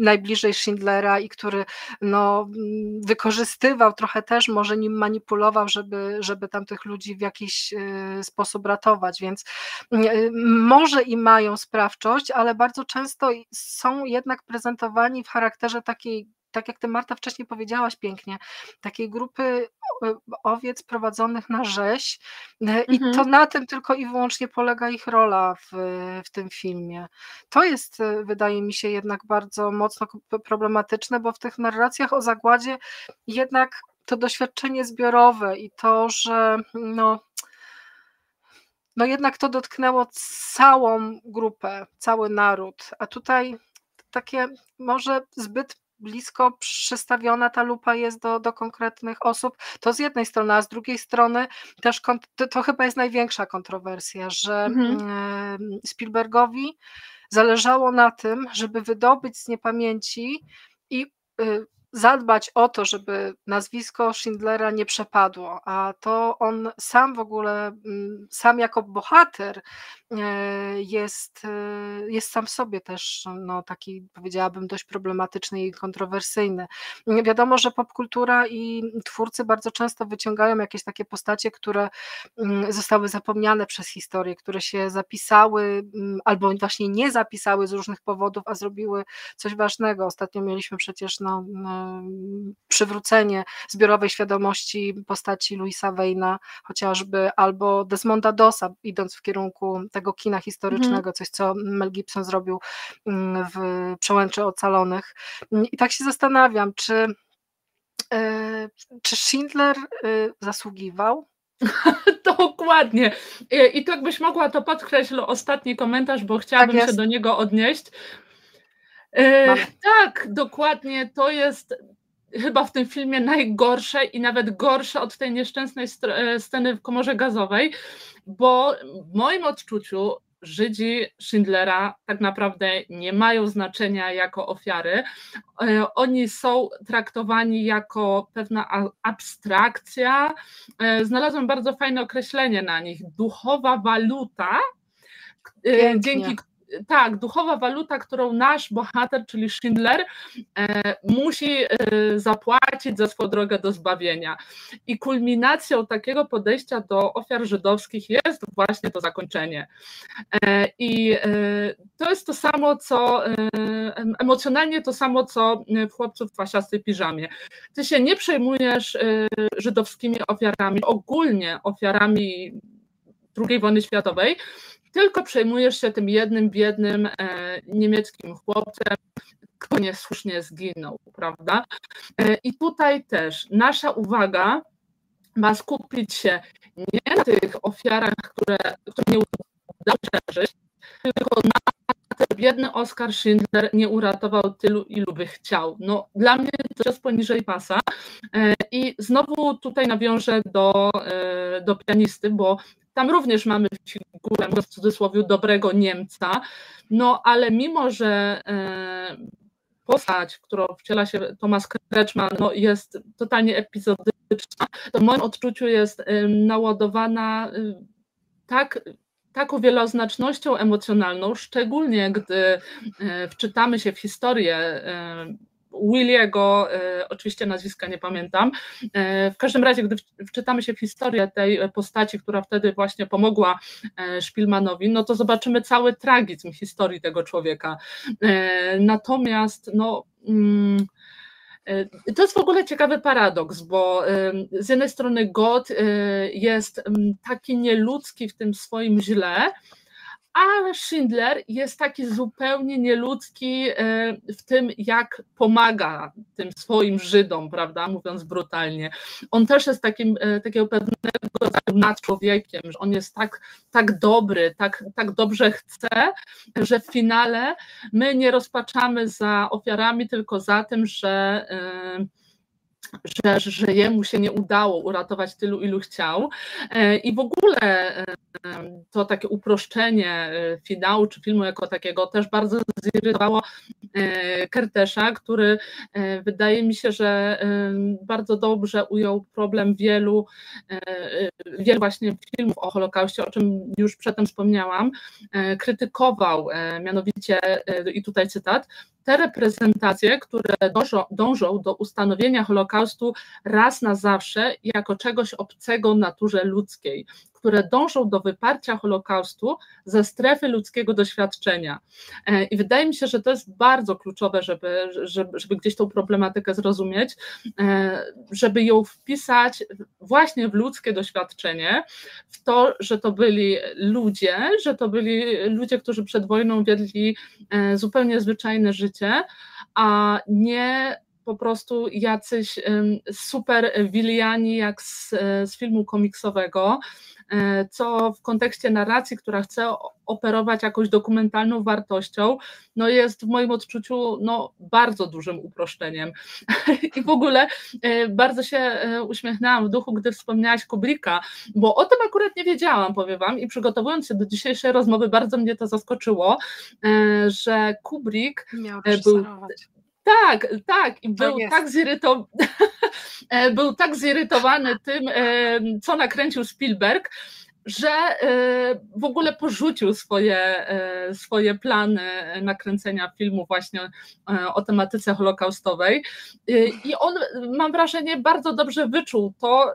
najbliżej Schindlera i który no, wykorzystywał trochę też, może nim manipulował, żeby, żeby tamtych ludzi w jakiś y, sposób ratować, więc y, może i mają sprawczość, ale bardzo często są jednak prezentowani w charakterze takiej tak jak ty Marta wcześniej powiedziałaś pięknie, takiej grupy owiec prowadzonych na rzeź i mhm. to na tym tylko i wyłącznie polega ich rola w, w tym filmie. To jest, e, wydaje mi się, jednak bardzo mocno problematyczne, bo w tych narracjach o zagładzie jednak to doświadczenie zbiorowe i to, że no, no jednak to dotknęło całą grupę, cały naród, a tutaj takie może zbyt blisko przystawiona ta lupa jest do, do konkretnych osób. To z jednej strony, a z drugiej strony też to, to chyba jest największa kontrowersja, że mhm. Spielbergowi zależało na tym, żeby wydobyć z niepamięci i y, zadbać o to, żeby nazwisko Schindlera nie przepadło, a to on sam w ogóle, mm, sam jako bohater e, jest, e, jest sam w sobie też no, taki, powiedziałabym, dość problematyczny i kontrowersyjny. Wiadomo, że popkultura i twórcy bardzo często wyciągają jakieś takie postacie, które mm, zostały zapomniane przez historię, które się zapisały mm, albo właśnie nie zapisały z różnych powodów, a zrobiły coś ważnego. Ostatnio mieliśmy przecież no, no przywrócenie zbiorowej świadomości postaci Louisa Wayna chociażby, albo Desmonda Dosa, idąc w kierunku tego kina historycznego, mhm. coś co Mel Gibson zrobił mm, w Przełęczy Ocalonych. I tak się zastanawiam, czy, e, czy Schindler y, zasługiwał Dokładnie. I tak byś mogła to podkreślić ostatni komentarz, bo chciałabym tak się do niego odnieść. E, tak, dokładnie. To jest chyba w tym filmie najgorsze i nawet gorsze od tej nieszczęsnej e, sceny w komorze gazowej, bo w moim odczuciu Żydzi Schindlera tak naprawdę nie mają znaczenia jako ofiary. E, oni są traktowani jako pewna abstrakcja. Znalazłam bardzo fajne określenie na nich. Duchowa waluta, Pięknie. dzięki tak, duchowa waluta, którą nasz bohater, czyli Schindler, e, musi e, zapłacić za swoją drogę do zbawienia. I kulminacją takiego podejścia do ofiar żydowskich jest właśnie to zakończenie. E, I to jest to samo, co emocjonalnie to samo, co w chłopców w pasiastej piżamie. Ty się nie przejmujesz żydowskimi ofiarami, ogólnie ofiarami II wojny światowej, tylko przejmujesz się tym jednym biednym e, niemieckim chłopcem, kto niesłusznie zginął, prawda? E, I tutaj też nasza uwaga ma skupić się nie na tych ofiarach, które, które nie udało przeżyć, tylko na biedny Oskar Schindler nie uratował tylu, ilu by chciał. No, dla mnie to jest poniżej pasa. E, I znowu tutaj nawiążę do, do pianisty, bo tam również mamy figurę, w cudzysłowie, dobrego Niemca, no ale mimo, że e, postać, którą wciela się Thomas Kretschmann, no, jest totalnie epizodyczna, to w moim odczuciu jest naładowana y, tak taką wieloznacznością emocjonalną, szczególnie gdy e, wczytamy się w historię e, Williego, e, oczywiście nazwiska nie pamiętam. E, w każdym razie, gdy wczytamy się w historię tej postaci, która wtedy właśnie pomogła e, Szpilmanowi, no to zobaczymy cały tragizm historii tego człowieka. Natomiast, no. Mm, to jest w ogóle ciekawy paradoks, bo z jednej strony God jest mm, taki nieludzki w tym swoim źle, a Schindler jest taki zupełnie nieludzki e, w tym, jak pomaga tym swoim Żydom, prawda, mówiąc brutalnie. On też jest takim, e, takiego pewnego rodzaju nad że on jest tak, tak dobry, tak, tak dobrze chce, że w finale my nie rozpaczamy za ofiarami, tylko za tym, że e, że, że jemu się nie udało uratować tylu, ilu chciał. E, I w ogóle e, to takie uproszczenie e, finału czy filmu jako takiego też bardzo zirytowało Kertesza, który wydaje mi się, że bardzo dobrze ujął problem wielu, wielu właśnie filmów o Holokauście, o czym już przedtem wspomniałam, krytykował mianowicie, i tutaj cytat, te reprezentacje, które dążą, dążą do ustanowienia Holokaustu raz na zawsze jako czegoś obcego naturze ludzkiej, które dążą do wyparcia Holokaustu ze strefy ludzkiego doświadczenia. E, I wydaje mi się, że to jest bardzo kluczowe, żeby, żeby, żeby gdzieś tą problematykę zrozumieć, e, żeby ją wpisać właśnie w ludzkie doświadczenie, w to, że to byli ludzie, że to byli ludzie, którzy przed wojną wiedli e, zupełnie zwyczajne życie, a nie po prostu jacyś super wiliani jak z, z filmu komiksowego, E, co w kontekście narracji, która chce operować jakąś dokumentalną wartością, no jest w moim odczuciu no, bardzo dużym uproszczeniem. I w ogóle e, bardzo się e, uśmiechnęłam w duchu, gdy wspomniałaś Kubricka, bo o tym akurat nie wiedziałam, powiem Wam, i przygotowując się do dzisiejszej rozmowy, bardzo mnie to zaskoczyło, że Kubrick był. Tak, tak, i był tak, tak zirytowany. był tak zirytowany tym, co nakręcił Spielberg, że e, w ogóle porzucił swoje, e, swoje plany nakręcenia filmu właśnie o tematyce holokaustowej. I on, mam wrażenie, bardzo dobrze wyczuł to,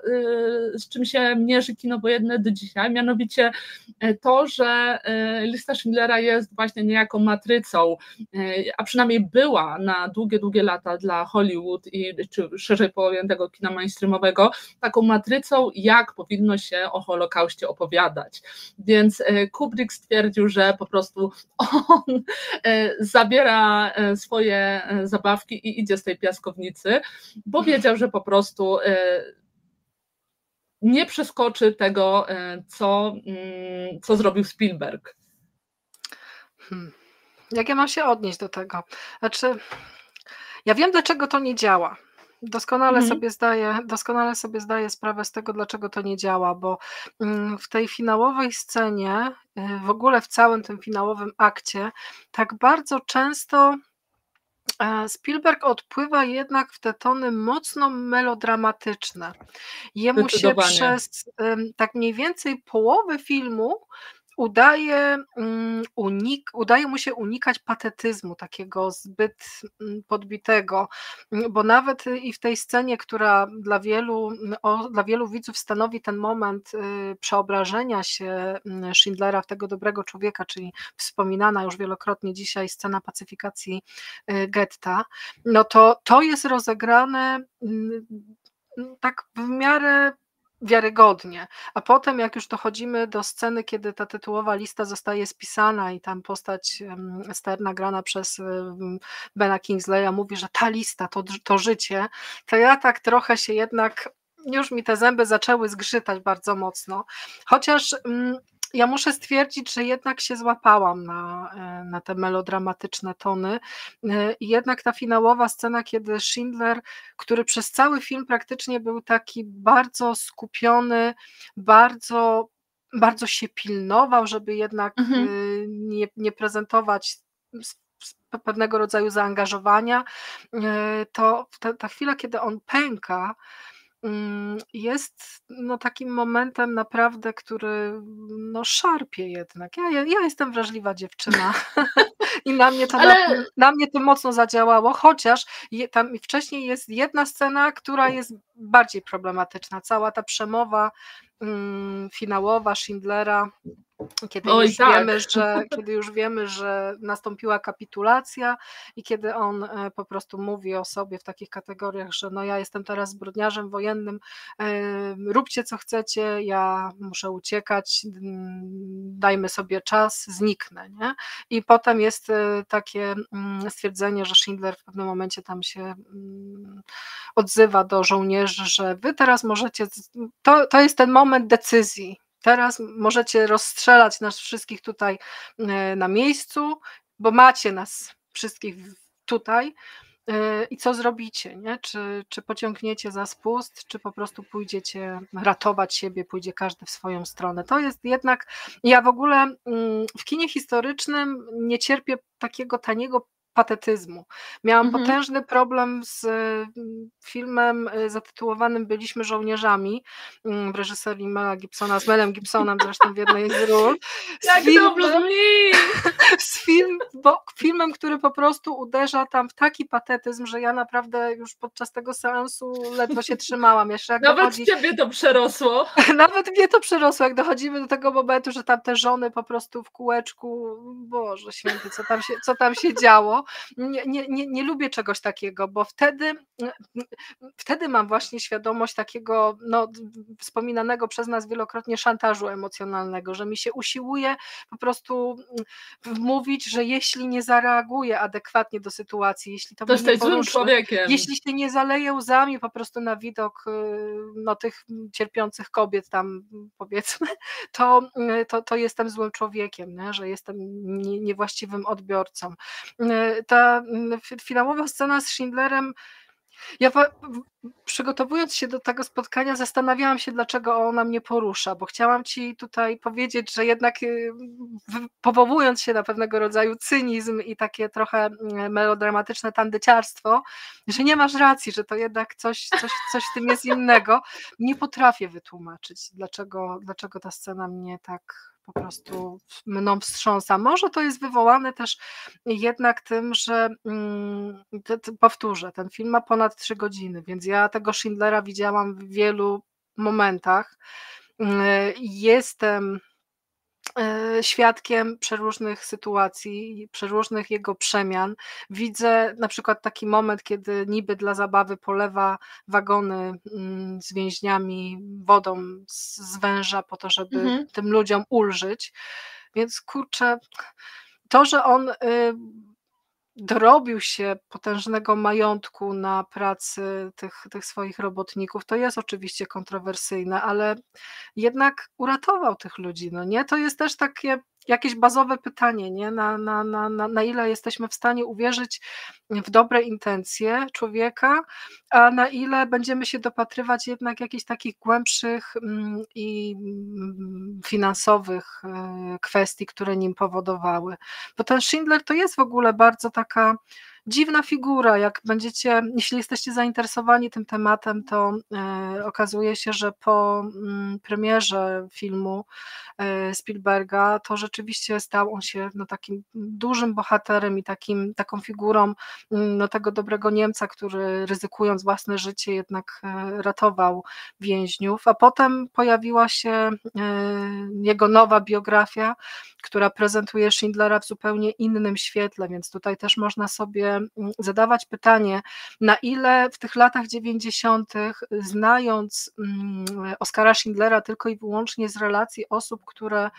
z czym się mierzy kino wojenne do dzisiaj, mianowicie to, że lista Schindlera jest właśnie niejako matrycą, a przynajmniej była na długie, długie lata dla Hollywood i czy szerzej pojętego kina mainstreamowego, taką matrycą, jak powinno się o Holokauście opowiadać. Więc e, Kubrick stwierdził, że po prostu on e, zabiera e, swoje zabawki i idzie z tej piaskownicy, bo wiedział, że po prostu nie przeskoczy tego, co, mm, co zrobił Spielberg. Hmm. Jak ja mam się odnieść do tego? Znaczy, ja wiem, dlaczego to nie działa. Doskonale mhm. sobie zdaję doskonale sobie zdaję sprawę z tego, dlaczego to nie działa, bo, mm, w tej finałowej scenie, y, w ogóle w całym tym finałowym akcie, tak bardzo często, e, Spielberg odpływa jednak w te tony mocno melodramatyczne. Jemu się przez, tak mniej więcej połowę filmu udaje, mm, unik, udaje mu się unikać patetyzmu takiego zbyt mm, podbitego, mm, bo nawet i w tej scenie, która dla wielu, o, dla wielu widzów stanowi ten moment y, przeobrażenia się Schindlera w tego dobrego człowieka, czyli wspominana już wielokrotnie dzisiaj scena pacyfikacji y, getta, no to to jest rozegrane tak w miarę wiarygodnie. A potem, jak już dochodzimy do sceny, kiedy ta tytułowa lista zostaje spisana i tam postać Sterna grana przez Bena Kingsleya mówi, że ta lista to, to życie, to ja tak trochę się jednak, już mi te zęby zaczęły zgrzytać bardzo mocno. Chociaż ja muszę stwierdzić, że jednak się złapałam na, e, na te melodramatyczne tony. E, I jednak ta finałowa scena, kiedy Schindler, który przez cały film praktycznie był taki bardzo skupiony, bardzo, bardzo się pilnował, żeby jednak mhm. E, nie, nie prezentować pewnego rodzaju zaangażowania, to ta, ta chwila, kiedy on pęka, jest no, takim momentem naprawdę, który no, szarpie jednak. Ja, ja jestem wrażliwa dziewczyna i na mnie, to, Ale... na, na, mnie to mocno zadziałało, chociaż je, tam wcześniej jest jedna scena, która jest bardziej problematyczna. Cała ta przemowa mm, finałowa Schindlera kiedy Oj, już, tak. wiemy, że, kiedy już wiemy, że nastąpiła kapitulacja i kiedy on e, po prostu mówi o sobie w takich kategoriach, że no ja jestem teraz zbrodniarzem wojennym, róbcie co chcecie, ja muszę uciekać, dajmy sobie czas, zniknę. Nie? I potem jest e, takie mm, stwierdzenie, że Schindler w pewnym momencie tam się mm, odzywa do żołnierzy, że wy teraz możecie, to, to jest ten moment decyzji, Teraz możecie rozstrzelać nas wszystkich tutaj e, na miejscu, bo macie nas wszystkich tutaj. E, I co zrobicie? Nie? Czy, czy pociągniecie za spust, czy po prostu pójdziecie ratować siebie, pójdzie każdy w swoją stronę? To jest jednak. Ja w ogóle mm, w kinie historycznym nie cierpię takiego taniego patetyzmu. Miałam mhm. potężny problem z mm, filmem y, zatytułowanym Byliśmy żołnierzami mm, w reżyserii Mela Gibsona, z Melem Gibsonem zresztą w jednej z ról. Jak filmem, z film, bo, filmem, który po prostu uderza tam w taki patetyzm, że ja naprawdę już podczas tego seansu ledwo się trzymałam. Jeszcze jak Nawet dochodzi... ciebie to przerosło. Nawet mnie to przerosło, jak dochodzimy do tego momentu, że tam te żony po prostu w kółeczku, Boże święty, co tam się, co tam się działo nie, nie, nie, nie lubię czegoś takiego, bo wtedy, wtedy mam właśnie świadomość takiego no, wspominanego przez nas wielokrotnie szantażu emocjonalnego, że mi się usiłuje po prostu mówić, że jeśli nie, za, zareaguje adekwatnie do sytuacji, jeśli to Też mnie złym człowiekiem. jeśli się nie zaleje łzami po prostu na widok y, no, tych cierpiących kobiet tam powiedzmy, to, y, to, to jestem złym człowiekiem, nie? że jestem niewłaściwym odbiorcą. Ta finałowa scena z Schindlerem ja przygotowując się do tego spotkania, zastanawiałam się, dlaczego ona mnie porusza, bo chciałam Ci tutaj powiedzieć, że jednak y, powołując się na pewnego rodzaju cynizm i takie trochę mm, melodramatyczne tandyciarstwo, że nie masz racji, że to jednak coś, coś, coś w tym jest innego, nie potrafię wytłumaczyć, dlaczego, dlaczego ta scena mnie tak po prostu mną wstrząsa. Może to jest wywołane też jednak tym, że mm, powtórzę, ten film ma ponad trzy godziny, więc ja tego Schindlera widziałam w wielu momentach. Mm, jestem świadkiem przeróżnych sytuacji, przeróżnych jego przemian. Widzę na przykład taki moment, kiedy niby dla zabawy polewa wagony mm, z więźniami wodą z węża po to, żeby mhm. tym ludziom ulżyć. Więc kurczę, to, że on y, dorobił się potężnego majątku na pracy tych, tych swoich robotników, to jest oczywiście kontrowersyjne, ale jednak uratował tych ludzi, no nie? To jest też takie jakieś bazowe pytanie, nie? Na, na, na, na, na ile jesteśmy w stanie uwierzyć w dobre intencje człowieka, a na ile będziemy się dopatrywać jednak jakichś takich głębszych mm, i mm, finansowych e, kwestii, które nim powodowały. Bo ten Schindler to jest w ogóle bardzo taka dziwna figura. Jak będziecie, jeśli jesteście zainteresowani tym tematem, to e, okazuje się, że po mm, premierze filmu e, Spielberga, to rzeczywiście stał on się no, takim dużym bohaterem i takim, taką figurą mm, no, tego dobrego Niemca, który ryzykując własne życie jednak e, ratował więźniów, a potem pojawiła się jego nowa biografia, która prezentuje Schindlera w zupełnie innym świetle, więc tutaj też można sobie zadawać pytanie, na ile w tych latach 90., znając mm, Oskara Schindlera tylko i wyłącznie z relacji osób, które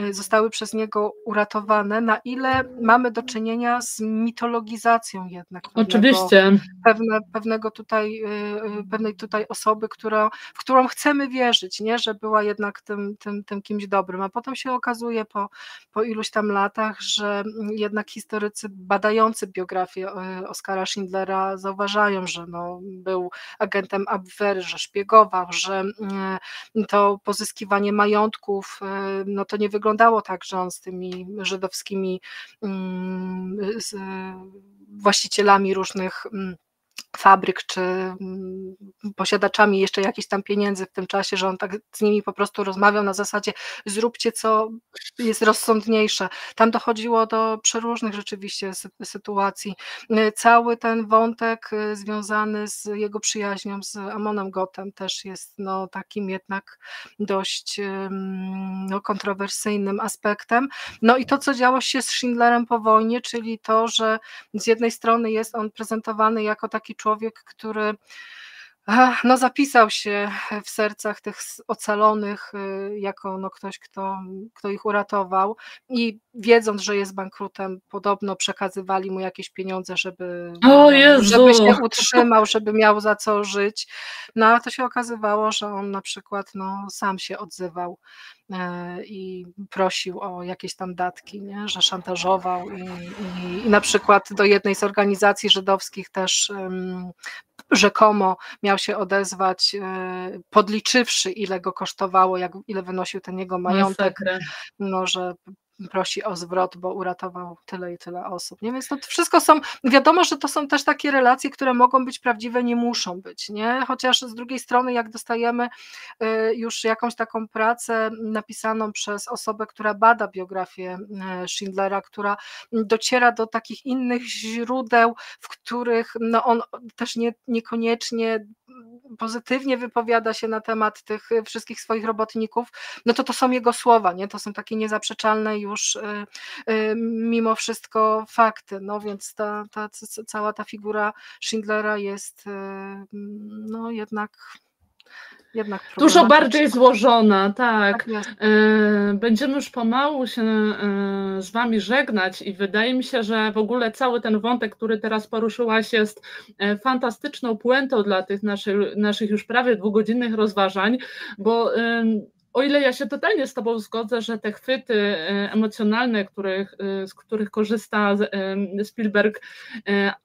y, zostały przez niego uratowane, na ile mamy do czynienia z mitologizacją jednak. Oczywiście. Pewne, pewnego tutaj, y, y, pewnej tutaj osoby, która, w którą chcemy wierzyć, nie? że była jednak tym, tym, tym kimś dobrym, a potem się okazuje po po iluś tam latach, że jednak historycy badający biografię e, Oskara Schindlera zauważają, że no, był agentem Abwehr, że szpiegował, że mm, to pozyskiwanie majątków, e, no to nie wyglądało tak, że on z tymi żydowskimi mm, z właścicielami różnych mm, fabryk czy mm, posiadaczami jeszcze jakichś tam pieniędzy w tym czasie, że on tak z nimi po prostu rozmawiał na zasadzie zróbcie co jest rozsądniejsze. Tam dochodziło do przeróżnych rzeczywiście sytuacji. Cały ten wątek y, związany z jego przyjaźnią z Amonem Gotem też jest no, takim jednak dość no, kontrowersyjnym aspektem. No i to, co działo się z Schindlerem po wojnie, czyli to, że z jednej strony jest on prezentowany jako taki człowiek, który no, zapisał się w sercach tych ocalonych y, jako no, ktoś, kto, kto ich uratował i wiedząc, że jest bankrutem, podobno przekazywali mu jakieś pieniądze, żeby, o żeby się utrzymał, żeby miał za co żyć. No a to się okazywało, że on na przykład no, sam się odzywał e, i prosił o jakieś tam datki, nie? że szantażował i, i, i na przykład do jednej z organizacji żydowskich też um, rzekomo miał się odezwać, e, podliczywszy ile go kosztowało, jak, ile wynosił ten jego majątek, no, że prosi o zwrot, bo uratował tyle i tyle osób. Nie? Więc to wszystko są, wiadomo, że to są też takie relacje, które mogą być prawdziwe, nie muszą być, nie? Chociaż z drugiej strony, jak dostajemy y, już jakąś taką pracę napisaną przez osobę, która bada biografię y, Schindlera, która dociera do takich innych źródeł, w których no on też nie, niekoniecznie pozytywnie wypowiada się na temat tych wszystkich swoich robotników, no to to są jego słowa, nie? To są takie niezaprzeczalne już y, y, mimo wszystko fakty, no więc ta, ta cała ta figura Schindlera jest y, no jednak jednak Dużo bardziej złożona, tak. tak e, Będziemy już pomału się e, z Wami żegnać i wydaje mi się, że w ogóle cały ten wątek, który teraz poruszyłaś, jest e, fantastyczną puentą dla tych naszych, naszych już prawie dwugodzinnych rozważań, bo o ile ja się totalnie z Tobą zgodzę, że te chwyty e, emocjonalne, których, e, z których korzysta e, Spielberg,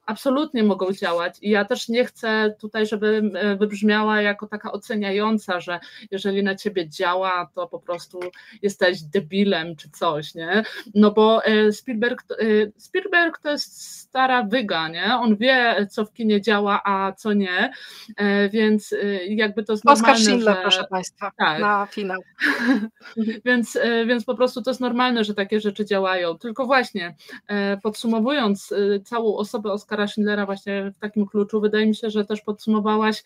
absolutnie mogą działać. I ja też nie chcę tutaj, żeby wybrzmiała jako taka oceniająca, że jeżeli na Ciebie działa, to po prostu jesteś debilem czy coś, nie? No bo Spielberg, Spielberg to jest stara wyga, nie? On wie, co w kinie działa, a co nie, więc jakby to jest Oskar Schindler, że... proszę Państwa, tak. na finał. więc, e, więc po prostu to jest normalne, że takie rzeczy działają. Tylko właśnie e, podsumowując e, całą osobę Oskara Schindlera właśnie w takim kluczu, wydaje mi się, że też podsumowałaś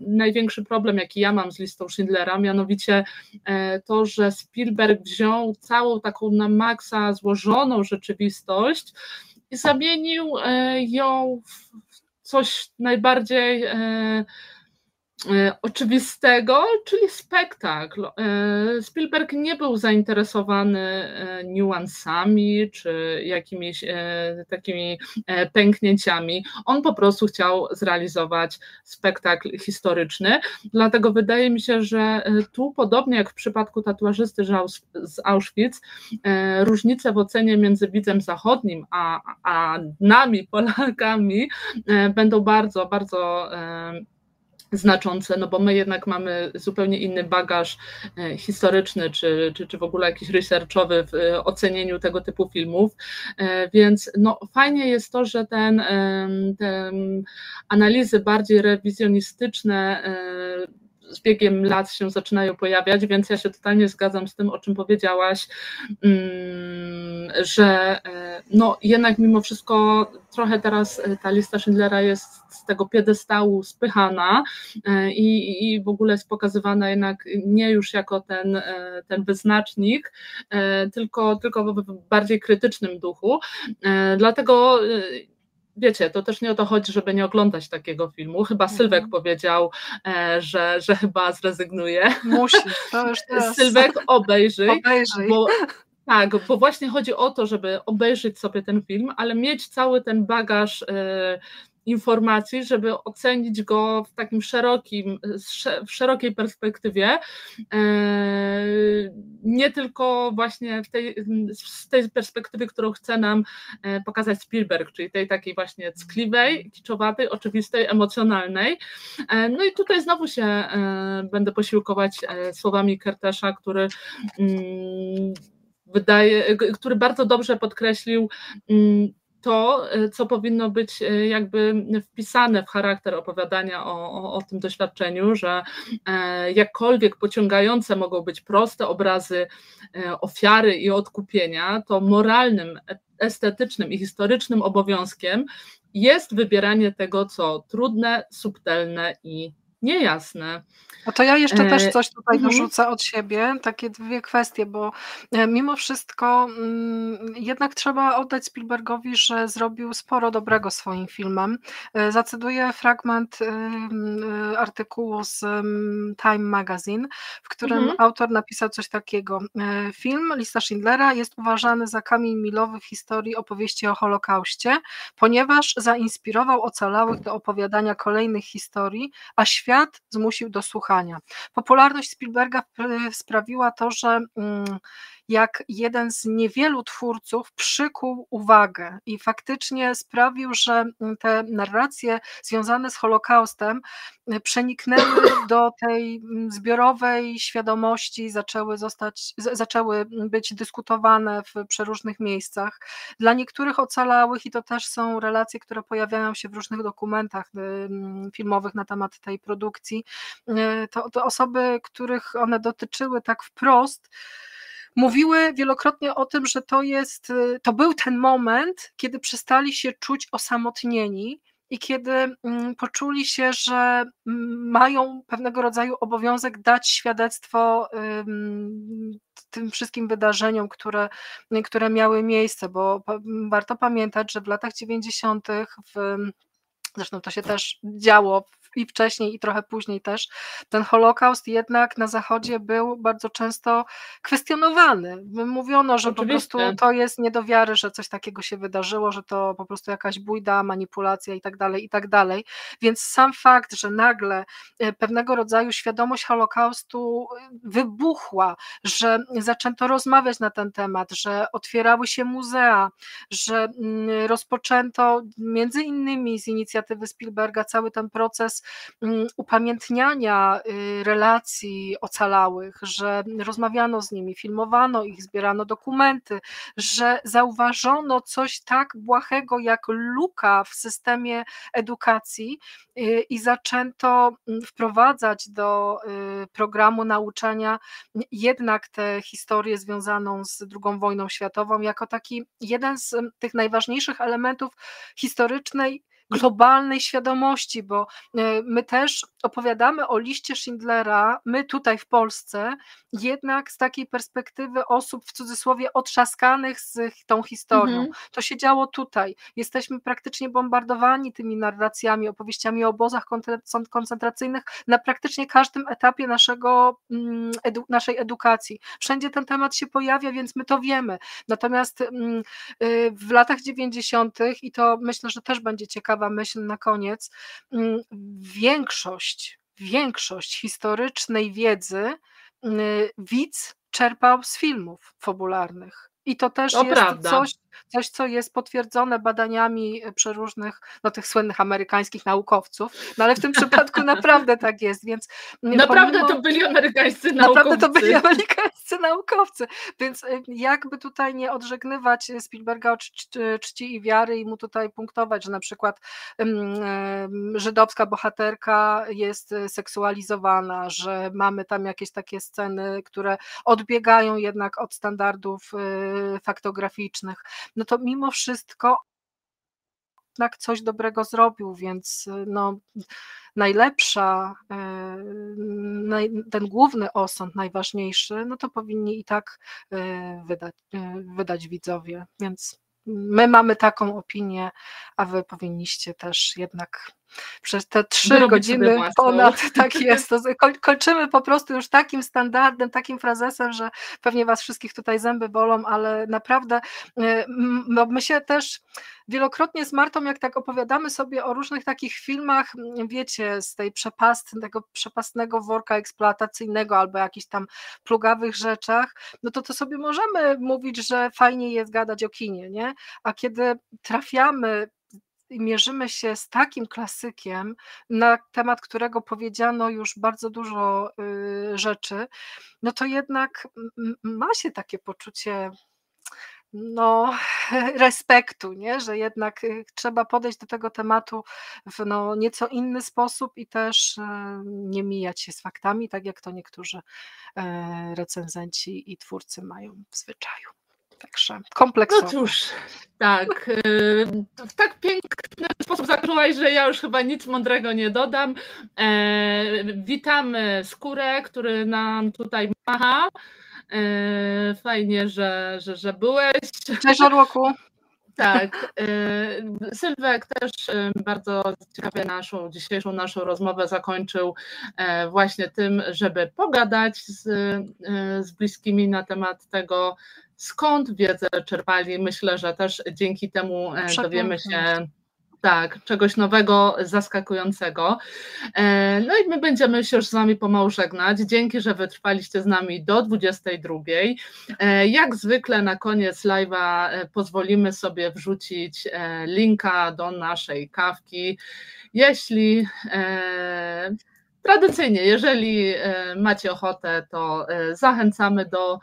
największy problem, jaki ja mam z listą Schindlera, mianowicie to, że Spielberg wziął całą taką na maksa złożoną rzeczywistość i zamienił ją w coś najbardziej oczywistego, czyli spektakl. E, Spielberg nie był zainteresowany e, niuansami czy jakimiś takimi pęknięciami. On po prostu chciał zrealizować spektakl historyczny. Dlatego wydaje mi się, że tu, podobnie jak w przypadku tatuażysty z Auschwitz, różnice w ocenie między widzem zachodnim a, a nami, Polakami, będą bardzo, bardzo znaczące, no bo my jednak mamy zupełnie inny bagaż e, historyczny, czy, czy, czy w ogóle jakiś researchowy w e, ocenieniu tego typu filmów, e, więc no fajnie jest to, że ten, te analizy bardziej rewizjonistyczne z biegiem lat się zaczynają pojawiać, więc ja się totalnie zgadzam z tym, o czym powiedziałaś, mm, że no jednak mimo wszystko trochę teraz ta lista Schindlera jest z tego piedestału spychana e, i, i w ogóle jest pokazywana jednak nie już jako ten, e, ten wyznacznik, e, tylko, tylko w bardziej krytycznym duchu. Dlatego wiecie, to też nie o to chodzi, żeby nie oglądać takiego filmu. Chyba mhm. Sylwek powiedział, że, że chyba zrezygnuje. Musi, to już teraz. Sylwek obejrzyj, obejrzyj. Bo, tak, bo właśnie chodzi o to, żeby obejrzeć sobie ten film, ale mieć cały ten bagaż informacji, żeby ocenić go w takim szerokim, w szerokiej perspektywie, e, nie tylko właśnie w tej, z tej perspektywy, którą chce nam e, pokazać Spielberg, czyli tej takiej właśnie ckliwej, kiczowatej, oczywistej, emocjonalnej. E, no i tutaj znowu się będę posiłkować słowami Kertesza, który mm, wydaje, który bardzo dobrze podkreślił mm, to, e, co powinno być e, jakby wpisane w charakter opowiadania o, o, o, tym doświadczeniu, że e, jakkolwiek pociągające mogą być proste obrazy ofiary i odkupienia, to moralnym, estetycznym i historycznym obowiązkiem jest wybieranie tego, co trudne, subtelne i niejasne. No to ja jeszcze też e, coś tutaj mhm. dorzucę od siebie, takie dwie kwestie, bo e, mimo wszystko mm, jednak trzeba oddać Spielbergowi, że zrobił sporo dobrego swoim filmem. E, zacytuję fragment artykułu z Time Magazine, w którym mhm. autor napisał coś takiego. Film Lista Schindlera jest uważany za kamień milowy w historii opowieści o Holokauście, ponieważ zainspirował ocalałych do opowiadania kolejnych historii, a świat zmusił do słuchania. Popularność Spielberga sprawiła to, że mm, jak jeden z niewielu twórców przykuł uwagę i faktycznie sprawił, że mm, te narracje związane z Holokaustem y, przeniknęły do tej mm, zbiorowej świadomości, zaczęły, zostać, zaczęły być dyskutowane w przeróżnych miejscach. Dla niektórych ocalałych, i to też są relacje, które pojawiają się w różnych dokumentach y, mm, filmowych na temat tej produkcji, y, to, to osoby, których one dotyczyły tak wprost, mówiły wielokrotnie o tym, że to jest, y, to był ten moment, kiedy przestali się czuć osamotnieni i kiedy mm, poczuli się, że mm, mają pewnego rodzaju obowiązek dać świadectwo tym wszystkim wydarzeniom, które, które miały miejsce, bo warto pamiętać, że w latach 90. w Zresztą to się też działo i wcześniej, i trochę później też, ten Holokaust jednak na Zachodzie był bardzo często kwestionowany. Mówiono, że Oczywiście. po prostu to jest nie do wiary, że coś takiego się wydarzyło, że to po prostu jakaś bójda, manipulacja i tak dalej, i tak dalej. Więc sam fakt, że nagle e, pewnego rodzaju świadomość Holokaustu e, wybuchła, że zaczęto rozmawiać na ten temat, że otwierały się muzea, że mm, rozpoczęto między innymi z inicjatywy Spielberga cały ten proces upamiętniania y, relacji ocalałych, że rozmawiano z nimi, filmowano ich, zbierano dokumenty, że zauważono coś tak błahego jak luka w systemie edukacji y, i zaczęto mm, wprowadzać do y, programu nauczania jednak tę historię związaną z II wojną światową jako taki jeden z tych najważniejszych elementów historycznej globalnej świadomości, bo e, my też opowiadamy o liście Schindlera, my tutaj w Polsce, jednak z takiej perspektywy osób w cudzysłowie otrzaskanych z tą historią. Mhm. To się działo tutaj. Jesteśmy praktycznie bombardowani tymi narracjami, opowieściami o obozach koncentracyjnych na praktycznie każdym etapie naszego, mm, edu, naszej edukacji. Wszędzie ten temat się pojawia, więc my to wiemy. Natomiast mm, y, w latach 90. i to myślę, że też będzie ciekawa myśl na koniec. Mm, większość, większość historycznej wiedzy y, widz czerpał z filmów fabularnych. I to też to jest prawda. coś, coś, co jest potwierdzone badaniami przeróżnych, no tych słynnych amerykańskich naukowców, no ale w tym przypadku naprawdę tak jest, więc... Naprawdę pomimo, to byli amerykańscy naukowcy. Naprawdę to byli amerykańscy naukowcy, więc y, jakby tutaj nie odżegnywać Spielberga od czci i wiary i mu tutaj punktować, że na przykład żydowska bohaterka jest seksualizowana, że mamy tam jakieś takie sceny, które odbiegają jednak od standardów faktograficznych, no to mimo wszystko jednak coś dobrego zrobił, więc no, najlepsza, e, ten główny osąd, najważniejszy, no to powinni i tak e, wydać, e, wydać widzowie, więc my mamy taką opinię, a wy powinniście też jednak przez te trzy godziny ponad, tak jest, to kończymy po prostu już takim standardem, takim frazesem, że pewnie was wszystkich tutaj zęby bolą, ale naprawdę no my się też wielokrotnie z Martą, jak tak opowiadamy sobie o różnych takich filmach, wiecie, z tej przepast, tego przepastnego worka eksploatacyjnego albo jakichś tam plugawych rzeczach, no to to sobie możemy mówić, że fajnie jest gadać o kinie, nie? A kiedy trafiamy mierzymy się z takim klasykiem, na temat którego powiedziano już bardzo dużo y, rzeczy, no to jednak ma się takie poczucie no, respektu, nie? że jednak y, trzeba podejść do tego tematu w no, nieco inny sposób i też y, nie mijać się z faktami, tak jak to niektórzy recenzenci i twórcy mają w zwyczaju. Także kompleksowo. No cóż, tak. Y, w tak piękny sposób zakończyłaś, że ja już chyba nic mądrego nie dodam. E, witamy Skórę, który nam tutaj macha. E, fajnie, że, że, że byłeś. Cześć Orłoku. Tak. E, Sylwek też bardzo ciekawie naszą dzisiejszą naszą rozmowę zakończył właśnie tym, żeby pogadać z, z bliskimi na temat tego, skąd wiedzę czerpali. Myślę, że też dzięki temu e, dowiemy się tak, czegoś nowego, zaskakującego. E, no i my będziemy się już z Wami pomału żegnać. Dzięki, że wytrwaliście z nami do 22. E, jak zwykle na koniec live'a pozwolimy sobie wrzucić linka do naszej kawki. Jeśli tradycyjnie, jeżeli macie ochotę, to zachęcamy do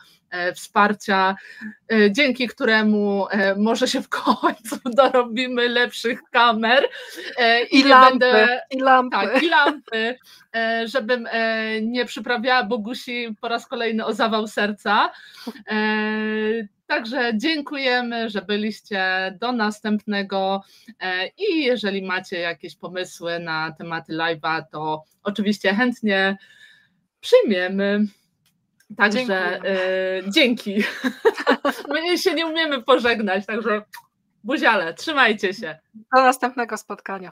wsparcia, e, dzięki któremu e, może się w końcu dorobimy lepszych kamer. I, I lampy, będę, i lampy. Tak, i lampy, żebym nie przyprawiała Bogusi po raz kolejny o zawał serca. Także dziękujemy, że byliście do następnego i jeżeli macie jakieś pomysły na tematy live'a, to oczywiście chętnie przyjmiemy. Także y, dzięki. My się nie umiemy pożegnać, także buziale, trzymajcie się. Do następnego spotkania.